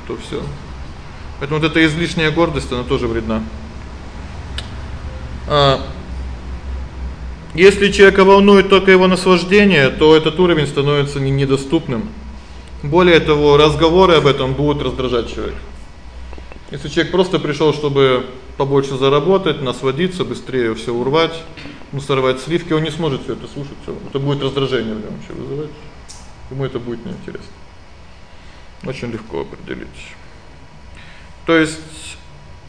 то всё. Поэтому вот эта излишняя гордость, она тоже вредна. А если человека волнует только его наслаждение, то этот уровень становится недоступным. Более того, разговоры об этом будут раздражать человека. Если человек просто пришёл, чтобы побольше заработать, насладиться, быстрее всё урвать, ну сорвать сливки, он не сможет всё это слушать, всё. Это будет раздражение в нём ещё вызывать. Ему это будет неинтересно. Очень легко определить. То есть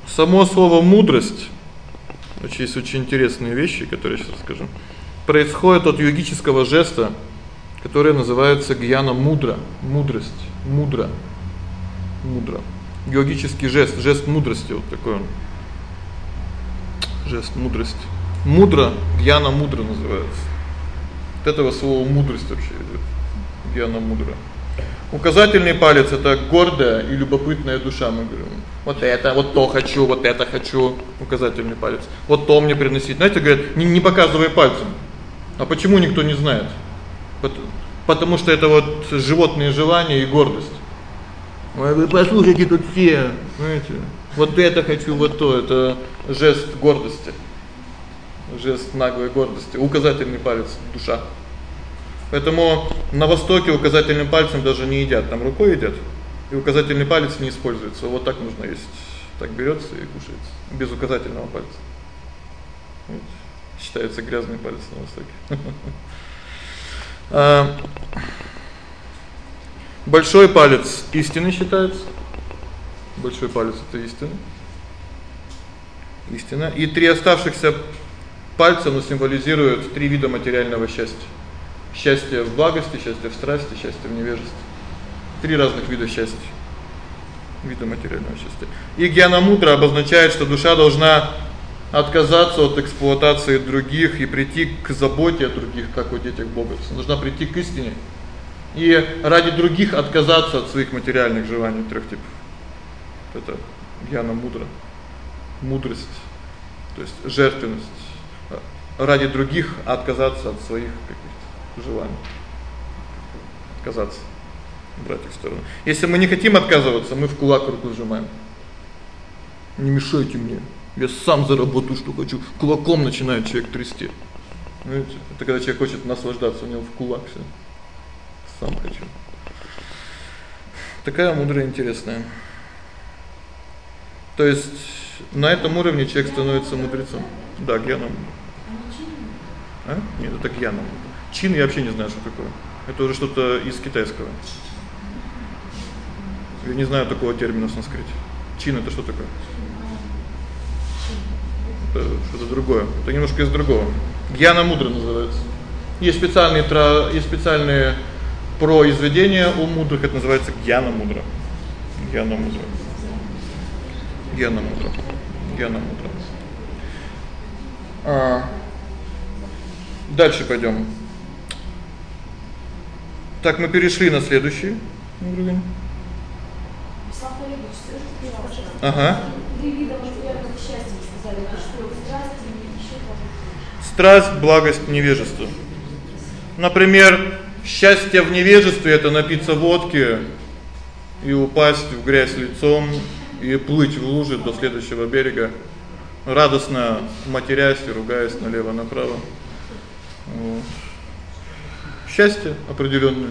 само слово мудрость очень есть очень интересные вещи, которые я сейчас расскажу. Происходит от йогического жеста, который называется гьяна мудра, мудрость, мудра. Мудра. Йогический жест, жест мудрости вот такой он. Жест мудрости. Мудро, гьяна мудра называется. От этого слова мудрость вообще идёт. Гьяна мудра. Указательный палец это гордая и любопытная душа, мы говорим. Вот это, вот то хочу, вот это хочу. Указательный палец. Вот то мне приносить. Знаете, говорят, не не показывай пальцем. А почему никто не знает? Потому что это вот животные желания и гордость. Вы послушайте тут все, знаете. Вот это хочу, вот то это жест гордости. Жест наглой гордости. Указательный палец душа. Поэтому на востоке указательным пальцем даже не едят, там рукой едят. И указательный палец не используется. Вот так нужно есть. Так берётся и кушается без указательного пальца. Вот. Считается грязный палец на востоке. А Большой палец истинный считается. Большой палец это истина. Истина. И три оставшихся пальца ну символизируют три вида материального счастья. Счастье в благости, счастье в страсти, счастье в невежестве. Три разных вида счастья. Вида материального счастья. И гьяна мудра обозначает, что душа должна отказаться от эксплуатации других и прийти к заботе о других, как о детях Бога. Нужно прийти к истине и ради других отказаться от своих материальных желаний трёх типов. Это гьяна мудра. Мудрость, то есть жертвенность. Ради других отказаться от своих каких-то желаний. Отказаться. Брать их в сторону. Если мы не хотим отказываться, мы в кулак руку сжимаем. Не мешайте мне. Я сам заработаю, что хочу. Кулаком начинает человек трясти. Видите? Это когда человек хочет наслаждаться, у него в кулак всё. Сам хочу. Такая мудрая, интересная. То есть на этом уровне человек становится мудрецом. Да, гьяном. А? Нет, это гьяном. Чин я вообще не знаю, что такое. Это уже что-то из китайского. Я не знаю такого термина в санскрите. Чин это что такое? Это что-то другое. Это немножко из другого. Гьяна мудра называется. Есть специальные тра... есть специальные произведения у мудрых, это называется гьяна мудра. Гьяна мудра. Гьяна мудра. Гьяна мудра. А Дальше пойдём. Так мы перешли на следующий уровень. Ага. Страсть, благость, невежество. Например, счастье в невежестве это напиться водки и упасть в грязь лицом и плыть в луже до следующего берега, радостно матерясь и ругаясь налево направо. Вот. Счастье определённое.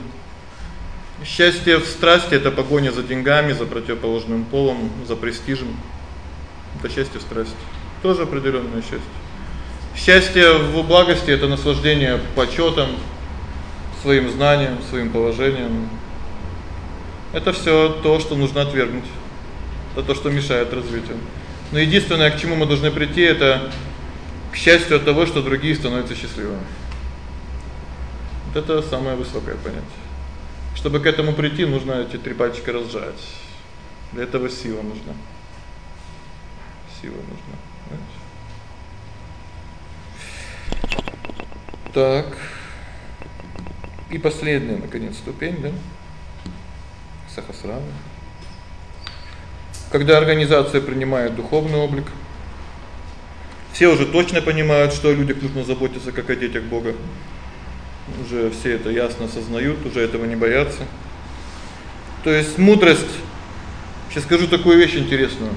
Счастье в страсти это погоня за деньгами, за противоположным полом, за престижем. Это счастье в страсти. Тоже определённое счастье. Счастье в благости это наслаждение почётом, своим знанием, своим положением. Это всё то, что нужно отвергнуть. Это то, что мешает развитию. Но единственное, к чему мы должны прийти это к счастью от того, что другие становятся счастливыми. Это самое высокое понятие. Чтобы к этому прийти, нужно эти три пальчика разжать. Для этого сила нужна. Сила нужна. Знаете? Так. И последняя наконец ступень, да? Сахасрама. Когда организация принимает духовный облик, все уже точно понимают, что о людях нужно заботиться как о детях Бога. Уже все это ясно осознают, уже этого не боятся. То есть мудрость. Сейчас скажу такую вещь интересную.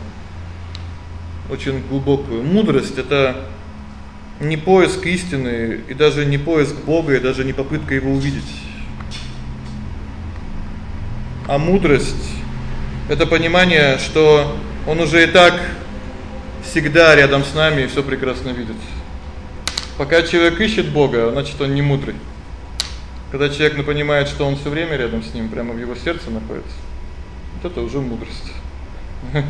Очень глубокую. Мудрость это не поиск истины и даже не поиск Бога, и даже не попытка его увидеть. А мудрость это понимание, что он уже и так всегда рядом с нами и всё прекрасно видит. Пока человек ищет Бога, значит, он не мудрый. Когда человек ну понимает, что он всё время рядом с ним, прямо в его сердце находится. Вот это уже мудрость.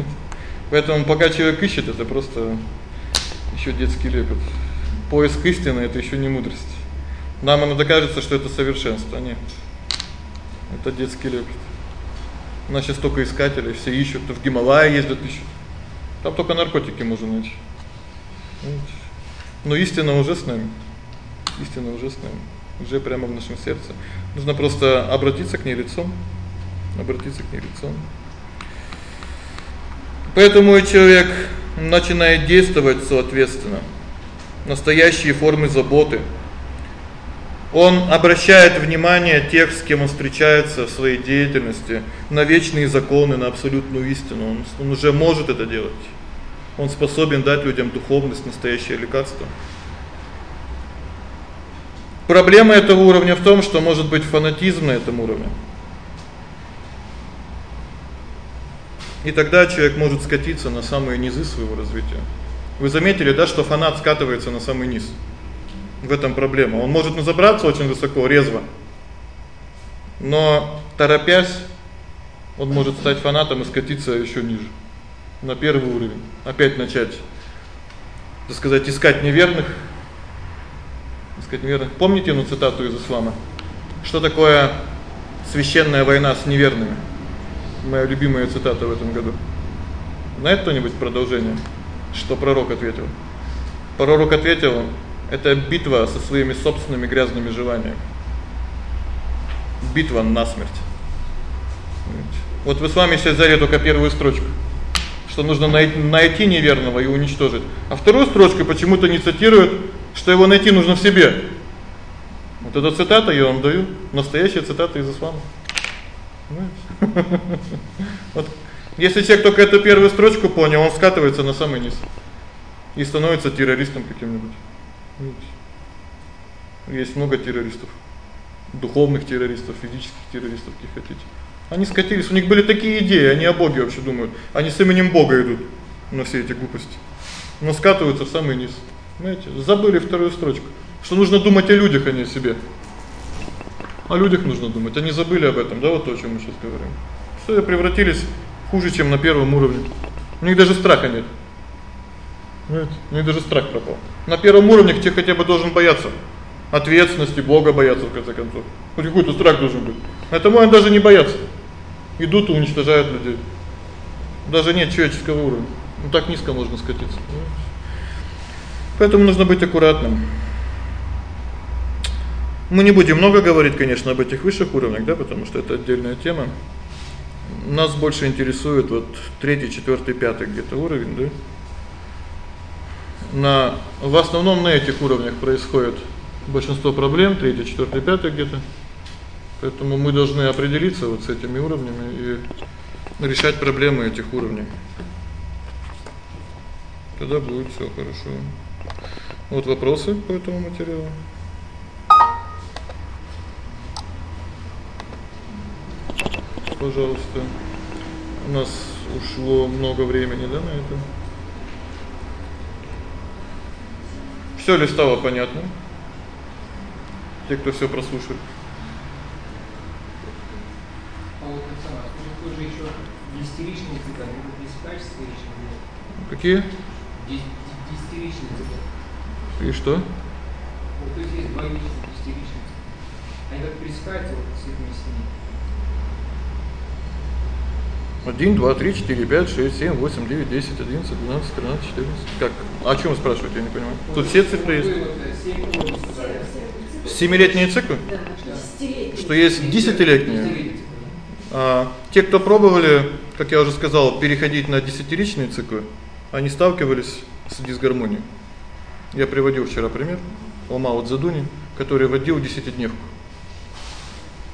Поэтому пока человек ищет, это просто ещё детский лепет. Поиск истины это ещё не мудрость. Нам иногда кажется, что это совершенство, а нет. Это детский лепет. У нас сейчас столько искателей, все ищут, кто в Гималаи ездят, ищут. Там только наркотики можно найти. Но истина уже с нами. Истина уже с нами. Уже прямо в нашем сердце. Нужно просто обратиться к ней лицом. Обратиться к ней лицом. Поэтому человек начинает действовать соответственно. Настоящие формы заботы он обращает внимание тех, с кем он встречается в своей деятельности, на вечные законы, на абсолютную истину. Он, он уже может это делать. Он способен дать людям духовность, настоящее лекарство. Проблема этого уровня в том, что может быть фанатизм на этом уровне. И тогда человек может скатиться на самые низы своего развития. Вы заметили, да, что фанат скатывается на самый низ? В этом проблема. Он может забраться очень высоко, резво. Но торопясь, он может стать фанатом и скатиться ещё ниже, на первый уровень. Опять начать, так сказать, искать неверных. Искать неверных. Помните ну цитату из ислама? Что такое священная война с неверными? Моя любимая цитата в этом году. Знает кто-нибудь продолжение? Что пророк ответил? Пророк ответил: это битва со своими собственными грязными желаниями. Битва насмерть. Вот вы с вами сейчас взяли только первую строчку, что нужно найти, найти неверного и уничтожить. А вторую строчку почему-то не цитируют что его найти нужно в себе. Вот эта цитата я вам даю, настоящая цитата из ислама. Вот если человек только эту первую строчку понял, он скатывается на самый низ и становится террористом каким-нибудь. Есть много террористов. Духовных террористов, физических террористов, каких хотите. Они скатились, у них были такие идеи, они о Боге вообще думают. Они с именем Бога идут на все эти глупости. Но скатываются в самый низ. Знаете, забыли вторую строчку, что нужно думать о людях, а не о себе. О людях нужно думать. Они забыли об этом, да, вот то, о чём мы сейчас говорим. Все превратились хуже, чем на первом уровне. У них даже страха нет. Нет, у них даже страх пропал. На первом уровне ты хотя бы должен бояться ответственности, Бога бояться в конце концов. Хоть какой-то страх должен быть. Этому они даже не боятся. Идут и уничтожают людей. Даже нет человеческого уровня. Ну так низко можно скатиться. Поэтому нужно быть аккуратным. Мы не будем много говорить, конечно, об этих высших уровнях, да, потому что это отдельная тема. Нас больше интересует вот 3, 4, 5 где-то уровень, да? На в основном на этих уровнях происходит большинство проблем, 3, 4, 5 где-то. Поэтому мы должны определиться вот с этими уровнями и решать проблемы этих уровней. Тогда будет всё хорошо. Вот вопросы по этому материалу. Пожалуйста. У нас ушло много времени, да, на это? Всё ли стало понятно? Те, кто всё прослушали. А сферичные? Какие? Десятиричные циклы. И что? Вот то есть есть два десятиричных. Они как пересекаются вот с этими семьи. 1 2 3 4 5 6 7 8 9 10 11 12 13 14. Как? О чём спрашиваете, я не понимаю. Тут все цифры есть. Семилетние циклы? Что есть десятилетние? А те, кто пробовали, как я уже сказал, переходить на десятиричные циклы, они сталкивались с дисгармонией. Я приводил вчера пример у Мао Цзэдуни, который вводил десятидневку.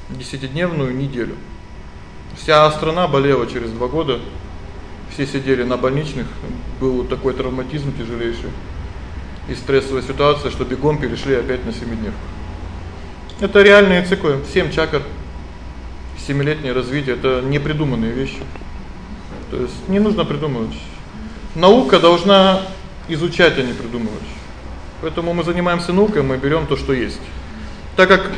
Десятидневную неделю. Вся страна болела через 2 года. Все сидели на больничных, был такой травматизм тяжелейший. И стрессовая ситуация, что бегом перешли опять на семидневку. Это реальные циклы, 7 чакр. Семилетнее развитие это не придуманные вещи. То есть не нужно придумывать. Наука должна изучать, а не придумывать. Поэтому мы занимаемся наукой, мы берём то, что есть. Так как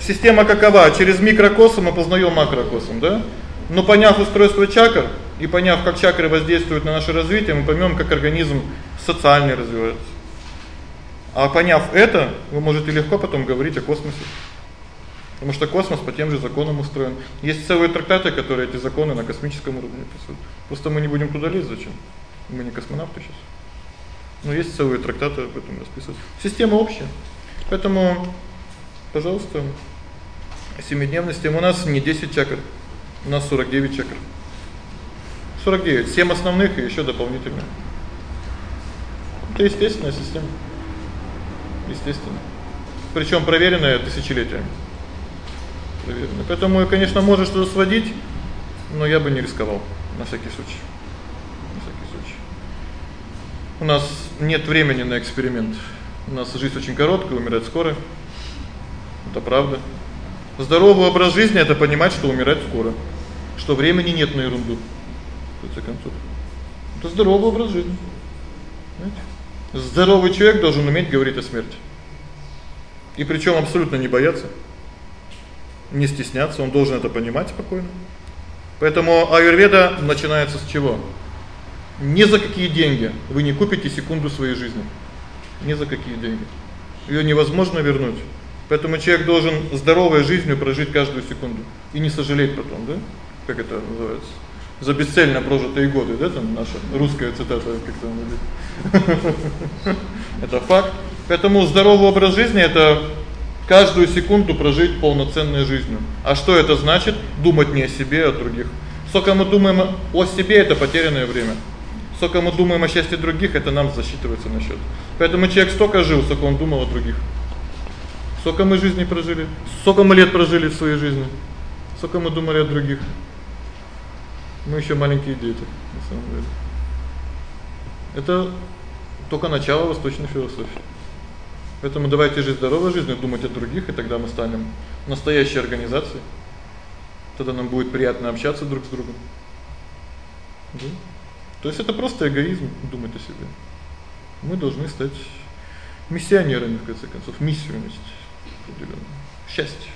система какова? Через микрокосм мы познаём макрокосм, да? Но поняв устройство чакр и поняв, как чакры воздействуют на наше развитие, мы поймём, как организм социально развивается. А поняв это, вы можете легко потом говорить о космосе. Потому что космос по тем же законам устроен. Есть целые трактаты, которые эти законы на космическом уровне описывают. Просто мы не будем туда лезть зачем? Мы не космонавты сейчас. Но есть целые трактаты об этом расписывают. Система общая. Поэтому, пожалуйста, семидневности у нас не 10 чакр. У нас 49 чакр. 49, 7 основных и ещё дополнительные. Это естественная система естественно. Причём проверенная тысячелетиями. Проверенная. Поэтому, конечно, может что-то сводить, но я бы не рисковал на всякий случай. На всякий случай. У нас нет времени на эксперимент. У нас жизнь очень короткая, умирать скоро. Это правда. Здоровый образ жизни это понимать, что умирать скоро, что времени нет на ерунду. В конце концов. Это здоровый образ жизни. Понимаете? Здоровый человек должен уметь говорить о смерти. И причём абсолютно не бояться, не стесняться, он должен это понимать спокойно. Поэтому аюрведа начинается с чего? Ни за какие деньги вы не купите секунду своей жизни. Ни за какие деньги. Её невозможно вернуть. Поэтому человек должен здоровой жизнью прожить каждую секунду и не сожалеть потом, да? Как это называется? за бесцельно прожитые годы, да, там наша русская цитата как там Это факт. Поэтому здоровый образ жизни это каждую секунду прожить полноценной жизнью. А что это значит? Думать не о себе, а о других. Сколько мы думаем о себе это потерянное время. Сколько мы думаем о счастье других, это нам засчитывается на счёт. Поэтому человек столько жил, сколько он думал о других. Сколько мы жизни прожили? Сколько мы лет прожили в своей жизни? Сколько мы думали о других? Мы ещё маленькие дети, на самом деле. Это только начало восточной философии. Поэтому давайте жить здоровой жизнью, думать о других, и тогда мы станем настоящей организацией. Тогда нам будет приятно общаться друг с другом. Да? То есть это просто эгоизм думать о себе. Мы должны стать миссионерами в конце концов, миссию нести определённо. Счастье.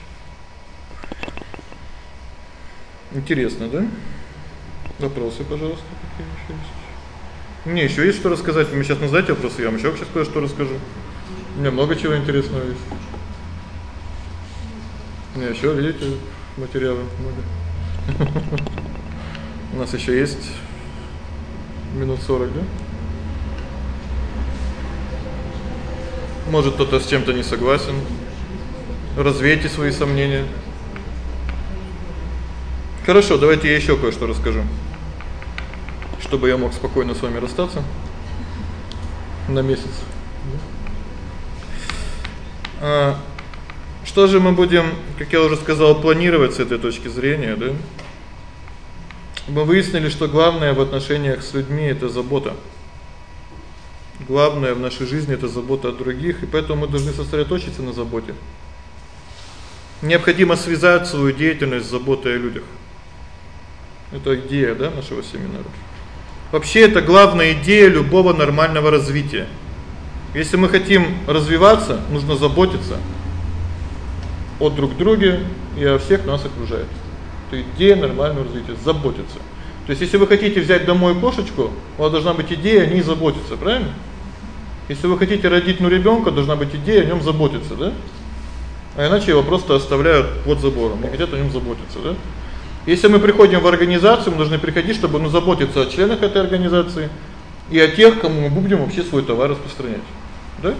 Интересно, да? Вопросы, пожалуйста, какие ещё есть? Мне ещё есть что рассказать. Вы мне сейчас назовите вопросы, я вам ещё сейчас кое-что расскажу. У меня много чего интересного есть. У меня ещё, видите, материала много. У нас ещё есть минут 40, да? Может, кто-то с чем-то не согласен. Развейте свои сомнения. Хорошо, давайте я ещё кое-что расскажу. Чтобы я мог спокойно с вами расстаться на месяц. А что же мы будем, как я уже сказал, планировать с этой точки зрения, да? Мы выяснили, что главное в отношениях с людьми это забота. Главное в нашей жизни это забота о других, и поэтому мы должны сосредоточиться на заботе. Необходимо связать свою деятельность с заботой о людях. Это идея, да, нашего семинара. Вообще это главная идея любого нормального развития. Если мы хотим развиваться, нужно заботиться о друг друге и о всех, кто нас окружает. Это идея нормального развития заботиться. То есть если вы хотите взять домой кошечку, у вас должна быть идея о ней заботиться, правильно? Если вы хотите родить ну ребёнка, должна быть идея о нём заботиться, да? А иначе его просто оставляют под забором, не хотят о нём заботиться, да? Если мы приходим в организацию, мы должны приходить, чтобы ну заботиться о членах этой организации и о тех, кому мы будем вообще свой товар распространять. Да?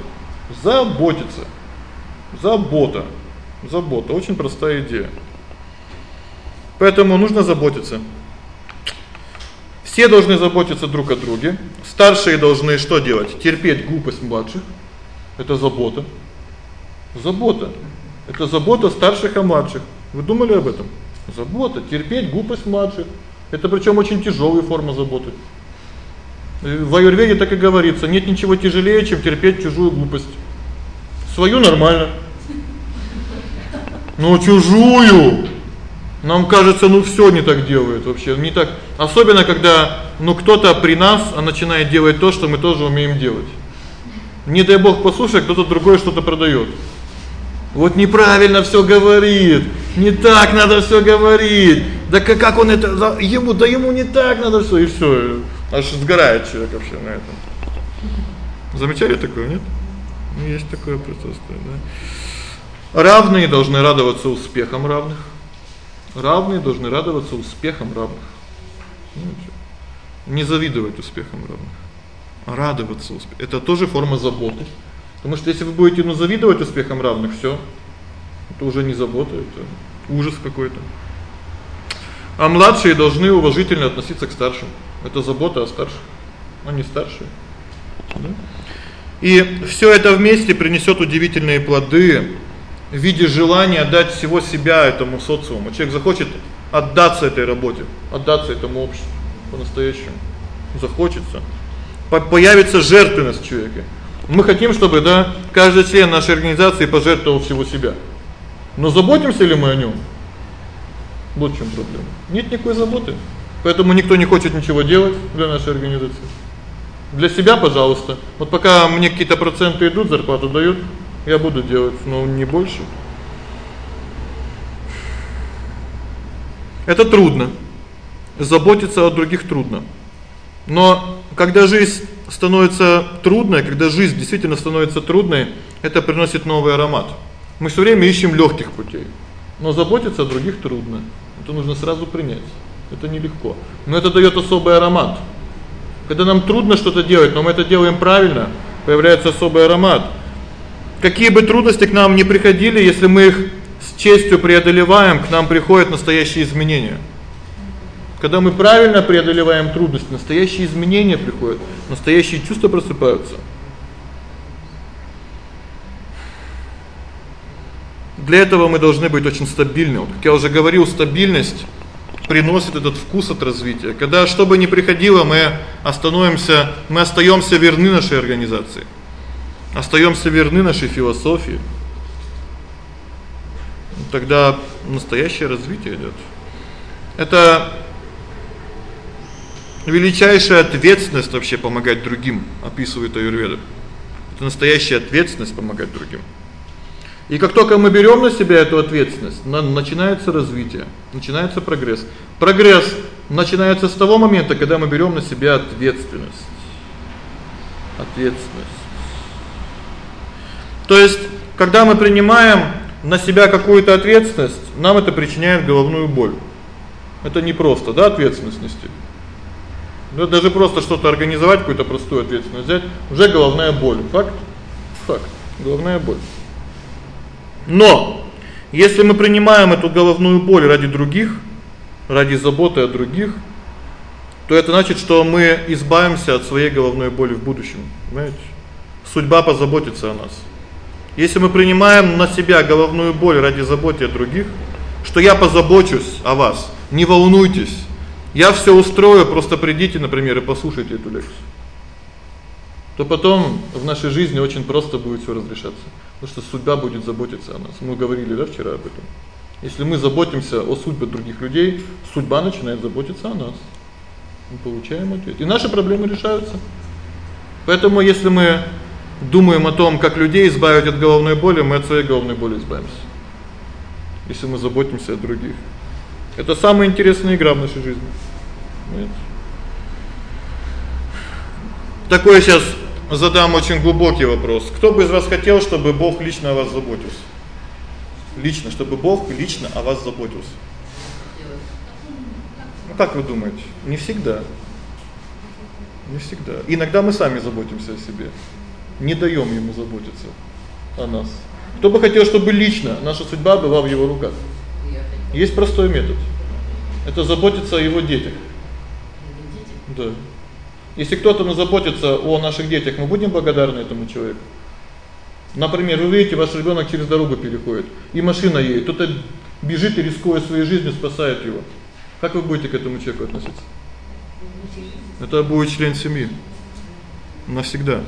Заботиться. Забота. Забота очень простая идея. Поэтому нужно заботиться. Все должны заботиться друг о друге. Старшие должны что делать? Терпеть глупость младших. Это забота. Забота. Это забота старших о младших. Вы думали об этом? Забота, терпеть глупость младших. Это причём очень тяжёлая форма заботы. В аюрведе так и говорится: нет ничего тяжелее, чем терпеть чужую глупость. Свою нормально. Но чужую нам кажется, ну всё не так делают вообще, не так. Особенно когда ну кто-то при нас, а начинает делать то, что мы тоже умеем делать. Не дай бог послушай, кто-то другой что-то продаёт. Вот неправильно всё говорит. Не так надо всё говорить. Да как как он это ему да ему не так надо всё и всё. Аж сгорает человек вообще на этом. Замечали такое, нет? Ну есть такое присутствие, да. Равные должны радоваться успехам равных. Равные должны радоваться успехам равных. Не завидовать успехам равных, а радоваться успехам. Это тоже форма заботы. Потому что если вы будете ну завидовать успехам равных, всё. Это уже не забота, это ужас какой-то. А младшие должны уважительно относиться к старшим. Это забота о старших, а не старшие. Да? И всё это вместе принесёт удивительные плоды в виде желания отдать всего себя этому социуму. Человек захочет отдаться этой работе, отдаться этому обществу по-настоящему. Захочется. Появится жертвенность в человеке. Мы хотим, чтобы, да, каждый член нашей организации пожертвовал всего себя. Но заботимся ли мы о нём? Вот в чём проблема. Нет никакой заботы. Поэтому никто не хочет ничего делать для нашей организации. Для себя, пожалуйста. Вот пока мне какие-то проценты идут, зарплату дают, я буду делать, но не больше. Это трудно. Заботиться о других трудно. Но когда жизнь становится трудной, когда жизнь действительно становится трудной, это приносит новый аромат. Мы всё время ищем лёгких путей. Но заботиться о других трудно. Это нужно сразу принять. Это нелегко. Но это даёт особый аромат. Когда нам трудно что-то делать, но мы это делаем правильно, появляется особый аромат. Какие бы трудности к нам ни приходили, если мы их с честью преодолеваем, к нам приходят настоящие изменения. Когда мы правильно преодолеваем трудности, настоящие изменения приходят, настоящие чувства просыпаются. Для этого мы должны быть очень стабильны. Вот, как я уже говорил, стабильность приносит этот вкус от развития. Когда что бы ни приходило, мы остановимся, мы остаёмся верны нашей организации. Остаёмся верны нашей философии. Тогда настоящее развитие идёт. Это величайшая ответственность вообще помогать другим, описывает аюрведа. Это настоящая ответственность помогать другим. И как только мы берём на себя эту ответственность, начинается развитие, начинается прогресс. Прогресс начинается с того момента, когда мы берём на себя ответственность. Ответственность. То есть, когда мы принимаем на себя какую-то ответственность, нам это причиняет головную боль. Это не просто, да, ответственность нести. Да даже просто что-то организовать, какую-то простую ответственность взять, уже головная боль. Факт? Факт. Головная боль. Но если мы принимаем эту головную боль ради других, ради заботы о других, то это значит, что мы избавимся от своей головной боли в будущем, понимаете? Судьба позаботится о нас. Если мы принимаем на себя головную боль ради заботы о других, что я позабочусь о вас, не волнуйтесь. Я всё устрою, просто придите, например, и послушайте эту лекцию. То потом в нашей жизни очень просто будет всё разрешаться. Потому что судьба будет заботиться о нас. Мы говорили, да, вчера об этом. Если мы заботимся о судьбе других людей, судьба начинает заботиться о нас. Мы получаем ответ. И наши проблемы решаются. Поэтому если мы думаем о том, как людей избавить от головной боли, мы от своей головной боли избавимся. Если мы заботимся о других. Это самая интересная игра в нашей жизни. Понимаете? Такое сейчас задам очень глубокий вопрос. Кто бы из вас хотел, чтобы Бог лично о вас заботился? Лично, чтобы Бог лично о вас заботился. Ну как вы думаете? Не всегда. Не всегда. Иногда мы сами заботимся о себе. Не даём ему заботиться о нас. Кто бы хотел, чтобы лично наша судьба была в его руках? Есть простой метод. Это заботиться о его детях. Да. Если кто-то ну заботится о наших детях, мы будем благодарны этому человеку. Например, вы видите, ваш ребёнок через дорогу переходит, и машина едет, кто-то бежит и рискуя своей жизнью спасает его. Как вы будете к этому человеку относиться? Это будет член семьи. Навсегда.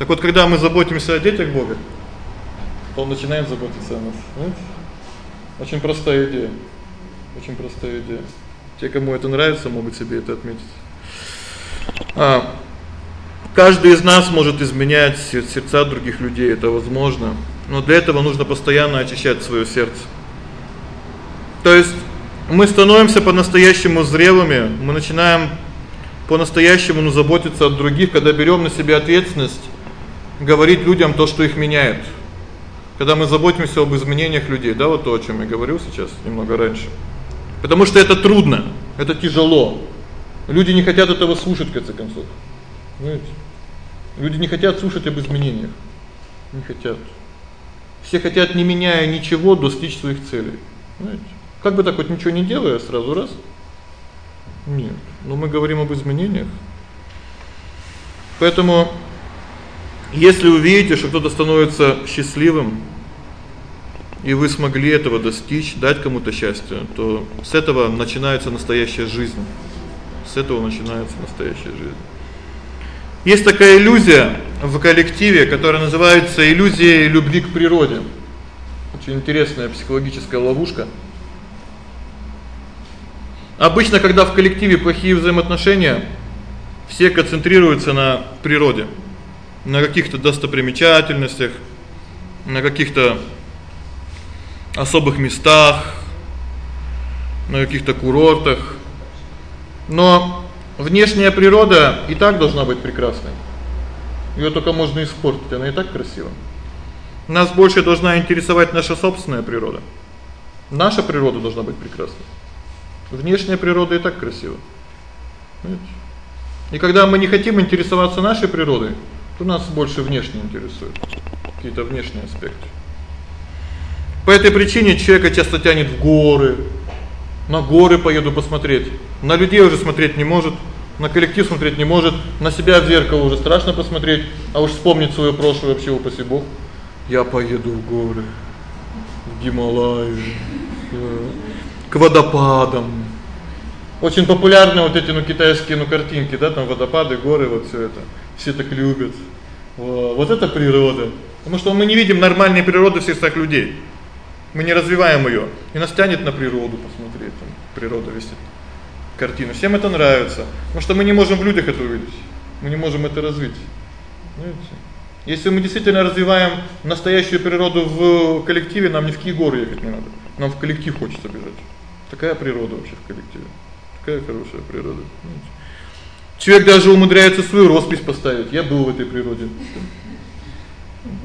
Так вот, когда мы заботимся о детях Бога, он начинает заботиться о нас. Понимаете? Очень простая идея. Очень простая идея. Те, кому это нравится, могут себе это отметить. А каждый из нас может изменять сердца других людей, это возможно. Но для этого нужно постоянно очищать своё сердце. То есть мы становимся по-настоящему зрелыми, мы начинаем по-настоящему ну заботиться о других, когда берём на себя ответственность говорить людям то, что их меняет. Когда мы заботимся об изменениях людей, да, вот то, о чём я говорил сейчас немного раньше. Потому что это трудно, это тяжело. Люди не хотят этого слушать в конце концов. Знаете? Люди не хотят слушать об изменениях. Не хотят. Все хотят, не меняя ничего, достичь своих целей. Знаете? Как бы так вот ничего не делая, сразу раз. Нет. Но мы говорим об изменениях. Поэтому если вы видите, что кто-то становится счастливым, и вы смогли этого достичь, дать кому-то счастье, то с этого начинается настоящая жизнь. С этого начинается настоящая жизнь. Есть такая иллюзия в коллективе, которая называется иллюзия любви к природе. Очень интересная психологическая ловушка. Обычно, когда в коллективе плохие взаимоотношения, все концентрируются на природе, на каких-то достопримечательностях, на каких-то особых местах, на каких-то курортах. Но внешняя природа и так должна быть прекрасной. Её только можно испортить, она и так красива. Нас больше должна интересовать наша собственная природа. Наша природа должна быть прекрасной. Внешняя природа и так красива. Понимаете? И когда мы не хотим интересоваться нашей природой, то нас больше внешне интересует какие-то внешние аспекты. По этой причине человека часто тянет в горы, На горы поеду посмотреть. На людей уже смотреть не может, на коллектив смотреть не может, на себя в зеркало уже страшно посмотреть, а уж вспомнить своё прошлое вообще упаси Бог. Я поеду в горы, в Гималаи, к водопадам. Очень популярны вот эти ну китайские ну картинки, да, там водопады, горы, вот всё это. Все так любят. Вот это природа. Потому что мы не видим нормальной природы в сердцах людей. Мы не развиваем её. И нас тянет на природу посмотреть, там природа висит. Картину. Всем это нравится. Потому что мы не можем в людях это увидеть. Мы не можем это развить. Понимаете? Если мы действительно развиваем настоящую природу в коллективе, нам ни в какие горы ехать не надо. Нам в коллектив хочется бежать. Такая природа вообще в коллективе. Такая хорошая природа. Человек даже умудряется свою роспись поставить. Я был в этой природе.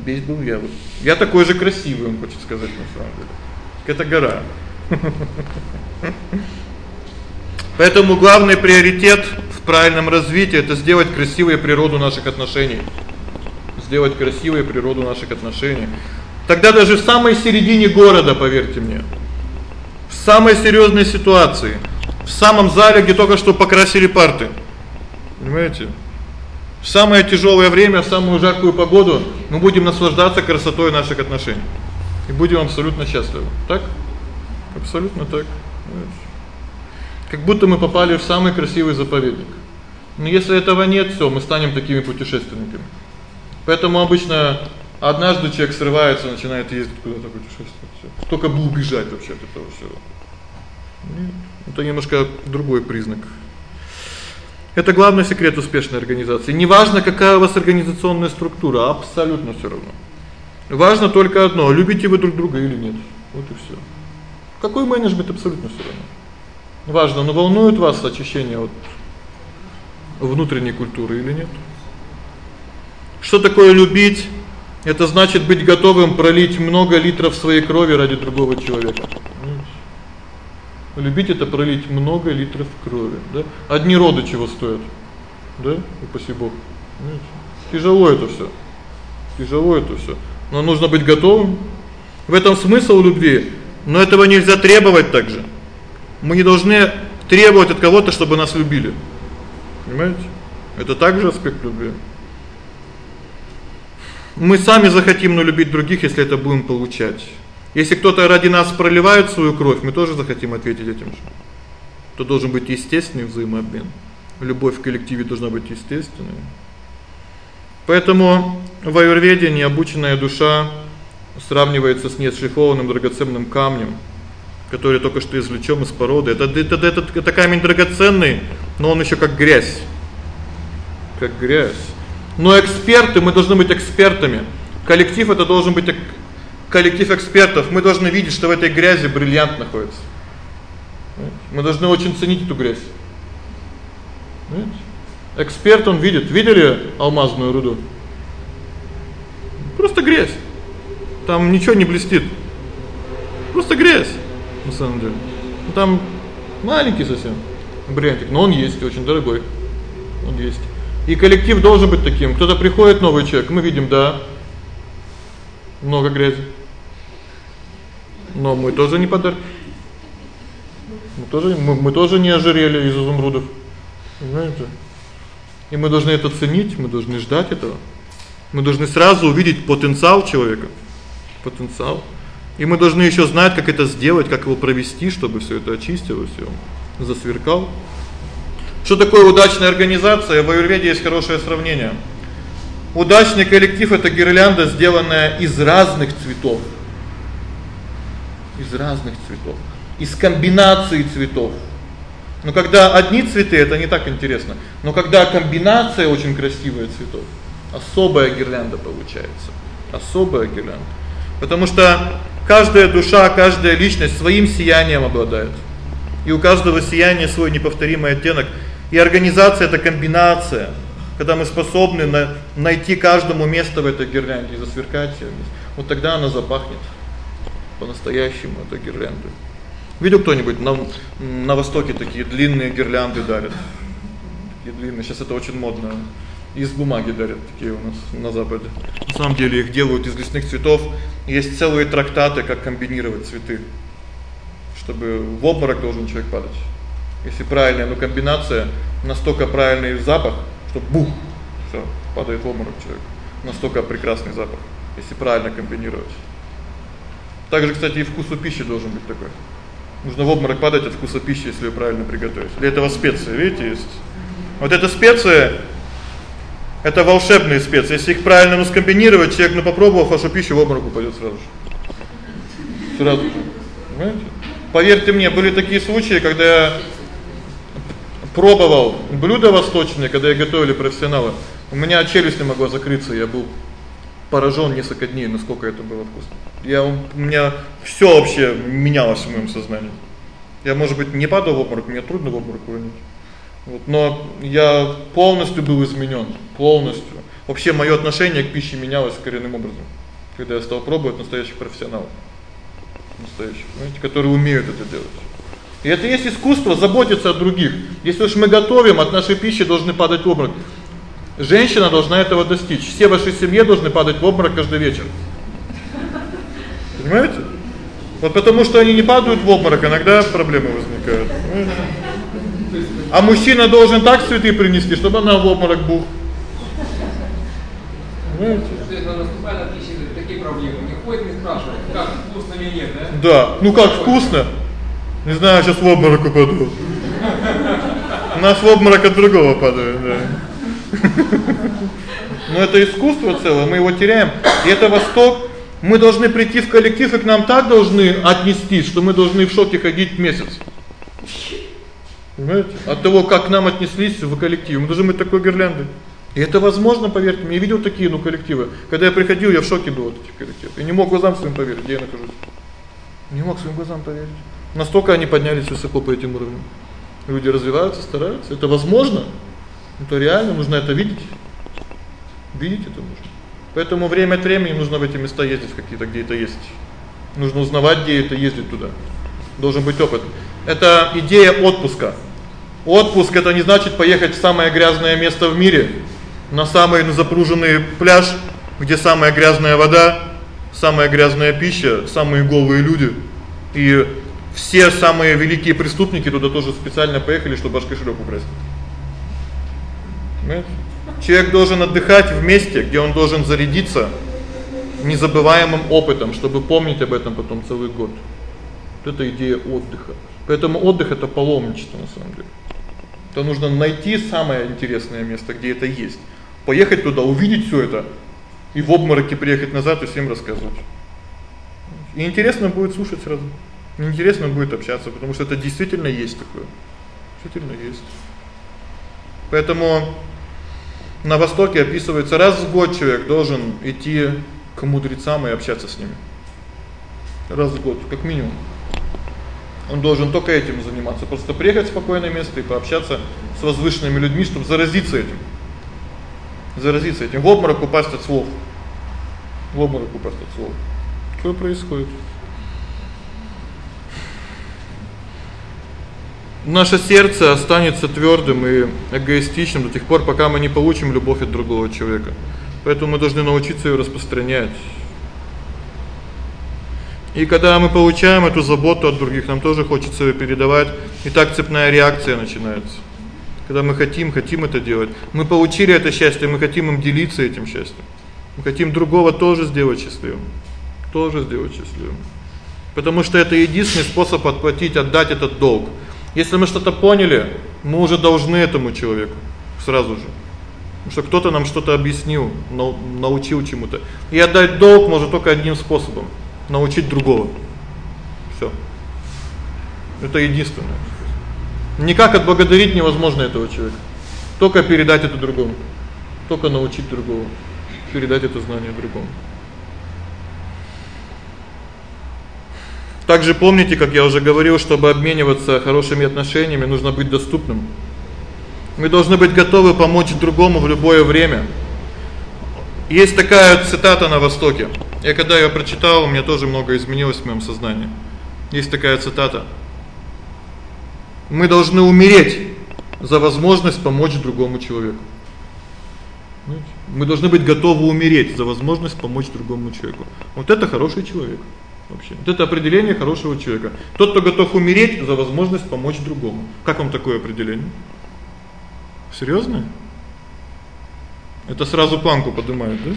Весь был я вот. Я такой же красивый, он хочет сказать на самом деле. Это гора. Поэтому главный приоритет в правильном развитии это сделать красивой природу наших отношений. Сделать красивой природу наших отношений. Тогда даже в самой середине города, поверьте мне, в самой серьёзной ситуации, в самом зале, где только что покрасили парты. Понимаете? В самое тяжёлое время, в самую жаркую погоду мы будем наслаждаться красотой наших отношений. И будем абсолютно счастливы. Так? Абсолютно так. Как будто мы попали в самый красивый заповедник. Но если этого нет, всё, мы станем такими путешественниками. Поэтому обычно однажды человек срывается, начинает ездить куда-то путешествовать. Всё. Только бы убежать вообще от этого всего. Это немножко другой признак это главный секрет успешной организации. Неважно, какая у вас организационная структура, абсолютно всё равно. Важно только одно: любите вы друг друга или нет. Вот и всё. Какой менеджмент абсолютно всё равно. Важно, но волнует вас очищение от внутренней культуры или нет? Что такое любить? Это значит быть готовым пролить много литров своей крови ради другого человека. Любить это пролить много литров крови, да? Одни роды чего стоят? Да? Упаси Бог. Понимаете? Тяжело это всё. Тяжело это всё. Но нужно быть готовым. В этом смысл любви. Но этого нельзя требовать также. Мы не должны требовать от кого-то, чтобы нас любили. Понимаете? Это также аспект любви. Мы сами захотим но любить других, если это будем получать. Если кто-то ради нас проливает свою кровь, мы тоже захотим ответить этим же. То должен быть естественный взаимообмен. Любовь в коллективе должна быть естественной. Поэтому в аюрведе необученная душа сравнивается с неотшлифованным драгоценным камнем, который только что извлечён из породы. Это это это, это камень драгоценный, но он ещё как грязь. Как грязь. Но эксперты, мы должны быть экспертами. Коллектив это должен быть коллектив экспертов, мы должны видеть, что в этой грязи бриллиант находится. Мы должны очень ценить эту грязь. Понимаете? Эксперт он видит, видели алмазную руду? Просто грязь. Там ничего не блестит. Просто грязь, на самом деле. Ну там маленький совсем бриллиантик, но он есть, очень дорогой. Он есть. И коллектив должен быть таким. Кто-то приходит новый человек, мы видим, да, много грязи. Но мы тоже не подарки. Мы тоже мы, мы тоже не ожерели из изумрудов. Понимаете? И мы должны это ценить, мы должны ждать этого. Мы должны сразу увидеть потенциал человека. Потенциал. И мы должны ещё знать, как это сделать, как его провести, чтобы всё это очистилось, и засверкал. Что такое удачная организация? В аюрведе есть хорошее сравнение. Удачный коллектив это гирлянда, сделанная из разных цветов из разных цветов, из комбинации цветов. Но когда одни цветы это не так интересно. Но когда комбинация очень красивая цветов, особая гирлянда получается. Особая гирлянда. Потому что каждая душа, каждая личность своим сиянием обладает. И у каждого сияния свой неповторимый оттенок. И организация это комбинация, когда мы способны на найти каждому место в этой гирлянде и засверкать её. Вот тогда она запахнет по-настоящему это гирлянды. Видел кто-нибудь на на востоке такие длинные гирлянды дарят? Такие длинные, сейчас это очень модно. Из бумаги дарят такие у нас на западе. На самом деле их делают из лесных цветов. Есть целые трактаты, как комбинировать цветы. чтобы в обморок должен человек падать. Если правильная, ну комбинация, настолько правильный запах, что бух, всё, падает в обморок человек. Настолько прекрасный запах, если правильно комбинировать. Также, кстати, и вкус у пищи должен быть такой. Нужно в обморок падать от вкуса пищи, если её правильно приготовить. Для этого специи, видите, есть. Вот эта специя это волшебные специи. Если их правильно ну скомбинировать, человек, ну попробовав вашу пищу, в обморок упадёт сразу же. Сразу же. Понимаете? Поверьте мне, были такие случаи, когда я пробовал блюда восточные, когда я готовили профессионалы. У меня челюсть не могла закрыться, я был поражён несколько дней, насколько это было вкусно. Я у меня всё вообще менялось в моём сознании. Я, может быть, не падал в обморок, мне трудно в обморок уронить. Вот, но я полностью был изменён, полностью. Вообще моё отношение к пище менялось коренным образом, когда я стал пробовать настоящих профессионалов. Настоящих, знаете, которые умеют это делать. И это есть искусство заботиться о других. Если уж мы готовим, от нашей пищи должны падать в обморок. Женщина должна этого достичь. Все в вашей семье должны падать в обморок каждый вечер. Понимаете? Вот потому что они не падают в обморок, иногда проблемы возникают. А мужчина должен так цветы принести, чтобы она в обморок бух. Понимаете? Такие проблемы. Не ходит, не спрашивает, как вкусно или нет, да? Да. Ну как вкусно? Не знаю, сейчас в обморок упаду. У нас в обморок от другого падают, да. Но это искусство целое, мы его теряем. И это Восток. Мы должны прийти в коллектив, и к нам так должны отнестись, что мы должны в шоке ходить месяц. Понимаете? От того, как к нам отнеслись в коллектив. Мы должны быть такой гирляндой. И это возможно, поверьте мне. Я видел такие, ну, коллективы. Когда я приходил, я в шоке был от этих коллективов. И не мог глазам своим поверить, где я нахожусь. Не мог своим глазам поверить. Настолько они поднялись высоко по этим уровням. Люди развиваются, стараются. Это возможно. Это реально, нужно это видеть. Видеть это нужно. Поэтому время от времени нужно в эти места ездить какие-то, где это есть. Нужно узнавать, где это, ездить туда. Должен быть опыт. Это идея отпуска. Отпуск это не значит поехать в самое грязное место в мире, на самый запруженный пляж, где самая грязная вода, самая грязная пища, самые голые люди. И все самые великие преступники туда тоже специально поехали, чтобы ваш кошелёк украсть. Понимаете? Человек должен отдыхать в месте, где он должен зарядиться незабываемым опытом, чтобы помнить об этом потом целый год. Вот это идея отдыха. Поэтому отдых это паломничество на самом деле. То нужно найти самое интересное место, где это есть. Поехать туда, увидеть всё это и в обмороке приехать назад и всем рассказать. И интересно будет слушать сразу. Интересно будет общаться, потому что это действительно есть такое. Действительно есть. Поэтому на востоке описывается раз в год человек должен идти к мудрецам и общаться с ними. Раз в год, как минимум. Он должен только этим заниматься, просто приехать в спокойное место и пообщаться с возвышенными людьми, чтобы заразиться этим. Заразиться этим, в обморок упасть от слов. В обморок упасть от слов. Что происходит? Наше сердце останется твёрдым и эгоистичным до тех пор, пока мы не получим любовь от другого человека. Поэтому мы должны научиться её распространять. И когда мы получаем эту заботу от других, нам тоже хочется её передавать, и так цепная реакция начинается. Когда мы хотим, хотим это делать. Мы получили это счастье, мы хотим им делиться этим счастьем. Мы хотим другого тоже сделать счастливым. Тоже сделать счастливым. Потому что это единственный способ отплатить, отдать этот долг. Если мы что-то поняли, мы уже должны этому человеку сразу же. Потому что кто-то нам что-то объяснил, научил чему-то. И отдать долг можно только одним способом научить другого. Всё. Это единственное. Никак отблагодарить невозможно этого человека. Только передать это другому. Только научить другого, передать это знание другому. Также помните, как я уже говорил, чтобы обмениваться хорошими отношениями, нужно быть доступным. Мы должны быть готовы помочь другому в любое время. Есть такая цитата на востоке. Я когда её прочитал, у меня тоже много изменилось в моём сознании. Есть такая цитата: Мы должны умереть за возможность помочь другому человеку. Мы должны быть готовы умереть за возможность помочь другому человеку. Вот это хороший человек. Вообще. Вот это определение хорошего человека. Тот, кто готов умереть за возможность помочь другому. Как вам такое определение? Серьёзно? Это сразу планку поднимает, да?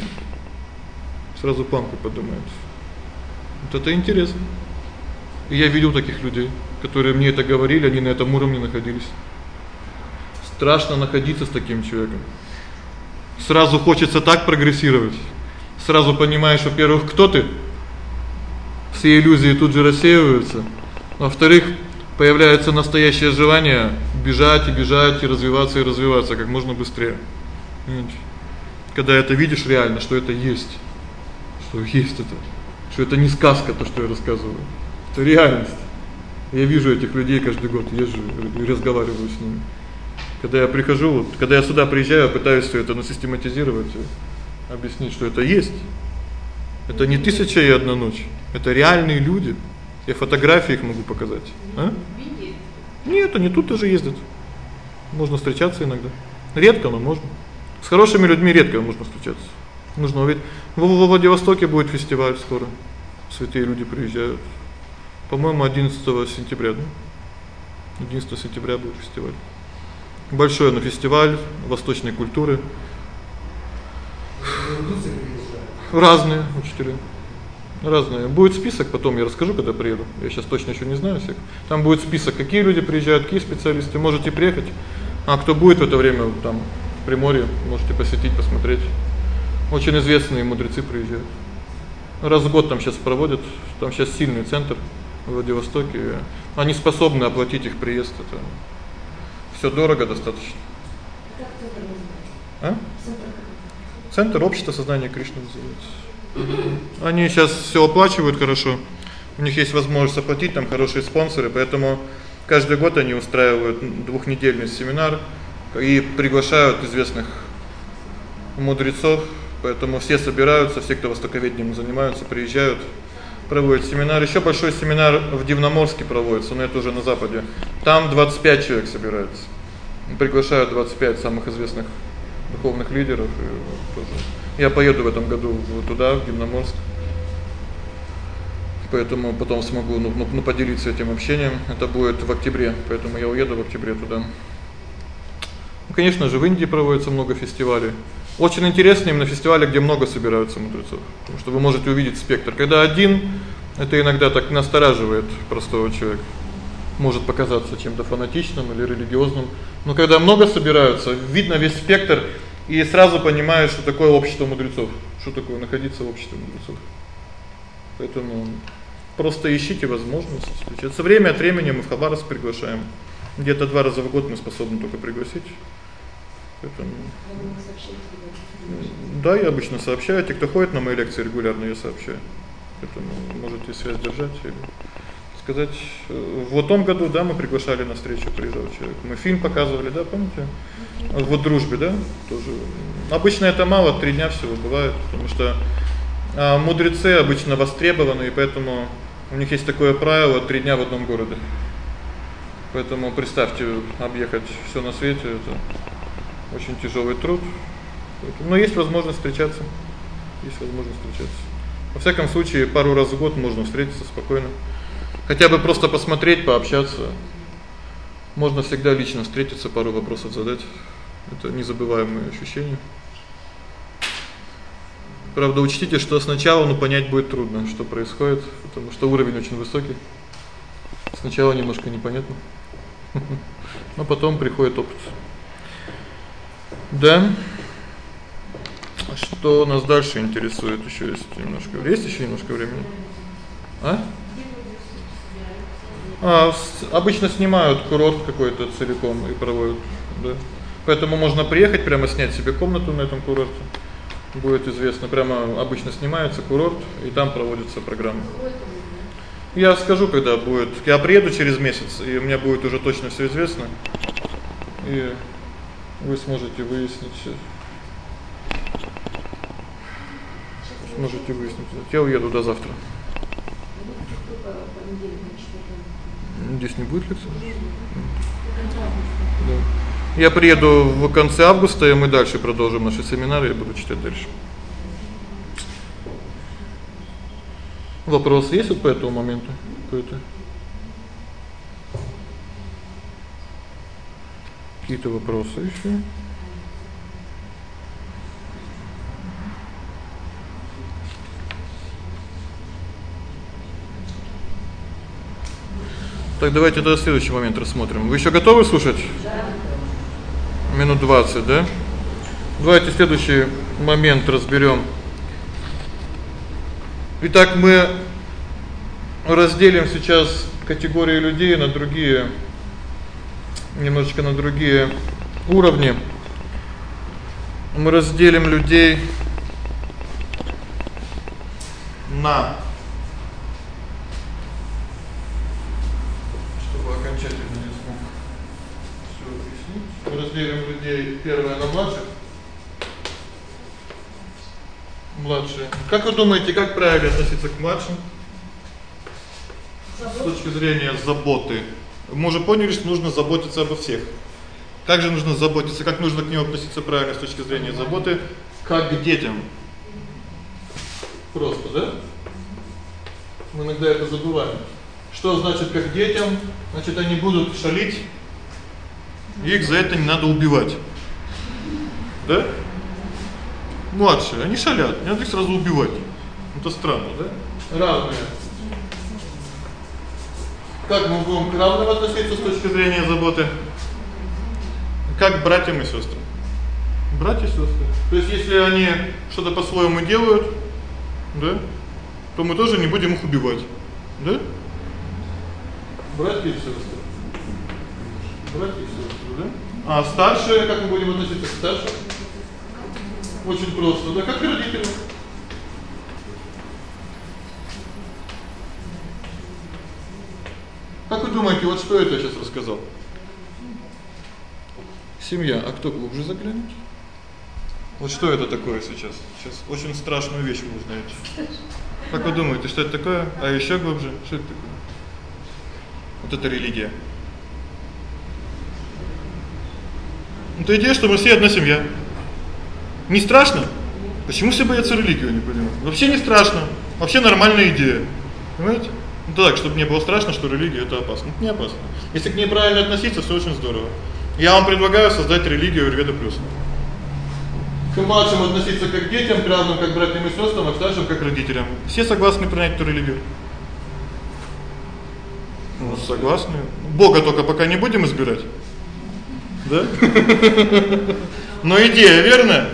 Сразу планку поднимает. Вот это интересно. И я видел таких людей, которые мне это говорили, они на этом уровне находились. Страшно находиться с таким человеком. Сразу хочется так прогрессировать. Сразу понимаешь, во-первых, кто ты? Все иллюзии тут же рассеиваются. Во-вторых, появляется настоящее желание бежать и бежать и развиваться и развиваться как можно быстрее. Когда это видишь реально, что это есть. Что есть это. Что это не сказка то, что я рассказываю. Это реальность. Я вижу этих людей каждый год, езжу и разговариваю с ними. Когда я прихожу, вот когда я сюда приезжаю, пытаюсь всё это насистематизировать, объяснить, что это есть. Это не тысяча и одна ночь. Это реальные люди. Я фотографии их могу показать. А? Нет, они тут тоже ездят. Можно встречаться иногда. Редко, но можно. С хорошими людьми редко можно встречаться. Нужно увидеть. В Владивостоке будет фестиваль скоро. Святые люди приезжают. По-моему, 11 сентября, да? 11 сентября будет фестиваль. Большой на фестиваль восточной культуры. Разные учителя. Разные. Будет список, потом я расскажу, когда приеду. Я сейчас точно ещё не знаю всех. Там будет список, какие люди приезжают, какие специалисты, можете приехать. А кто будет в это время там в Приморье, можете посетить, посмотреть. Очень известные мудрецы приезжают. Раз в год там сейчас проводят, там сейчас сильный центр в Владивостоке. Они способны оплатить их приезд это. Всё дорого достаточно. А? Центр общества сознания Кришны называется. Они сейчас всё оплачивают хорошо. У них есть возможность оплатить, там хорошие спонсоры, поэтому каждый год они устраивают двухнедельный семинар и приглашают известных мудрецов, поэтому все собираются, все, кто востоковедением занимаются, приезжают, проводят семинар. Ещё большой семинар в Дивноморске проводится, но это уже на западе. Там 25 человек собирается. Приглашают 25 самых известных духовных лидеров и тоже. Я поеду в этом году туда, в Дивноморск. Поэтому потом смогу ну, ну, ну поделиться этим общением. Это будет в октябре, поэтому я уеду в октябре туда. Ну, конечно же, в Индии проводится много фестивалей. Очень интересно именно фестивали, где много собираются мудрецов, потому что вы можете увидеть спектр. Когда один это иногда так настораживает простого человека. Может показаться чем-то фанатичным или религиозным, но когда много собираются, видно весь спектр и сразу понимаешь, что такое общество мудрецов, что такое находиться в обществе мудрецов. Поэтому просто ищите возможность встречаться. Время от времени мы в Хабаровск приглашаем. Где-то два раза в год мы способны только пригласить. Поэтому Да, я обычно сообщаю, те, кто ходит на мои лекции регулярно, я сообщаю. Поэтому можете связь держать или сказать. В том году, да, мы приглашали на встречу приезжал человек. Мы фильм показывали, да, помните? Вот дружбе, да? Тоже. Обычно это мало, 3 дня всего бывает, потому что а мудрецы обычно востребованы, и поэтому у них есть такое правило 3 дня в одном городе. Поэтому представьте, объехать всё на свете это очень тяжёлый труд. Но есть возможность встречаться. Есть возможность встречаться. Во всяком случае, пару раз в год можно встретиться спокойно. Хотя бы просто посмотреть, пообщаться. Можно всегда лично встретиться, пару вопросов задать. Это незабываемые ощущения. Правда, учтите, что сначала ну понять будет трудно, что происходит, потому что уровень очень высокий. Сначала немножко непонятно. Но потом приходит опыт. Да. Что нас дальше интересует? Ещё есть немножко. Есть ещё немножко времени? А? А обычно снимают курорт какой-то целиком и проводят, да. Поэтому можно приехать прямо снять себе комнату на этом курорте. Будет известно, прямо обычно снимается курорт, и там проводится программа. Я скажу, когда будет. Я приеду через месяц, и у меня будет уже точно всё известно. И вы сможете выяснить всё. Сможете выяснить. Я уеду до завтра. Здесь не будет лекции? Да. Я приеду в конце августа, и мы дальше продолжим наши семинары, я буду читать дальше. Вопрос есть вот по этому моменту? Какой-то? Какие-то вопросы ещё? Так давайте тогда следующий момент рассмотрим. Вы ещё готовы слушать? Да. Минут 20, да? Давайте следующий момент разберём. Итак, мы разделим сейчас категории людей на другие немножечко на другие уровни. Мы разделим людей на разделим людей первое на младших. Младшие. Как вы думаете, как правильно относиться к младшим? С точки зрения заботы. Мы уже поняли, что нужно заботиться обо всех. Как же нужно заботиться, как нужно к ним относиться правильно с точки зрения заботы, как к детям. Просто, да? Мы иногда это забываем. Что значит как к детям? Значит, они будут шалить, их за это не надо убивать. Да? Младшие, они шалят, не надо их сразу убивать. Это странно, да? Равные. Как мы будем к равным относиться с точки зрения заботы? Как к братьям и сестрам. Братья и сестры. То есть если они что-то по-своему делают, да? То мы тоже не будем их убивать. Да? Братья и сестры. Братья и сестры? А старшие, как мы будем относиться к старшим? Очень просто, да, как к родителям. Как вы думаете, вот что это я сейчас рассказал? Семья. А кто глубже заглянет? Вот что это такое сейчас? Сейчас очень страшную вещь вы узнаете. Как вы думаете, что это такое? А ещё глубже, что это такое? Вот это религия. Это идея, что мы все одна семья. Не страшно? Почему все боятся религию, не понимаю. Вообще не страшно. Вообще нормальная идея. Понимаете? Ну так, чтобы не было страшно, что религия это опасно. Это не опасно. Если к ней правильно относиться, всё очень здорово. Я вам предлагаю создать религию Аюрведа плюс. К младшим относиться как к детям, к равным как братьям и сестрам, а к старшим как к родителям. Все согласны принять эту религию? Ну, согласны. Бога только пока не будем избирать. Да? Но идея верная.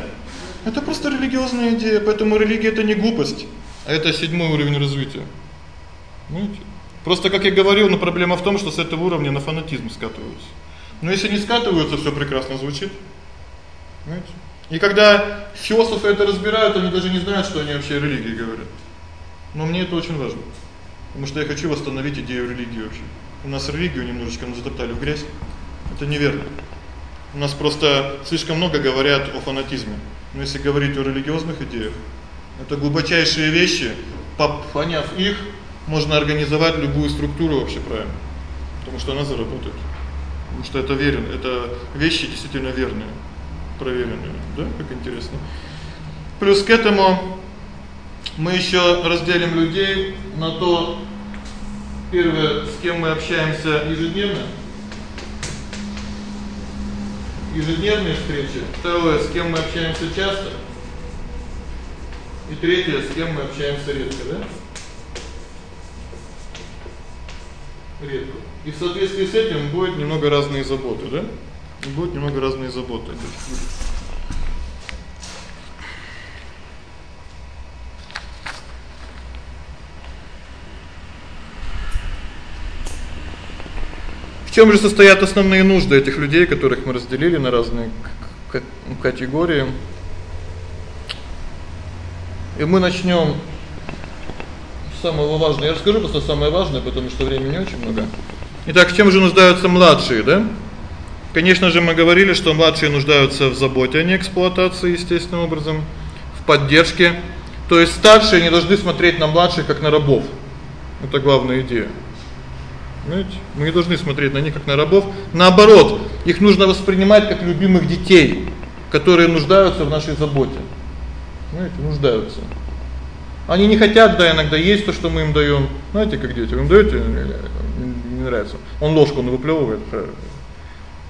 Это просто религиозная идея, поэтому религия это не глупость, а это седьмой уровень развития. Понимаете? Просто как я говорил, но проблема в том, что с этого уровня на фанатизм скатываются. Но если не скатываются, всё прекрасно звучит. Понимаете? И когда философы это разбирают, они даже не знают, что они вообще о религии говорят. Но мне это очень важно. Потому что я хочу восстановить идею религии вообще. У нас религию немножечко мы затоптали в грязь. Это неверно. У нас просто слишком много говорят о фанатизме. Но если говорить о религиозных идеях, это глубочайшие вещи, поняв их, можно организовать любую структуру вообще правильно. Потому что она заработает. Потому что это верно, это вещи действительно верные, проверенные, да? Как интересно. Плюс к этому мы ещё разделим людей на то первое, с кем мы общаемся ежедневно. Ежедневные встречи. Второе, с кем мы общаемся часто. И третье, с кем мы общаемся редко, да? редко. И в соответствии с этим будет немного разные заботы, да? Будет немного разные заботы. В чём же состоят основные нужды этих людей, которых мы разделили на разные категории? И мы начнём самого важного. Я расскажу просто самое важное, потому что времени очень много. Итак, в чем же нуждаются младшие, да? Конечно же, мы говорили, что младшие нуждаются в заботе, а не эксплуатации естественным образом, в поддержке. То есть старшие не должны смотреть на младших как на рабов. Это главная идея. Знаете, мы не должны смотреть на них как на рабов, наоборот, их нужно воспринимать как любимых детей, которые нуждаются в нашей заботе. Знаете, нуждаются. Они не хотят, да, иногда есть то, что мы им даём. Знаете, как дети, вы им даёте, не нравится. Он ложку он выплёвывает.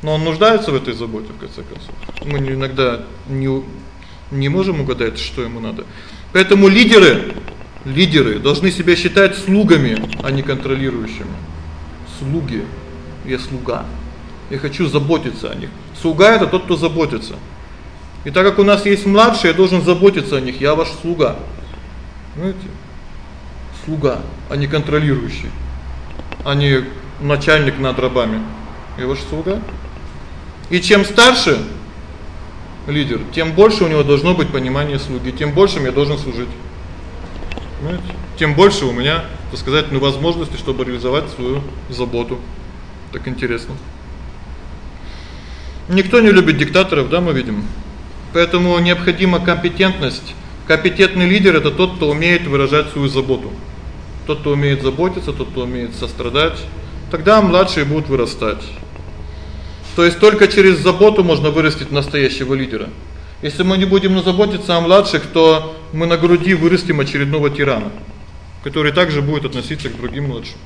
Но он нуждается в этой заботе в конце концов. Мы иногда не не можем угадать, что ему надо. Поэтому лидеры, лидеры должны себя считать слугами, а не контролирующими. Слуги. Я слуга. Я хочу заботиться о них. Слуга это тот, кто заботится. И так как у нас есть младшие, я должен заботиться о них. Я ваш слуга. Знаете? Слуга, а не контролирующий. А не начальник над рабами. Я ваш слуга. И чем старше лидер, тем больше у него должно быть понимание слуги, тем больше я должен служить. Понимаете? Тем больше у меня, ну возможности, чтобы реализовать свою заботу. Так интересно. Никто не любит диктаторов, да, мы видим. Поэтому необходима компетентность. Компетентный лидер это тот, кто умеет выражать свою заботу. Тот, кто умеет заботиться, тот, кто умеет сострадать. Тогда младшие будут вырастать. То есть только через заботу можно вырастить настоящего лидера. Если мы не будем заботиться о младших, то мы на груди вырастим очередного тирана, который также будет относиться к другим младшим.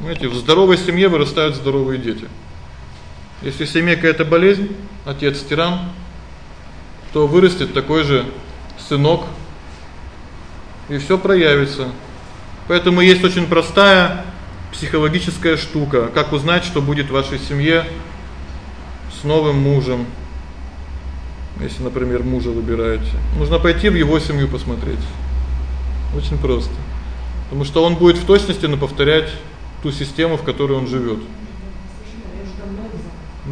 Знаете, в здоровой семье вырастают здоровые дети. Если в семье какая-то болезнь, отец тиран, то вырастет такой же сынок, и всё проявится. Поэтому есть очень простая психологическая штука. Как узнать, что будет в вашей семье с новым мужем? Если, например, мужа выбираете, нужно пойти в его семью посмотреть. Очень просто. Потому что он будет в точности на повторять ту систему, в которой он живёт.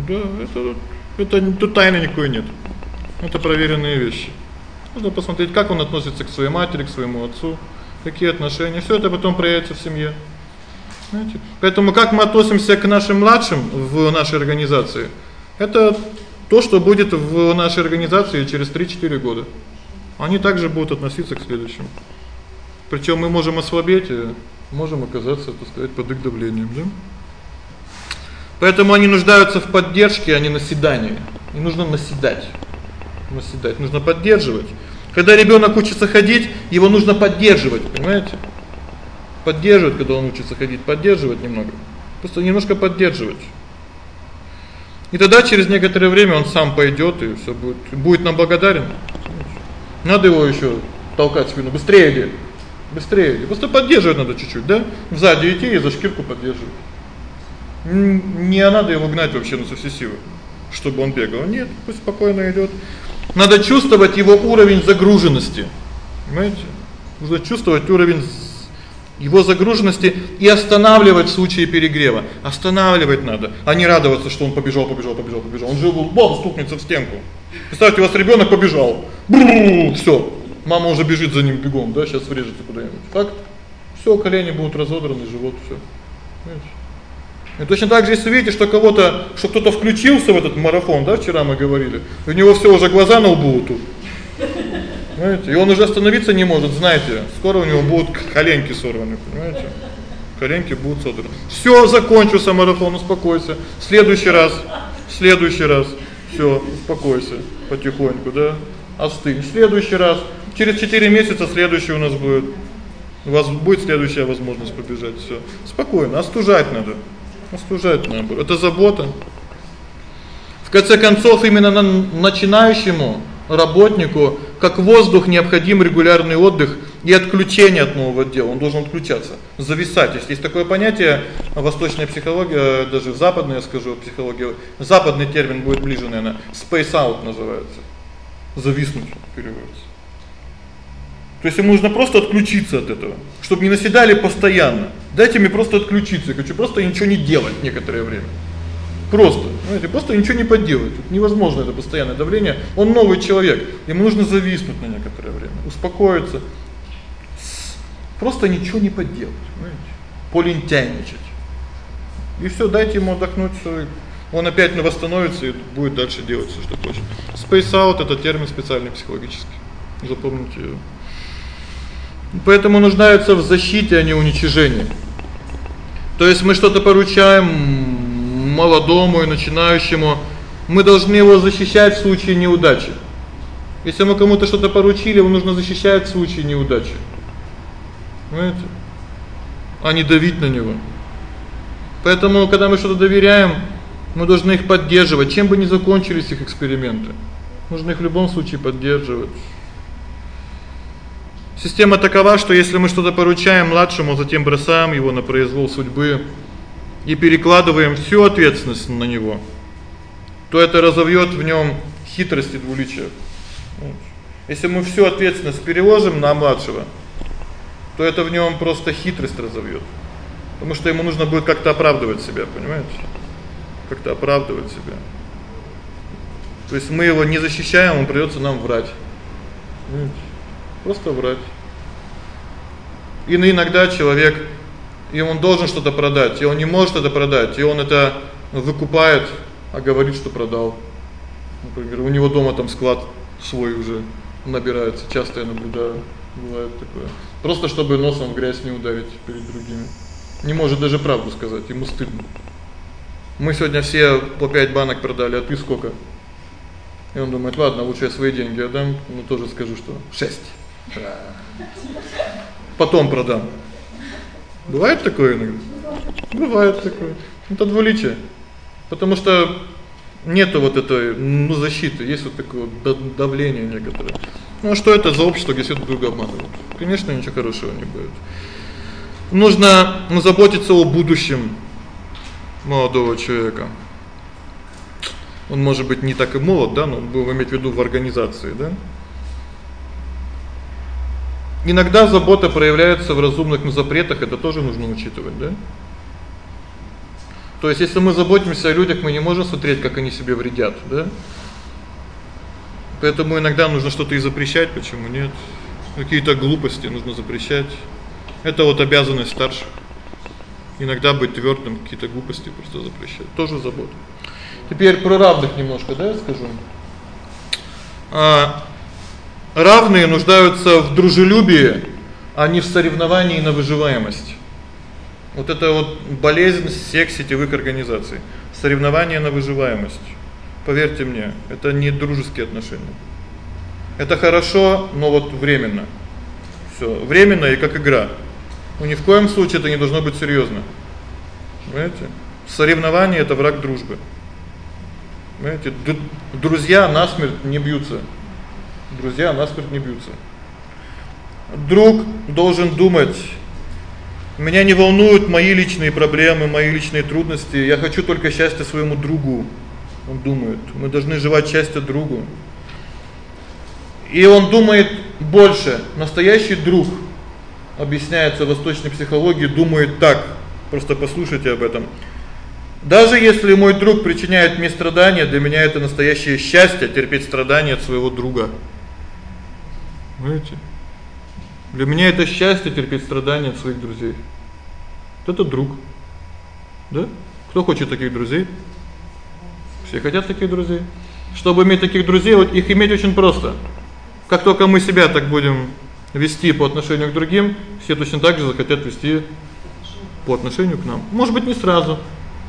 Да, это это тут тайны никакой нет. Это проверенные вещи. Нужно посмотреть, как он относится к своей матери, к своему отцу, какие отношения. Всё это потом проявится в семье. Знаете? Поэтому как мы относимся к нашим младшим в нашей организации это то, что будет в нашей организации через 3-4 года. Они также будут относиться к следующим. Причём мы можем ослабеть, можем оказаться, так сказать, под их давлением, да? Поэтому они нуждаются в поддержке, а не наседании. И нужно наседать. Наседать, нужно поддерживать. Когда ребёнок учится ходить, его нужно поддерживать, понимаете? Поддерживать, когда он учится ходить, поддерживать немного. Просто немножко поддерживать. И тогда через некоторое время он сам пойдёт и всё будет будет нам благодарен. Надо его ещё толкать в спину, быстрее иди. Быстрее иди. Просто поддерживать надо чуть-чуть, да? Сзади идти и за шкирку поддерживать. Не надо его гнать вообще на все силы, чтобы он бегал. Нет, пусть спокойно идёт. Надо чувствовать его уровень загруженности. Понимаете? Нужно чувствовать уровень его загруженности и останавливать в случае перегрева. Останавливать надо, а не радоваться, что он побежал, побежал, побежал, побежал. Он же бог стукнется в стенку. Представьте, у вас ребёнок побежал. Всё. Мама уже бежит за ним бегом, да, сейчас врежется куда-нибудь. Факт. Всё, колени будут разодраны, живот всё. Понимаете? И точно так же, если видите, что кого-то, что кто-то включился в этот марафон, да, вчера мы говорили. У него всё уже глаза на лбу тут. Знаете, и он уже остановиться не может, знаете, скоро у него будут коленки сорваны, понимаете? Коленки будут содраны. Всё, закончился марафон, успокойся. В следующий раз, в следующий раз. Всё, успокойся потихоньку, да? Остынь. В следующий раз, через 4 месяца следующий у нас будет. У вас будет следующая возможность побежать, всё. Спокойно, остужать надо. Остужать надо. Это забота. В конце концов, именно на начинающему работнику, как воздух, необходим регулярный отдых и отключение от нового дела. Он должен отключаться, зависать. Есть есть такое понятие восточная психология, даже западная, я скажу, психология. Западный термин будет ближе, наверное, space out называется. Зависнуть переводится. То есть ему нужно просто отключиться от этого, чтобы не наседали постоянно. Дайте мне просто отключиться, я хочу просто ничего не делать некоторое время. Просто, знаете, просто ничего не поделать. Тут невозможно это постоянное давление. Он новый человек. Ему нужно зависнуть на некоторое время, успокоиться. Просто ничего не поделать, понимаете? Полентяйничать. И всё, дайте ему отдохнуть. Он опять на восстановится и будет дальше делать всё, что хочет. Space out это термин специальный психологический. Запомните его. Поэтому нуждаются в защите, а не уничижении. То есть мы что-то поручаем молодому и начинающему, мы должны его защищать в случае неудачи. Если мы кому-то что-то поручили, его нужно защищать в случае неудачи. Понимаете? А не давить на него. Поэтому, когда мы что-то доверяем, мы должны их поддерживать, чем бы ни закончились их эксперименты. Нужно их в любом случае поддерживать. Система такова, что если мы что-то поручаем младшему, затем бросаем его на произвол судьбы и перекладываем всю ответственность на него, то это разовьёт в нём хитрость и двуличие. Если мы всю ответственность переложим на младшего, то это в нём просто хитрость разовьёт. Потому что ему нужно будет как-то оправдывать себя, понимаете? Как-то оправдывать себя. То есть мы его не защищаем, он придётся нам врать. Понимаете? Просто врать. И иногда человек и он должен что-то продать, и он не может это продать, и он это выкупает, а говорит, что продал. Например, у него дома там склад свой уже набирается, часто я наблюдаю, бывает такое. Просто чтобы носом в грязь не ударить перед другими. Не может даже правду сказать, ему стыдно. Мы сегодня все по 5 банок продали, а ты сколько? И он думает: "Ладно, лучше я свои деньги отдам, но тоже скажу, что 6". Потом продам. Бывает такое иногда. Бывает такое. Это двуличие. Потому что нету вот этой ну защиты, есть вот такое давление некоторое. Ну а что это за общество, где все друг друга обманывают? Конечно, ничего хорошего не будет. Нужно ну, заботиться о будущем молодого человека. Он может быть не так и молод, да, но будем иметь в виду в организации, да? Иногда забота проявляется в разумных запретах, это тоже нужно учитывать, да? То есть если мы заботимся о людях, мы не можем смотреть, как они себе вредят, да? Поэтому иногда нужно что-то и запрещать, почему нет? Какие-то глупости нужно запрещать. Это вот обязанность старших. Иногда быть твёрдым, какие-то глупости просто запрещать. Тоже забота. Теперь про равных немножко, да, я скажу. А равные нуждаются в дружелюбии, а не в соревновании на выживаемость. Вот это вот болезнь всех сетевых организаций. Соревнование на выживаемость. Поверьте мне, это не дружеские отношения. Это хорошо, но вот временно. Всё, временно и как игра. Ну ни в коем случае это не должно быть серьёзно. Понимаете? Соревнование это враг дружбы. Понимаете? Друзья насмерть не бьются друзья насмерть не бьются. Друг должен думать: меня не волнуют мои личные проблемы, мои личные трудности. Я хочу только счастья своему другу. Он думает: мы должны желать счастья другу. И он думает больше. Настоящий друг объясняется в восточной психологии, думает так. Просто послушайте об этом. Даже если мой друг причиняет мне страдания, для меня это настоящее счастье терпеть страдания от своего друга. Понимаете? Для меня это счастье терпеть страдания от своих друзей. Вот это друг. Да? Кто хочет таких друзей? Все хотят таких друзей. Чтобы иметь таких друзей, вот их иметь очень просто. Как только мы себя так будем вести по отношению к другим, все точно так же захотят вести по отношению к нам. Может быть, не сразу,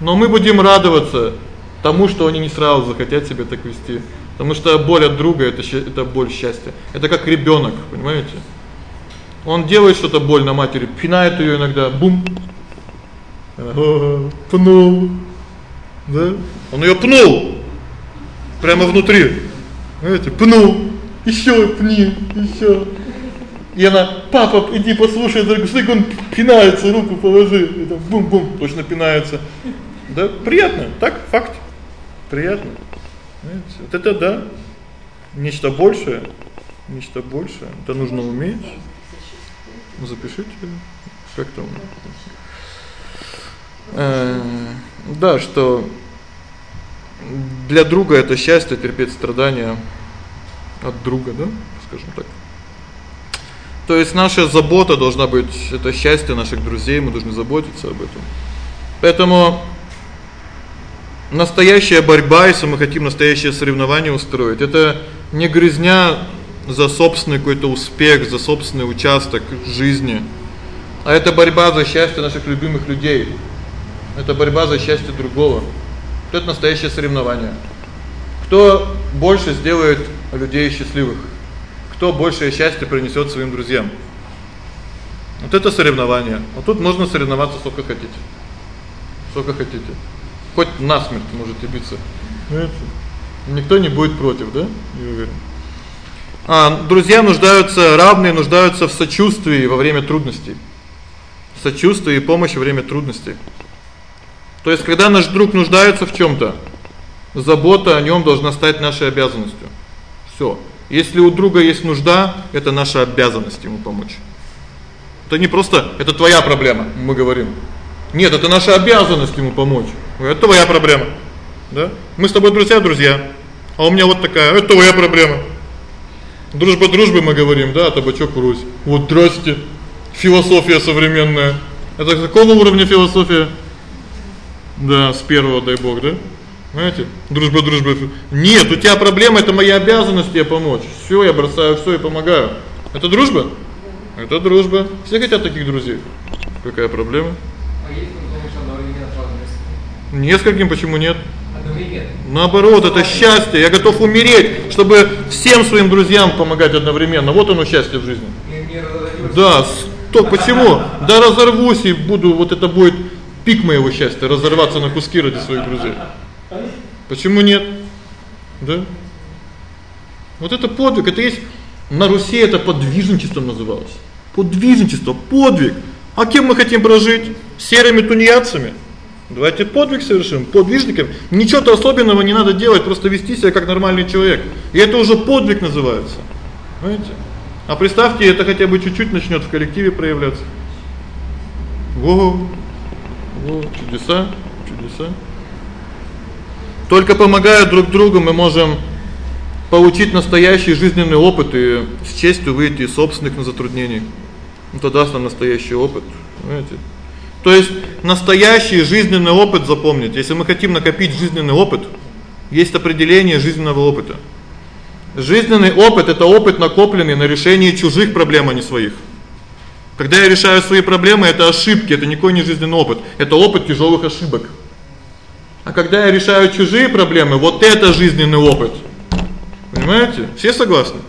но мы будем радоваться тому, что они не сразу захотят себя так вести. Потому что боль от друга это это боль счастья. Это как ребёнок, понимаете? Он делает что-то больно матери, пинает её иногда, бум. Ага, пнул. Да? Он её пнул. Прямо внутри. Знаете, пнул. Ещё пни, ещё. И она: "Папа, иди послушай, смотри, он пинается, руку положи". Это бум-бум, точно пинается. Да, приятно, так, факт. Приятно. Знаете, вот это да. Нечто большее, нечто большее. Это нужно уметь. Запишите. Как там? Э, да, что для друга это счастье терпеть страдания от друга, да, скажем так. То есть наша забота должна быть это счастье наших друзей, мы должны заботиться об этом. Поэтому настоящая борьба, если мы хотим настоящее соревнование устроить, это не грызня за собственный какой-то успех, за собственный участок жизни, а это борьба за счастье наших любимых людей. Это борьба за счастье другого. Это настоящее соревнование. Кто больше сделает людей счастливых? Кто большее счастье принесёт своим друзьям? Вот это соревнование. Вот тут можно соревноваться сколько хотите. Сколько хотите. Хоть насмерть можете биться. Понимаете? Никто не будет против, да? Я уверен. А друзья нуждаются, равные нуждаются в сочувствии во время трудностей. Сочувствие и помощь во время трудностей. То есть когда наш друг нуждается в чём-то, забота о нём должна стать нашей обязанностью. Всё. Если у друга есть нужда, это наша обязанность ему помочь. Это не просто это твоя проблема, мы говорим. Нет, это наша обязанность ему помочь. Это твоя проблема. Да? Мы с тобой друзья, друзья. А у меня вот такая, это твоя проблема. Дружба дружбы мы говорим, да, а табачок врозь. Вот здрасте. Философия современная. Это какого уровня философия? Да, с первого, дай бог, да? Знаете? Дружба дружба. Нет, у тебя проблема, это моя обязанность тебе помочь. Всё, я бросаю всё и помогаю. Это дружба? Это дружба. Все хотят таких друзей. Какая проблема? А Нескольким почему нет? Наоборот, это счастье. Я готов умереть, чтобы всем своим друзьям помогать одновременно. Вот оно счастье в жизни. Да, то почему? Да разорвусь и буду, вот это будет пик моего счастья разорваться на куски ради своих друзей. Почему нет? Да? Вот это подвиг, это есть на Руси это подвижничеством называлось. Подвижничество, подвиг. А кем мы хотим прожить? Серыми тунеядцами. Давайте подвиг совершим, подвижником. Ничего-то особенного не надо делать, просто вести себя как нормальный человек. И это уже подвиг называется. Понимаете? А представьте, это хотя бы чуть-чуть начнёт в коллективе проявляться. Во. Во, чудеса, чудеса. Только помогая друг другу мы можем получить настоящий жизненный опыт и с честью выйти из собственных затруднений. Это даст нам настоящий опыт, понимаете? То есть настоящий жизненный опыт запомнить. Если мы хотим накопить жизненный опыт, есть определение жизненного опыта. Жизненный опыт это опыт, накопленный на решении чужих проблем, а не своих. Когда я решаю свои проблемы, это ошибки, это никакой не жизненный опыт. Это опыт тяжелых ошибок. А когда я решаю чужие проблемы, вот это жизненный опыт. Понимаете? Все согласны?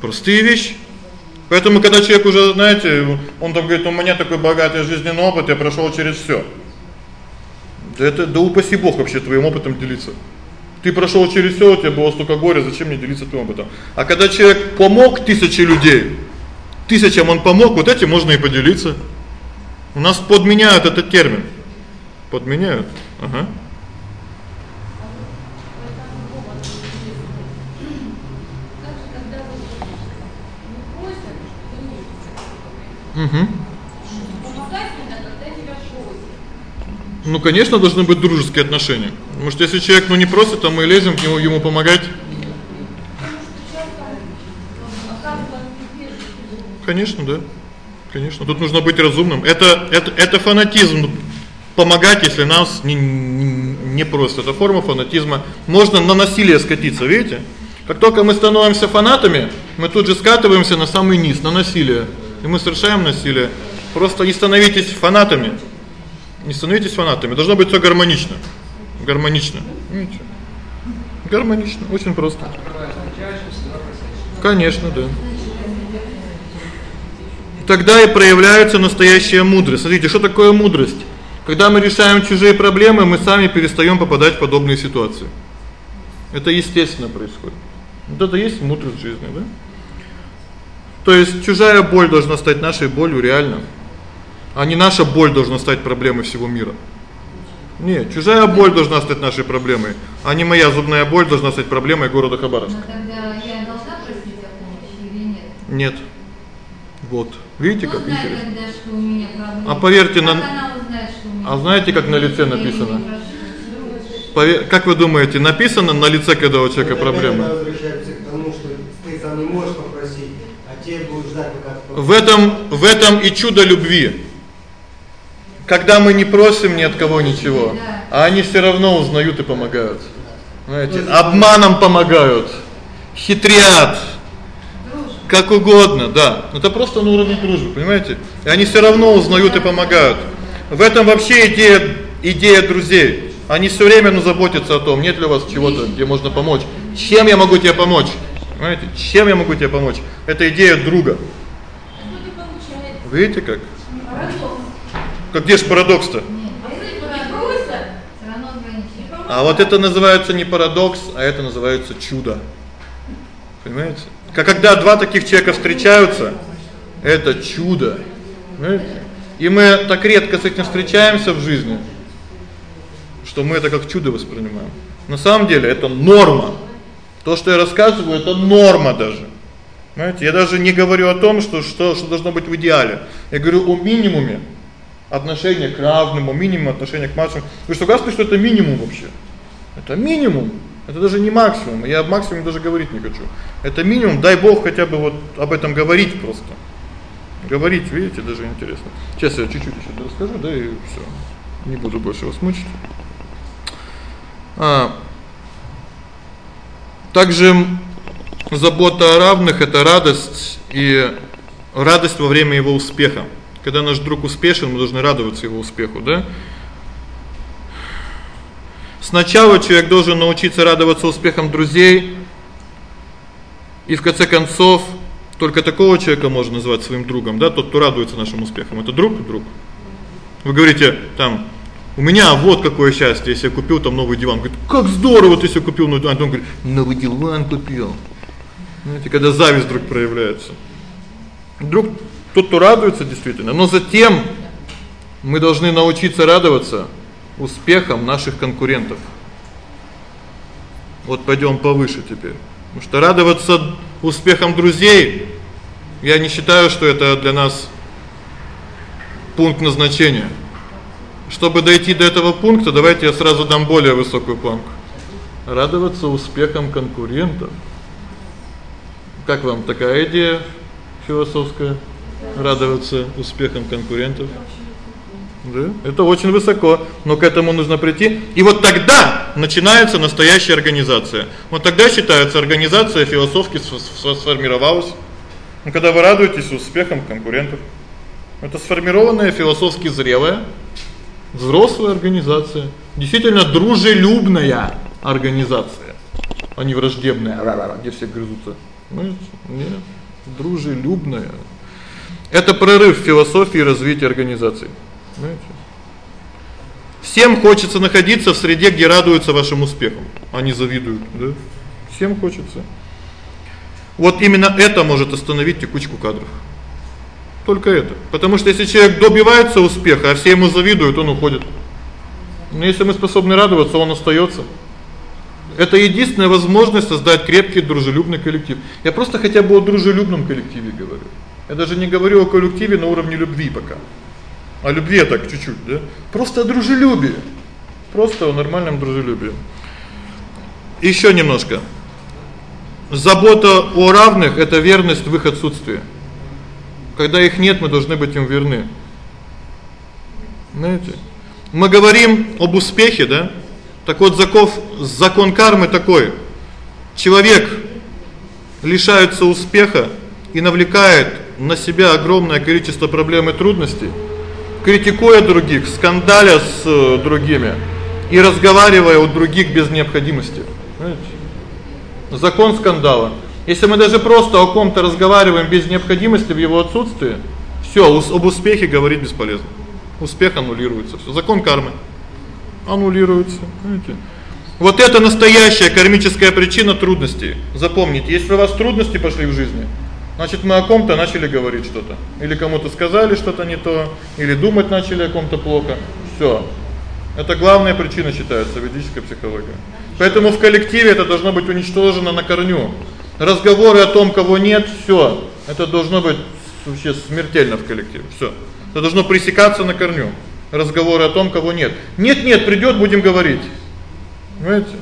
Простые вещи. Поэтому когда человек уже, знаете, он там говорит: "У меня такой богатый жизненный опыт, я прошёл через всё". Да это да упаси Бог вообще твоим опытом делиться. Ты прошёл через всё, у тебя было столько горя, зачем мне делиться твоим опытом? А когда человек помог тысяче людей, тысячам он помог, вот этим можно и поделиться. У нас подменяют этот термин. Подменяют. Ага. Ну, конечно, должны быть дружеские отношения. Потому что если человек ну не просит, то мы лезем к нему ему помогать. Конечно, да. Конечно, тут нужно быть разумным. Это это это фанатизм помогать, если нас не не просто. Это форма фанатизма. Можно на насилие скатиться, видите? Как только мы становимся фанатами, мы тут же скатываемся на самый низ, на насилие и мы совершаем насилие. Просто не становитесь фанатами. Не становитесь фанатами. Должно быть всё гармонично. Гармонично. Видите? Гармонично, очень просто. Конечно, да. Тогда и проявляется настоящая мудрость. Смотрите, что такое мудрость? Когда мы решаем чужие проблемы, мы сами перестаём попадать в подобные ситуации. Это естественно происходит. Вот это есть мудрость жизни, да? То есть чужая боль должна стать нашей болью реально. А не наша боль должна стать проблемой всего мира. Нет, чужая боль должна стать нашей проблемой, а не моя зубная боль должна стать проблемой города Хабаровска. Но тогда я должна просить о помощи или нет? Нет. Вот. Видите, как узнает интересно. Тогда, что у меня проблемы. А поверьте, как на узнает, А знаете, как на лице написано? Повер... Как вы думаете, написано на лице, когда у человека проблемы? возвращаемся к тому, что ты сам не можешь попросить, а те будут ждать, пока ты В этом в этом и чудо любви. Когда мы не просим ни от кого ничего, а они всё равно узнают и помогают. Знаете, обманом помогают, хитрят, как угодно, да. Это просто на уровне дружбы, понимаете? И они всё равно узнают и помогают. В этом вообще идея идея друзей. Они всё время ну заботятся о том, нет ли у вас чего-то, где можно помочь. Чем я могу тебе помочь? Понимаете? Чем я могу тебе помочь? Это идея друга. Видите как? Как где ж парадокс-то? А вот это называется не парадокс, а это называется чудо. Понимаете? Как когда два таких человека встречаются, это чудо. Понимаете? И мы так редко с этим встречаемся в жизни, что мы это как чудо воспринимаем. На самом деле это норма. То, что я рассказываю, это норма даже. Понимаете? Я даже не говорю о том, что что что должно быть в идеале. Я говорю о минимуме отношения к равным, о минимуме отношения к младшим. Вы что говорите, что это минимум вообще? Это минимум. Это даже не максимум. Я об максимуме даже говорить не хочу. Это минимум. Дай Бог хотя бы вот об этом говорить просто. Говорить, видите, даже интересно. Сейчас я чуть-чуть ещё расскажу, да и всё. Не буду больше вас мучить. А также забота о равных это радость и радость во время его успеха. Когда наш друг успешен, мы должны радоваться его успеху, да? Сначала человек должен научиться радоваться успехам друзей, и в конце концов только такого человека можно назвать своим другом, да, тот, кто радуется нашим успехам. Это друг, друг. Вы говорите, там у меня вот какое счастье, если я купил там новый диван. Говорит: "Как здорово ты себе купил новый диван". Он говорит: "Новый диван купил". Знаете, когда зависть вдруг проявляется. Друг тот, кто радуется действительно, но затем мы должны научиться радоваться успехам наших конкурентов. Вот пойдём повыше теперь. Потому что радоваться успехам друзей я не считаю, что это для нас пункт назначения. Чтобы дойти до этого пункта, давайте я сразу дам более высокую планку. Радоваться успехам конкурентов. Как вам такая идея философская? Радоваться успехам конкурентов? Да? Это очень высоко, но к этому нужно прийти. И вот тогда начинается настоящая организация. Вот тогда считается организация философски сформировалась. Ну когда вы радуетесь успехам конкурентов. Это сформированная философски зрелая взрослая организация, действительно дружелюбная организация, а не враждебная, где все грызутся. Нет, нет, дружелюбная. Это прорыв в философии развития организации. Понимаете? Всем хочется находиться в среде, где радуются вашим успехам, а не завидуют, да? Всем хочется. Вот именно это может остановить текучку кадров. Только это. Потому что если человек добивается успеха, а все ему завидуют, он уходит. Но если мы способны радоваться, он остаётся. Это единственная возможность создать крепкий дружелюбный коллектив. Я просто хотя бы о дружелюбном коллективе говорю. Я даже не говорю о коллективе на уровне любви пока. О любви так чуть-чуть, да? Просто о дружелюбии. Просто о нормальном дружелюбии. Ещё немножко. Забота о равных это верность в их отсутствии. Когда их нет, мы должны быть им верны. Знаете? Мы говорим об успехе, да? Так вот закон закон кармы такой. Человек лишается успеха и навлекает на себя огромное количество проблем и трудностей, критикуя других, скандаля с э, другими и разговаривая у других без необходимости. Знаете? Закон скандала. Если мы даже просто о ком-то разговариваем без необходимости в его отсутствии, всё, об успехе говорить бесполезно. Успех аннулируется, всё, закон кармы аннулируется, знаете? Вот это настоящая кармическая причина трудностей. Запомните, если у вас трудности пошли в жизни, значит, мы о ком-то начали говорить что-то, или кому-то сказали что-то не то, или думать начали о ком-то плохо. Всё. Это главная причина считается ведической психологии. Поэтому в коллективе это должно быть уничтожено на корню разговоры о том, кого нет, всё. Это должно быть вообще смертельно в коллективе. Всё. Это должно пресекаться на корню. Разговоры о том, кого нет. Нет, нет, придёт, будем говорить. Понимаете?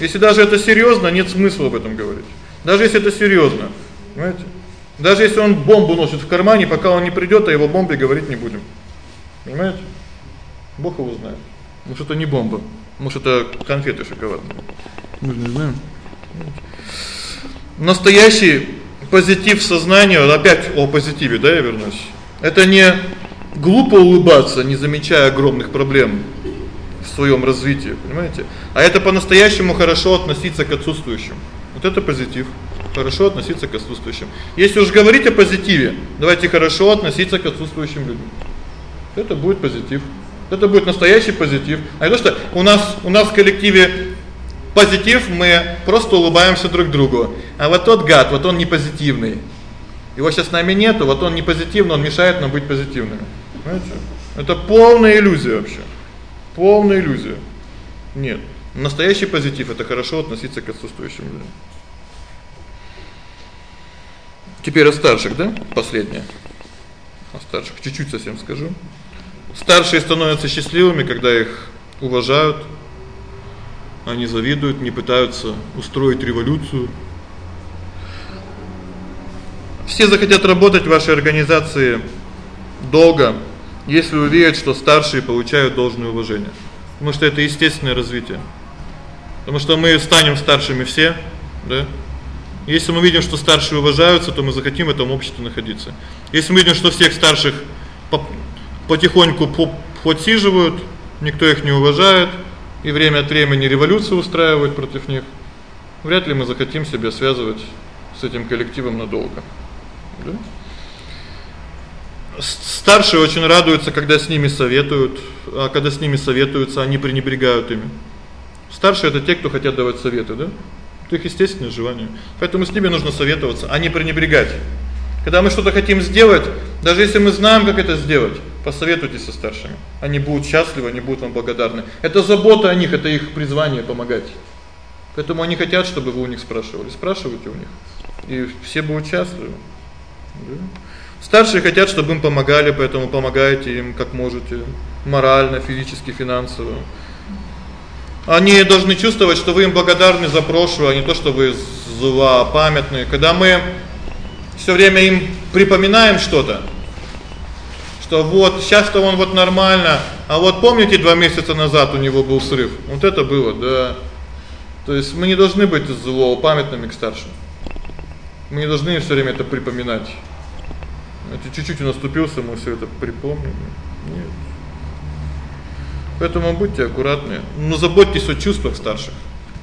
Если даже это серьёзно, нет смысла об этом говорить. Даже если это серьёзно. Понимаете? Даже если он бомбу носит в кармане, пока он не придёт, о его бомбе говорить не будем. Понимаете? Бог его знает. Может это не бомба. Может это конфеты шоколадные. Мы не знаем. Настоящий позитив сознания, опять о позитиве, да, я вернусь. Это не глупо улыбаться, не замечая огромных проблем. в своём развитии, понимаете? А это по-настоящему хорошо относиться к отсутствующим. Вот это позитив. Хорошо относиться к отсутствующим. Если уж говорить о позитиве, давайте хорошо относиться к отсутствующим людям. Это будет позитив. Это будет настоящий позитив. А не то, что у нас у нас в коллективе позитив, мы просто улыбаемся друг другу. А вот тот гад, вот он не позитивный. Его сейчас с нами нету, вот он не позитивный, он мешает нам быть позитивными. Понимаете? Это полная иллюзия вообще. Полная иллюзия. Нет. Настоящий позитив это хорошо относиться к отсутствующим людям. Теперь о старших, да? Последнее. О старших чуть-чуть совсем скажу. Старшие становятся счастливыми, когда их уважают. Они завидуют, не пытаются устроить революцию. Все захотят работать в вашей организации долго, если увидят, что старшие получают должное уважение. Потому что это естественное развитие. Потому что мы станем старшими все, да? Если мы видим, что старшие уважаются, то мы захотим в этом обществе находиться. Если мы видим, что всех старших потихоньку подсиживают, никто их не уважает и время от времени революцию устраивают против них, вряд ли мы захотим себя связывать с этим коллективом надолго. Да? Старшие очень радуются, когда с ними советуют, а когда с ними советуются, они пренебрегают ими. Старшие это те, кто хотят давать советы, да? Это их естественное желание. Поэтому с ними нужно советоваться, а не пренебрегать. Когда мы что-то хотим сделать, даже если мы знаем, как это сделать, посоветуйтесь со старшими. Они будут счастливы, они будут вам благодарны. Это забота о них, это их призвание помогать. Поэтому они хотят, чтобы вы у них спрашивали. Спрашивайте у них. И все будут счастливы. Да? Старшие хотят, чтобы им помогали, поэтому помогайте им как можете, морально, физически, финансово. Они должны чувствовать, что вы им благодарны за прошлое, а не то, что вы злопамятны. Когда мы всё время им припоминаем что-то, что вот сейчас-то он вот нормально, а вот помните, два месяца назад у него был срыв. Вот это было, да. То есть мы не должны быть злопамятными к старшим. Мы не должны всё время это припоминать. Это чуть-чуть у мы всё это припомним. Нет. Поэтому будьте аккуратны. Но заботьтесь о чувствах старших.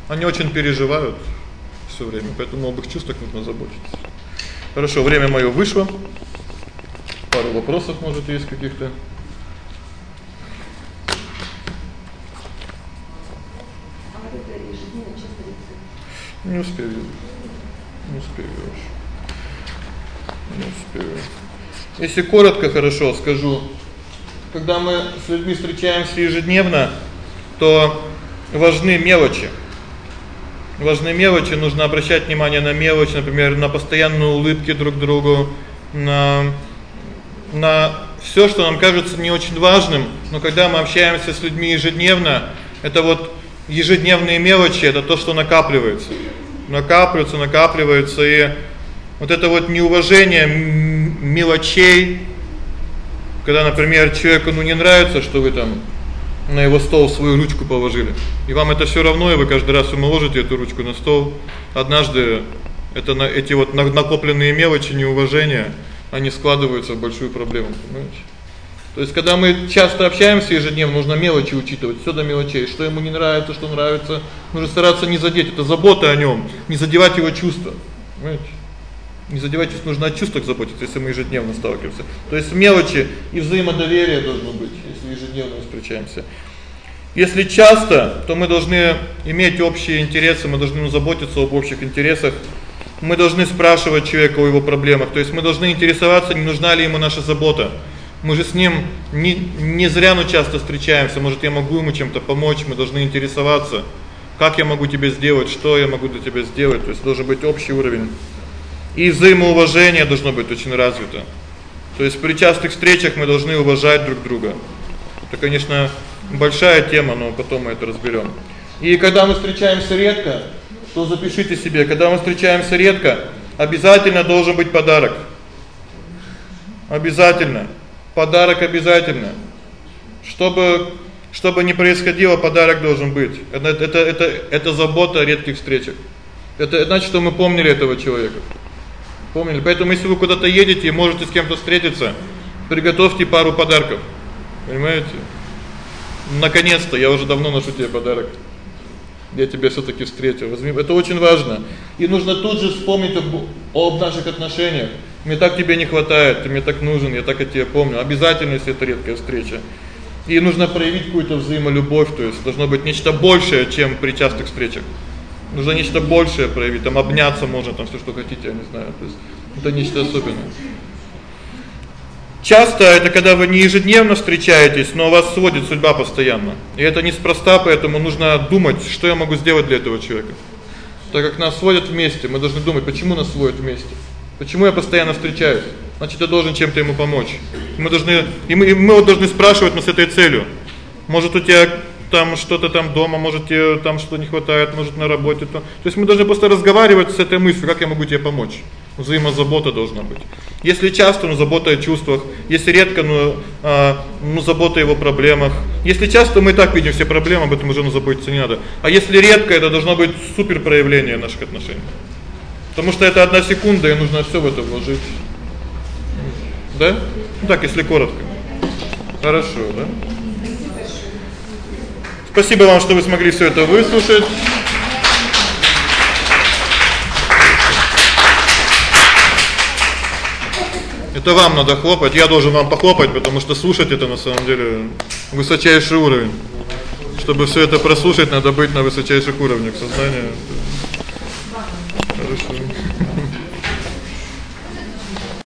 Они очень переживают всё время, поэтому об их чувствах нужно заботиться. Хорошо, время моё вышло. Пару вопросов, может, есть каких-то. Не успею. Не успею. Не успею. Если коротко, хорошо скажу когда мы с людьми встречаемся ежедневно, то важны мелочи. Важны мелочи, нужно обращать внимание на мелочи, например, на постоянные улыбки друг другу, на на всё, что нам кажется не очень важным, но когда мы общаемся с людьми ежедневно, это вот ежедневные мелочи это то, что накапливается. Накапливается, накапливается и вот это вот неуважение мелочей когда, например, человеку ну не нравится, что вы там на его стол свою ручку положили. И вам это всё равно, и вы каждый раз ему ложите эту ручку на стол. Однажды это на эти вот накопленные мелочи неуважения, они складываются в большую проблему, понимаете? То есть когда мы часто общаемся ежедневно, нужно мелочи учитывать, всё до мелочей, что ему не нравится, что нравится. Нужно стараться не задеть, это забота о нём, не задевать его чувства. Понимаете? Не задевайтесь, нужно о чувствах заботиться, если мы ежедневно сталкиваемся. То есть мелочи и взаимодоверие должно быть, если ежедневно встречаемся. Если часто, то мы должны иметь общие интересы, мы должны заботиться об общих интересах. Мы должны спрашивать человека о его проблемах. То есть мы должны интересоваться, не нужна ли ему наша забота. Мы же с ним не не зря но часто встречаемся. Может, я могу ему чем-то помочь, мы должны интересоваться. Как я могу тебе сделать, что я могу для тебя сделать? То есть должен быть общий уровень и взаимоуважение должно быть очень развито. То есть при частых встречах мы должны уважать друг друга. Это, конечно, большая тема, но потом мы это разберём. И когда мы встречаемся редко, то запишите себе, когда мы встречаемся редко, обязательно должен быть подарок. Обязательно. Подарок обязательно. Чтобы чтобы не происходило, подарок должен быть. Это это это это забота о редких встречах. Это значит, что мы помнили этого человека. Помнили? Поэтому если вы куда-то едете и можете с кем-то встретиться, приготовьте пару подарков. Понимаете? Наконец-то я уже давно ношу тебе подарок. Я тебя всё-таки встретил. Возьми. Это очень важно. И нужно тут же вспомнить об, об наших отношениях. Мне так тебе не хватает, ты мне так нужен, я так о тебе помню. Обязательно, если это редкая встреча. И нужно проявить какую-то взаимолюбовь, то есть должно быть нечто большее, чем при частых встречах. Нужно нечто большее проявить, там обняться можно, там всё что хотите, я не знаю, то есть это нечто особенное. Часто это когда вы не ежедневно встречаетесь, но вас сводит судьба постоянно. И это неспроста, поэтому нужно думать, что я могу сделать для этого человека. Так как нас сводят вместе, мы должны думать, почему нас сводят вместе. Почему я постоянно встречаюсь? Значит, я должен чем-то ему помочь. Мы должны и мы, и мы вот должны спрашивать нас этой целью. Может, у тебя там что-то там дома, может, тебе там что не хватает, может, на работе то. То есть мы должны просто разговаривать с этой мыслью, как я могу тебе помочь. Взаимозабота должна быть. Если часто, ну забота о чувствах, если редко, ну, а, ну забота о его проблемах. Если часто, мы и так видим все проблемы, об этом уже ну заботиться не надо. А если редко, это должно быть супер проявление наших отношений. Потому что это одна секунда, и нужно всё в это вложить. Да? Ну так, если коротко. Хорошо, да? Спасибо вам, что вы смогли всё это выслушать. Это вам надо хлопать, я должен вам похлопать, потому что слушать это на самом деле высочайший уровень. Чтобы всё это прослушать, надо быть на высочайших уровнях сознания. Хорошо.